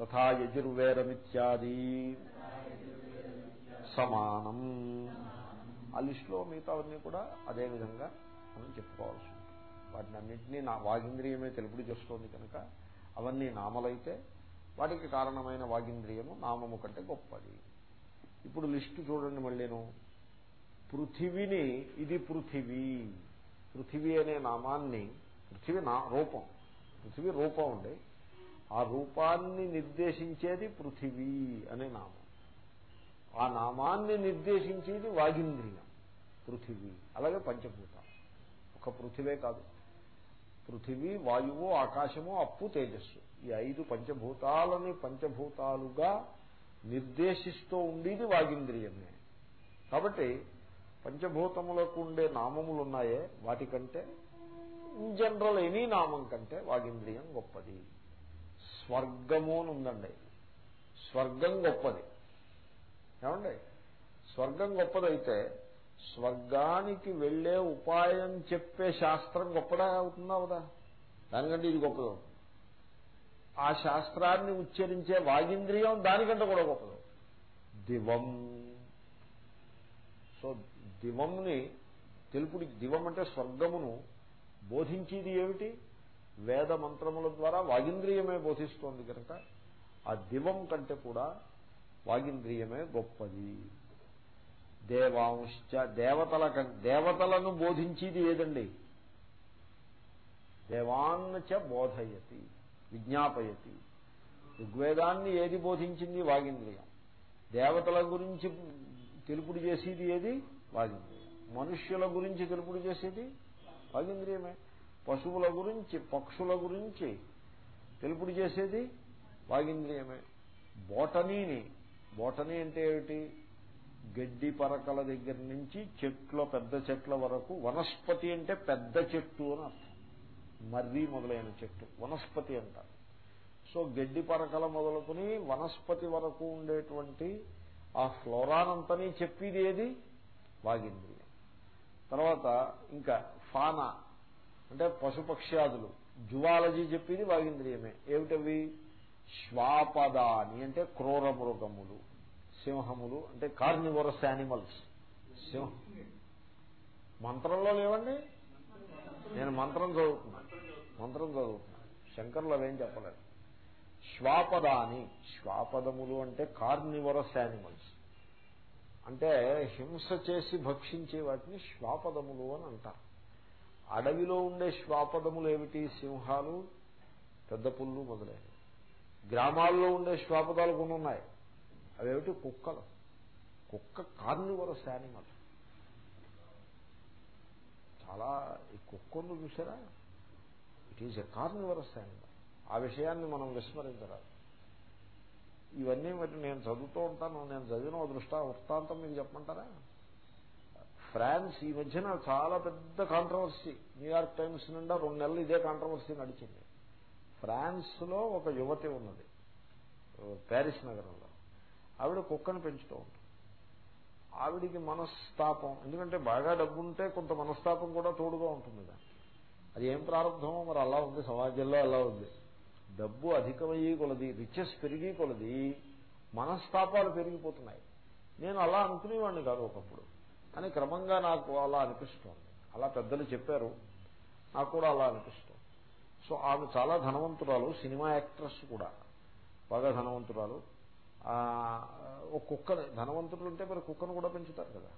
తథా యజుర్వేదమిత్యాది. సమానం. ఆ లిస్టులో మిగతావన్నీ కూడా అదేవిధంగా మనం చెప్పుకోవాల్సి ఉంటుంది. వాటిని అన్నింటినీ నా వాగింద్రియమే తెలుపుడు చేస్తోంది కనుక అవన్నీ నామలైతే వాటికి కారణమైన వాగింద్రియము నామము కంటే గొప్పది. ఇప్పుడు లిస్టు చూడండి మళ్ళీను. పృథివిని ఇది పృథివీ. పృథివీ అనే నామాన్ని పృథివీ నా రూపం పృథివీ రూపం ఉండే ఆ రూపాన్ని నిర్దేశించేది పృథివీ అనే నామం. ఆ నామాన్ని నిర్దేశించేది వాగింద్రియం పృథివీ. అలాగే పంచభూతం. ఒక పృథివే కాదు. పృథివీ వాయువు ఆకాశము అప్పు తేజస్సు. ఈ ఐదు పంచభూతాలని పంచభూతాలుగా నిర్దేశిస్తూ ఉండేది వాగింద్రియమే. కాబట్టి పంచభూతములకు ఉండే నామములు ఉన్నాయే వాటికంటే ఇన్ జనరల్ ఎనీ నామం కంటే వాగింద్రియం గొప్పది. స్వర్గము అని ఉందండి. స్వర్గం గొప్పది. ఏమండి? స్వర్గం గొప్పదైతే స్వర్గానికి వెళ్ళే ఉపాయం చెప్పే శాస్త్రం గొప్పదా అవుతుందా కదా దానికంటే ఇది గొప్పది. ఆ శాస్త్రాన్ని ఉచ్చరించే వాగింద్రియం దానికంటే కూడా గొప్పదు. దివం. సో దివంని తెలుపుడి దివం అంటే స్వర్గమును బోధించేది ఏమిటి? వేద మంత్రముల ద్వారా వాగింద్రియమే బోధిస్తోంది కనుక ఆ దివం కంటే కూడా వాగింద్రియమే గొప్పది. దేవాంశ్చ దేవతల దేవతలను బోధించేది ఏదండి? దేవాన్నచ బోధయతి విజ్ఞాపయతి. ఋగ్వేదాన్ని ఏది బోధించింది? వాగింద్రియం. దేవతల గురించి తెలుపుడు చేసేది ఏది? వాగింద్రియం. మనుష్యుల గురించి తెలుపుడు చేసేది? వాగింద్రియమే. పశువుల గురించి పక్షుల గురించి తెలుపుడు చేసేది? వాగింద్రియమే. బోటనీని బోటనీ అంటే ఏమిటి? గడ్డి పరకల దగ్గర నుంచి చెట్ల పెద్ద చెట్ల వరకు. వనస్పతి అంటే పెద్ద చెట్టు అని అర్థం. మర్రి మొదలైన చెట్టు. వనస్పతి అంటారు సో గడ్డి పరకల మొదలుకుని వనస్పతి వరకు ఉండేటువంటి ఆ ఫ్లోరానంతని చెప్పేది ఏది? వాగింద్రియం తర్వాత ఇంకా ఫానా అంటే పశుపక్ష్యాదులు. జువాలజీ చెప్పేది వాగింద్రియమే. ఏమిటవి? శ్వాపదాని అంటే క్రూర మృగములు. సింహములు అంటే కార్నివరస్ యానిమల్స్ సింహం మంత్రంలో లేవండి? నేను మంత్రం చదువుతున్నాను మంత్రం చదువుతున్నాను శంకర్లు అవేం చెప్పలేదు. శ్వాపదాని శ్వాపదములు అంటే కార్నివరస్ యానిమల్స్ అంటే హింస చేసి భక్షించే వాటిని శ్వాపదములు అని అంటారు. అడవిలో ఉండే శ్వాపదములు ఏమిటి? సింహాలు పెద్ద పుల్లు మొదలైనవి. గ్రామాల్లో ఉండే శ్వాపదాలు కొన్ని ఉన్నాయి. అవేమిటి? కుక్కలు. కుక్క కార్నివరస్ యానిమల్. చాలా ఈ కుక్కను చూసారా? It is a carnivorous animal ఆ విషయాన్ని మనం విస్మరించరాదు. ఇవన్నీ మరి నేను చదువుతూ ఉంటాను. నేను చదివిన దృష్ట వృత్తాంతం మీకు చెప్పమంటారా? ఫ్రాన్స్ ఈ మధ్యన చాలా పెద్ద కాంట్రవర్సీ న్యూయార్క్ టైమ్స్ నిండా రెండు నెలలు ఇదే కాంట్రవర్సీ నడిచింది. ఫ్రాన్స్లో ఒక యువతి ఉన్నది. ప్యారిస్ నగరంలో. ఆవిడ కుక్కను పెంచుతూ ఉంటుంది. ఆవిడికి మనస్తాపం. ఎందుకంటే బాగా డబ్బు ఉంటే కొంత మనస్తాపం కూడా తోడుగా ఉంటుంది దానికి. అది ఏం ప్రారంభమో మరి అలా ఉంది. సమాజంలో అలా ఉంది. డబ్బు అధికమయ్యి కొలది రిచెస్ పెరిగి కొలది మనస్తాపాలు పెరిగిపోతున్నాయి. నేను అలా అనుకునేవాడిని కాదు ఒకప్పుడు. అని క్రమంగా నాకు అలా అనిపిస్తోంది. అలా పెద్దలు చెప్పారు. నాకు కూడా అలా అనిపిస్తుంది. సో ఆమె చాలా ధనవంతురాలు సినిమా యాక్ట్రెస్ కూడా. బాగా ధనవంతురాలు. ఒక కుక్కని ధనవంతులు ఉంటే మరి కుక్కను కూడా పెంచుతారు కదా.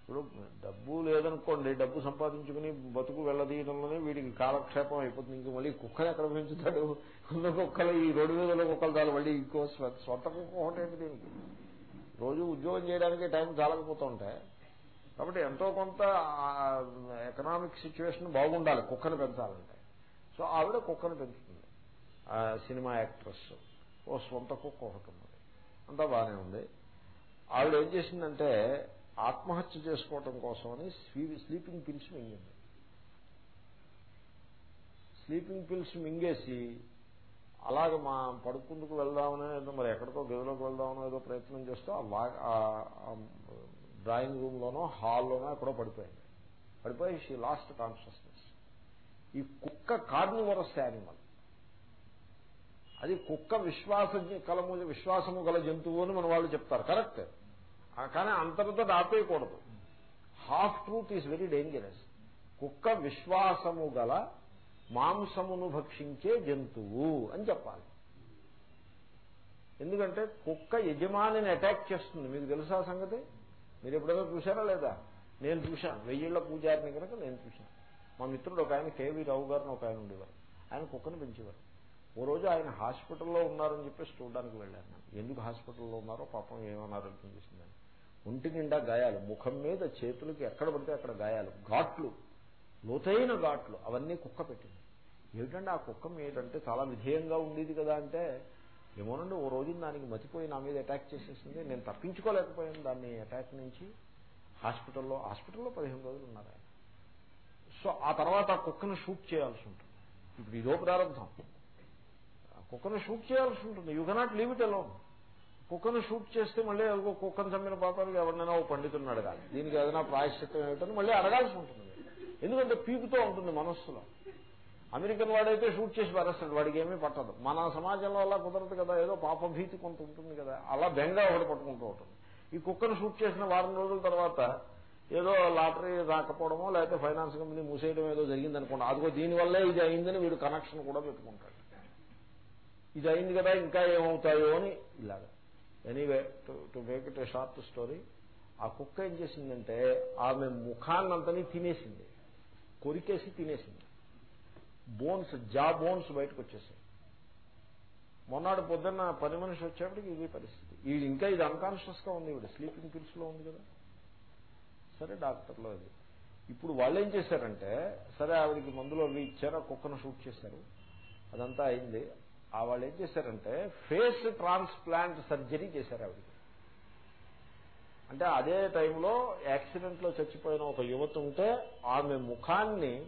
ఇప్పుడు డబ్బు లేదనుకోండి డబ్బు సంపాదించుకుని బతుకు వెళ్ళదీయడంలోనే వీడికి కాలక్షేపం అయిపోతుంది. ఇంక మళ్ళీ కుక్కను ఎక్కడ పెంచుతాడు? ఉన్న కుక్కలు ఈ రోడ్డు మీద కుక్కలు చాలు మళ్ళీ ఇంకో సొంత కుక్క ఒకటేంటి దీనికి? రోజు ఉద్యోగం చేయడానికి టైం చాలకపోతూ ఉంటాయి కాబట్టి ఎంతో కొంత ఎకనామిక్ సిచ్యువేషన్ బాగుండాలి కుక్కను పెంచాలంటే. సో ఆవిడ కుక్కను పెంచుతుంది. Cinema actress. ఓ సొంత కుక్క ఒకటి ఉంది అంతా బాగానే ఉంది. ఆవిడ ఏం చేసిందంటే ఆత్మహత్య చేసుకోవటం కోసమని స్లీపింగ్ పిల్స్ మింగింది. స్లీపింగ్ పిల్స్ మింగేసి అలాగ మా పడుకుందుకు వెళ్దామని ఏదో మరి ఎక్కడికో గదిలోకి వెళ్దామనో ఏదో ప్రయత్నం చేస్తూ ఆ డ్రాయింగ్ రూమ్లోనో హాల్లోనో ఎక్కడో పడిపోయింది. పడిపోయి షీ లాస్ట్ కాన్షియస్నెస్. ఈ కుక్క కార్నివరస్ యానిమల్. అది కుక్క విశ్వాస కలము విశ్వాసము గల జంతువు అని మన వాళ్ళు చెప్తారు. కరెక్ట్. కానీ అంతటితో ఆపేయకూడదు half truth is very dangerous. కుక్క విశ్వాసము గల మాంసమును భక్షించే జంతువు అని చెప్పాలి. ఎందుకంటే కుక్క యజమానిని అటాక్ చేస్తుంది. మీకు తెలుసా సంగతి? మీరు ఎప్పుడైనా చూసారా లేదా? నేను చూశాను. వెయ్యిళ్ళ పూజారిని కనుక నేను చూశాను. మా మిత్రుడు ఒక ఆయన కేవీ రావు గారిని ఒక ఆయన ఉండేవారు. ఆయన కుక్కను పెంచేవారు. ఓ రోజు ఆయన హాస్పిటల్లో ఉన్నారని చెప్పేసి చూడడానికి వెళ్ళాను ఎందుకు హాస్పిటల్లో ఉన్నారో పాపం ఏమన్నారో చేసిందని. ఒంటి నిండా గాయాలు. ముఖం మీద చేతులకి ఎక్కడ పడితే అక్కడ గాయాలు. ఘాట్లు. లోతైన ఘాట్లు. అవన్నీ కుక్క పెట్టింది. ఏమిటంటే ఆ కుక్క మీదంటే చాలా విధేయంగా ఉండేది కదా అంటే ఏమోనండి ఓ రోజు దానికి మతిపోయి నా మీద అటాక్ చేసేసింది. నేను తప్పించుకోలేకపోయాను దాన్ని అటాక్ నుంచి. హాస్పిటల్లో హాస్పిటల్లో పదిహేను రోజులు ఉన్నారు సో ఆ తర్వాత ఆ కుక్కను షూట్ చేయాల్సి ఉంటుంది. ఇప్పుడు ఇదో ప్రారంభం. కుక్కను షూట్ చేయాల్సి ఉంటుంది. You cannot leave it alone కుక్కను షూట్ చేస్తే మళ్ళీ కుక్కను చంపిన పాపానికి ఎవరినైనా ఓ పండితుని అడగాలి. దీనికి ఏదైనా ప్రాయశ్చిత్తం ఏమిటని మళ్ళీ అడగాల్సి ఉంటుంది. ఎందుకంటే పీకుతో ఉంటుంది మనస్సులో. అమెరికన్ వాడైతే షూట్ చేసి పారేస్తాడు. వాడికి ఏమీ పట్టదు. మన సమాజంలో అలా కుదరదు కదా. ఏదో పాపభీతి కొంత ఉంటుంది కదా. అలా బెంగ ఒకటి పట్టుకుంటూ ఉంటుంది. ఈ కుక్కను షూట్ చేసిన వారం రోజుల తర్వాత ఏదో లాటరీ రాకపోవడమో లేకపోతే ఫైనాన్స్ కంపెనీ మూసేయడం ఏదో జరిగింది అనుకోండి అదిగో దీనివల్లే ఇది అయిందని వీడు కనెక్షన్ కూడా పెట్టుకుంటాడు. ఇది అయింది కదా ఇంకా ఏమవుతాయో అని ఇలాగా. Anyway to make it a short story ఆ కుక్క ఏం చేసిందంటే ఆమె ముఖాన్నంతని తినేసింది. కొరికేసి తినేసింది. బోన్స్ జా బోన్స్ బయటకు వచ్చేసాయి మొన్నటి పొద్దున్న పని మనిషి వచ్చేప్పటికి ఇది పరిస్థితి. ఇది ఇంకా ఇది అన్కాన్షియస్గా ఉంది ఇవిడ స్లీపింగ్ పిల్స్లో ఉంది కదా. సరే డాక్టర్లో అది. ఇప్పుడు వాళ్ళు ఏం చేశారంటే సరే ఆవిడికి మందులు అవి ఇచ్చారు ఆ కుక్కను షూట్ చేశారు. అదంతా అయింది. ఆ వాళ్ళు ఏం చేశారంటే ఫేస్ ట్రాన్స్ప్లాంట్ సర్జరీ చేశారు ఆవిడకి. అంటే అదే టైంలో యాక్సిడెంట్లో చచ్చిపోయిన ఒక యువత ఉంటే ఆమె ముఖాన్ని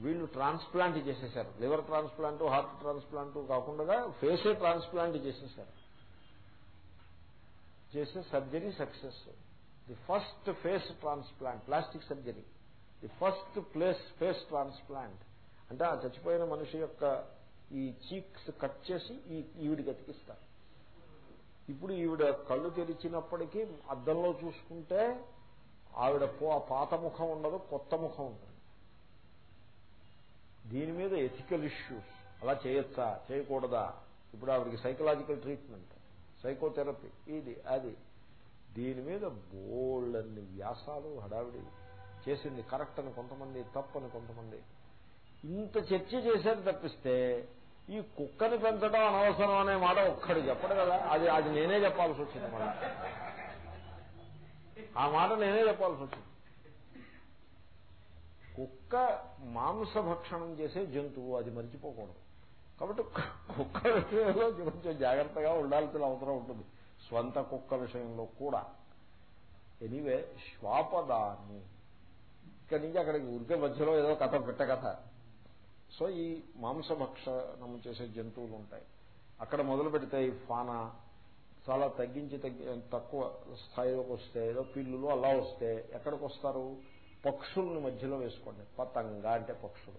వీళ్ళు ట్రాన్స్ప్లాంట్ చేసేసారు లివర్ ట్రాన్స్ప్లాంట్ హార్ట్ ట్రాన్స్ప్లాంట్ కాకుండా ఫేసే ట్రాన్స్ప్లాంట్ చేసేసారు చేసే surgery success. The first face transplant plastic surgery the first place face transplant అంటే ఆ చచ్చిపోయిన మనిషి యొక్క ఈ చీక్స్ కట్ చేసి ఈ ఈవిడికి అతికిస్తారు ఇప్పుడు ఈవిడ కళ్ళు తెరిచినప్పటికీ అద్దంలో చూసుకుంటే ఆవిడ పాత ముఖం ఉండదు కొత్త ముఖం ఉంటుంది. దీని మీద ఎథికల్ ఇష్యూస్ అలా చేయొచ్చా? చేయకూడదా? ఇప్పుడు ఆవిడకి సైకలాజికల్ ట్రీట్మెంట్ సైకోథెరపీ ఇది అది. దీని మీద బోల్డ్ అన్ని వ్యాసాలు హడావిడి చేసింది కరెక్ట్ అని కొంతమంది తప్పని కొంతమంది. ఇంత చర్చ చేసేది తప్పిస్తే ఈ కుక్కని పెంచడం అనవసరం అనే మాట ఒక్కడు చెప్పడు కదా. అది అది నేనే చెప్పాల్సి వచ్చింది మాట ఆ మాట నేనే చెప్పాల్సి వచ్చింది. కుక్క మాంస భక్షణం చేసే జంతువు అది మర్చిపోకూడదు. కాబట్టి కుక్క విషయంలో కొంచెం జాగ్రత్తగా ఉండాల్సిన అవసరం ఉంటుంది. స్వంత కుక్క విషయంలో కూడా. ఎనీవే శ్వాపదాన్ని. ఇక్కడి నుంచి అక్కడికి ఉరికే మధ్యలో ఏదో కథ పెట్ట కథ. సో ఈ మాంసభక్షణం చేసే జంతువులు ఉంటాయి. అక్కడ మొదలు పెడితే ఈ ఫానా చాలా తగ్గించి తగ్గి తక్కువ స్థాయిలోకి వస్తే ఏదో పిల్లులు అలా వస్తే ఎక్కడికి వస్తారు? పక్షుల్ని మధ్యలో వేసుకోండి. పతంగా అంటే పక్షులు.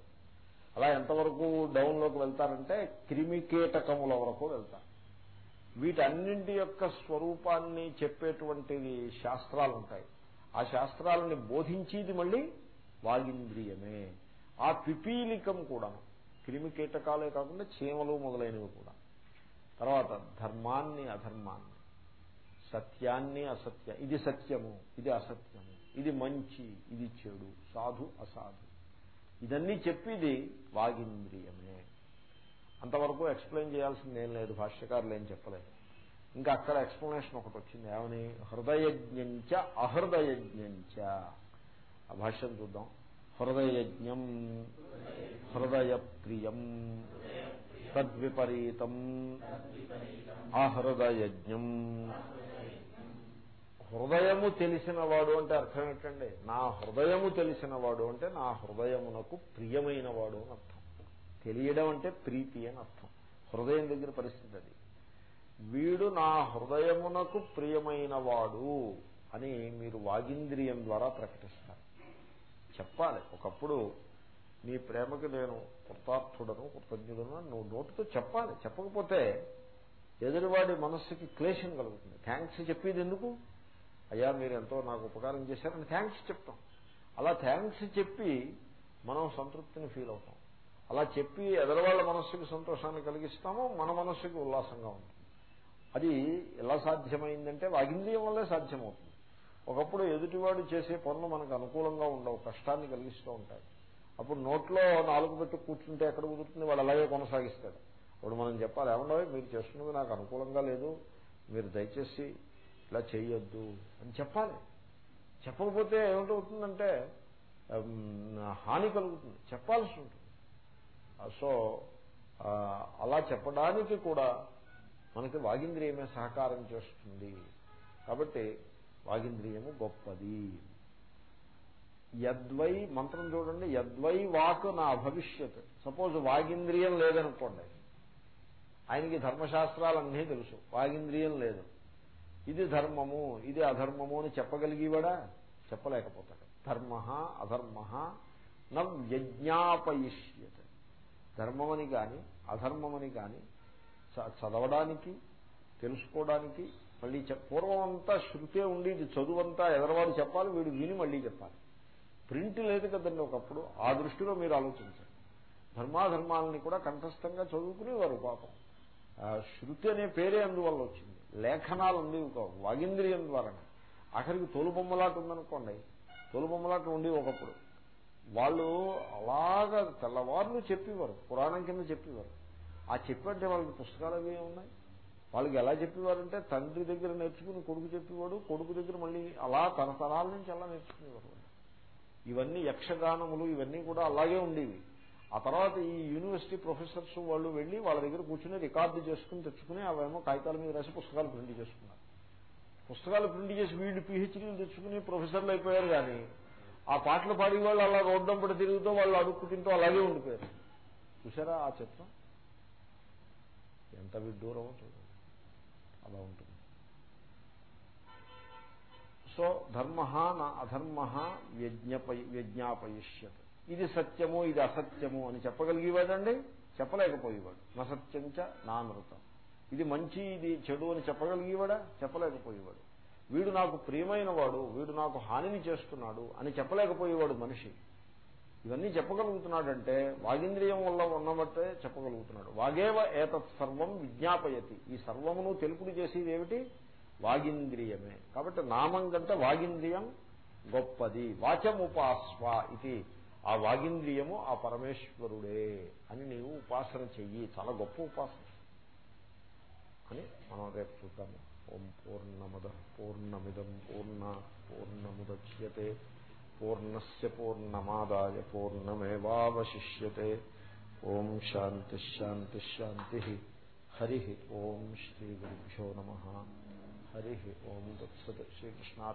అలా ఎంతవరకు డౌన్లోకి వెళ్తారంటే క్రిమికీటకముల వరకు వెళ్తారు. వీటన్నింటి యొక్క స్వరూపాన్ని చెప్పేటువంటిది శాస్త్రాలు ఉంటాయి ఆ శాస్త్రాలని బోధించేది మళ్ళీ వాగింద్రియమే. ఆ పిపీలికం కూడా క్రిమి కీటకాలే కాకుండా చీమలు మొదలైనవి కూడా. తర్వాత ధర్మాన్ని అధర్మాన్ని సత్యాన్ని అసత్య ఇది సత్యము ఇది అసత్యము ఇది మంచి ఇది చెడు సాధు అసాధు. ఇదన్నీ చెప్పేది వాగింద్రియమే. అంతవరకు ఎక్స్ప్లెయిన్ చేయాల్సింది ఏం లేదు భాష్యకారులు ఏం చెప్పలేదు. ఇంకా అక్కడ ఎక్స్ప్లెనేషన్ ఒకటి వచ్చింది ఏమని? హృదయజ్ఞంచ అహృదయజ్ఞంచ. ఆ భాష్యం చూద్దాం. హృదయజ్ఞం హృదయ ప్రియం తద్విపరీతం అహృదయజ్ఞం. హృదయము తెలిసినవాడు అంటే అర్థం ఏంటండి? నా హృదయము తెలిసినవాడు అంటే నా హృదయమునకు ప్రియమైనవాడు అని అర్థం. తెలియడం అంటే ప్రీతి అని అర్థం. హృదయం దగ్గర పరిస్థితి అది. వీడు నా హృదయమునకు ప్రియమైనవాడు అని మీరు వాగింద్రియం ద్వారా ప్రకటిస్తారు. చెప్పాలి. ఒకప్పుడు నీ ప్రేమకు నేను కృతార్థుడను కృతజ్ఞుడను నువ్వు నోటితో చెప్పాలి. చెప్పకపోతే ఎదురువాడి మనస్సుకి క్లేశం కలుగుతుంది. థ్యాంక్స్ చెప్పేది ఎందుకు? అయ్యా మీరు ఎంతో నాకు ఉపకారం చేశారని థ్యాంక్స్ చెప్తాం. అలా థ్యాంక్స్ చెప్పి మనం సంతృప్తిని ఫీల్ అవుతాం. అలా చెప్పి ఎదరవాళ్ళ మనస్సుకి సంతోషాన్ని కలిగిస్తామో మన మనస్సుకి ఉల్లాసంగా ఉంటుంది. అది ఎలా సాధ్యమైందంటే వాగింద్రియం వల్లే సాధ్యమవుతుంది. ఒకప్పుడు ఎదుటివాడు చేసే పనులు మనకు అనుకూలంగా ఉండవు కష్టాన్ని కలిగిస్తూ ఉంటాయి. అప్పుడు నోట్లో నాలుగు పెట్టు కూర్చుంటే ఎక్కడ కుదురుతుంది? వాడు అలాగే కొనసాగిస్తాడు. అప్పుడు మనం చెప్పాలి ఏమన్నా మీరు చేస్తున్నది నాకు అనుకూలంగా లేదు మీరు దయచేసి ఇలా చేయొద్దు అని చెప్పాలి. చెప్పకపోతే ఏమిటవుతుందంటే హాని కలుగుతుంది. చెప్పాల్సి ఉంటుంది. సో అలా చెప్పడానికి కూడా మనకి వాగింద్రియమే సహకారం చేస్తుంది. కాబట్టి వాగింద్రియము గొప్పది. యద్వై మంత్రం చూడండి యద్వై వాక్ నా భవిష్యత్. సపోజ్ వాగింద్రియం లేదనుకోండి. ఆయనకి ధర్మశాస్త్రాలన్నీ తెలుసు. వాగింద్రియం లేదు. ఇది ధర్మము ఇది అధర్మము అని చెప్పగలిగేవాడా? చెప్పలేకపోతాడు. ధర్మ అధర్మ నవ్యజ్ఞాపయిష్యత్ ధర్మమని కానీ అధర్మమని కానీ చదవడానికి తెలుసుకోవడానికి మళ్ళీ పూర్వం అంతా శృతే ఉండేది చదువంతా ఎదరవాడు చెప్పాలి వీడు విని మళ్ళీ చెప్పాలి. ప్రింట్ లేదు కదండి ఒకప్పుడు ఆ దృష్టిలో మీరు ఆలోచించండి. ధర్మాధర్మాలని కూడా కంఠస్థంగా చదువుకునేవారు పాపం. శృతి అనే పేరే అందువల్ల వచ్చింది. లేఖనాలు ఉండేవి కావు వాగింద్రియం ద్వారా ఆఖరికి తోలుబొమ్మలాట ఉందనుకోండి తోలుబొమ్మలాట ఉండేవి ఒకప్పుడు. వాళ్ళు అలాగా తెల్లవారులు చెప్పేవారు పురాణం కింద చెప్పేవారు. ఆ చెప్పంటే వాళ్ళకి పుస్తకాలు అవి ఉన్నాయి. వాళ్ళకి ఎలా చెప్పేవారంటే తండ్రి దగ్గర నేర్చుకుని కొడుకు చెప్పేవాడు కొడుకు దగ్గర మళ్ళీ అలా తరతరాల నుంచి అలా నేర్చుకునేవారు. ఇవన్నీ యక్షగానములు ఇవన్నీ కూడా అలాగే ఉండేవి. ఆ తర్వాత ఈ యూనివర్సిటీ ప్రొఫెసర్స్ వాళ్ళు వెళ్ళి వాళ్ళ దగ్గర కూర్చుని రికార్డు చేసుకుని తెచ్చుకుని అవేమో కాగితాల మీద రాసి పుస్తకాలు ప్రింట్ చేసుకున్నారు. పుస్తకాలు ప్రింట్ చేసి వీళ్ళు పిహెచ్డీలు తెచ్చుకుని ప్రొఫెసర్లు అయిపోయారు కానీ ఆ పాటలు పాడే వాళ్ళు అలా రోడ్డంపడి తిరుగుతూ వాళ్ళు అడుక్కు తింటూ అలాగే ఉండిపోయారు. చూసారా ఆ చిత్రం? ఎంత విడ్డూరం చూడండి. అలా ఉంటుంది. సో ధర్మ నా అధర్మ వ్యజ్ఞపై వ్యజ్ఞాపయిష్యత్. ఇది సత్యము ఇది అసత్యము అని చెప్పగలిగేవాడండి? చెప్పలేకపోయేవాడు. నసత్యంచ నానృతం ఇది మంచి ఇది చెడు అని చెప్పగలిగేవాడా? చెప్పలేకపోయేవాడు. వీడు నాకు ప్రియమైన వాడు వీడు నాకు హానిని చేస్తున్నాడు అని చెప్పలేకపోయేవాడు మనిషి. ఇవన్నీ చెప్పగలుగుతున్నాడంటే వాగింద్రియం వల్ల ఉన్నబట్టే చెప్పగలుగుతున్నాడు. వాగేవ ఏతత్ సర్వం విజ్ఞాపయతి. ఈ సర్వమును తెలుపుడు చేసేది ఏమిటి? వాగింద్రియమే. కాబట్టి నామం కంటే వాగింద్రియం గొప్పది. వాచముపాస్వ ఇది. ఆ వాగింద్రియము ఆ పరమేశ్వరుడే అని నీవు ఉపాసన చెయ్యి. చాలా గొప్ప ఉపాసన. అని మనం రేపు చూద్దాము. ఓం పూర్ణమద పూర్ణమిదం పూర్ణ పూర్ణముద్యతే పూర్ణస్ పూర్ణమాదాయ పూర్ణమేవాశిష్యతే ఓం శాంతి శాంతి శాంతి హరి ఓం శ్రీ గురుభ్యో నమ హరి ఓం దత్సత్ శ్రీకృష్ణ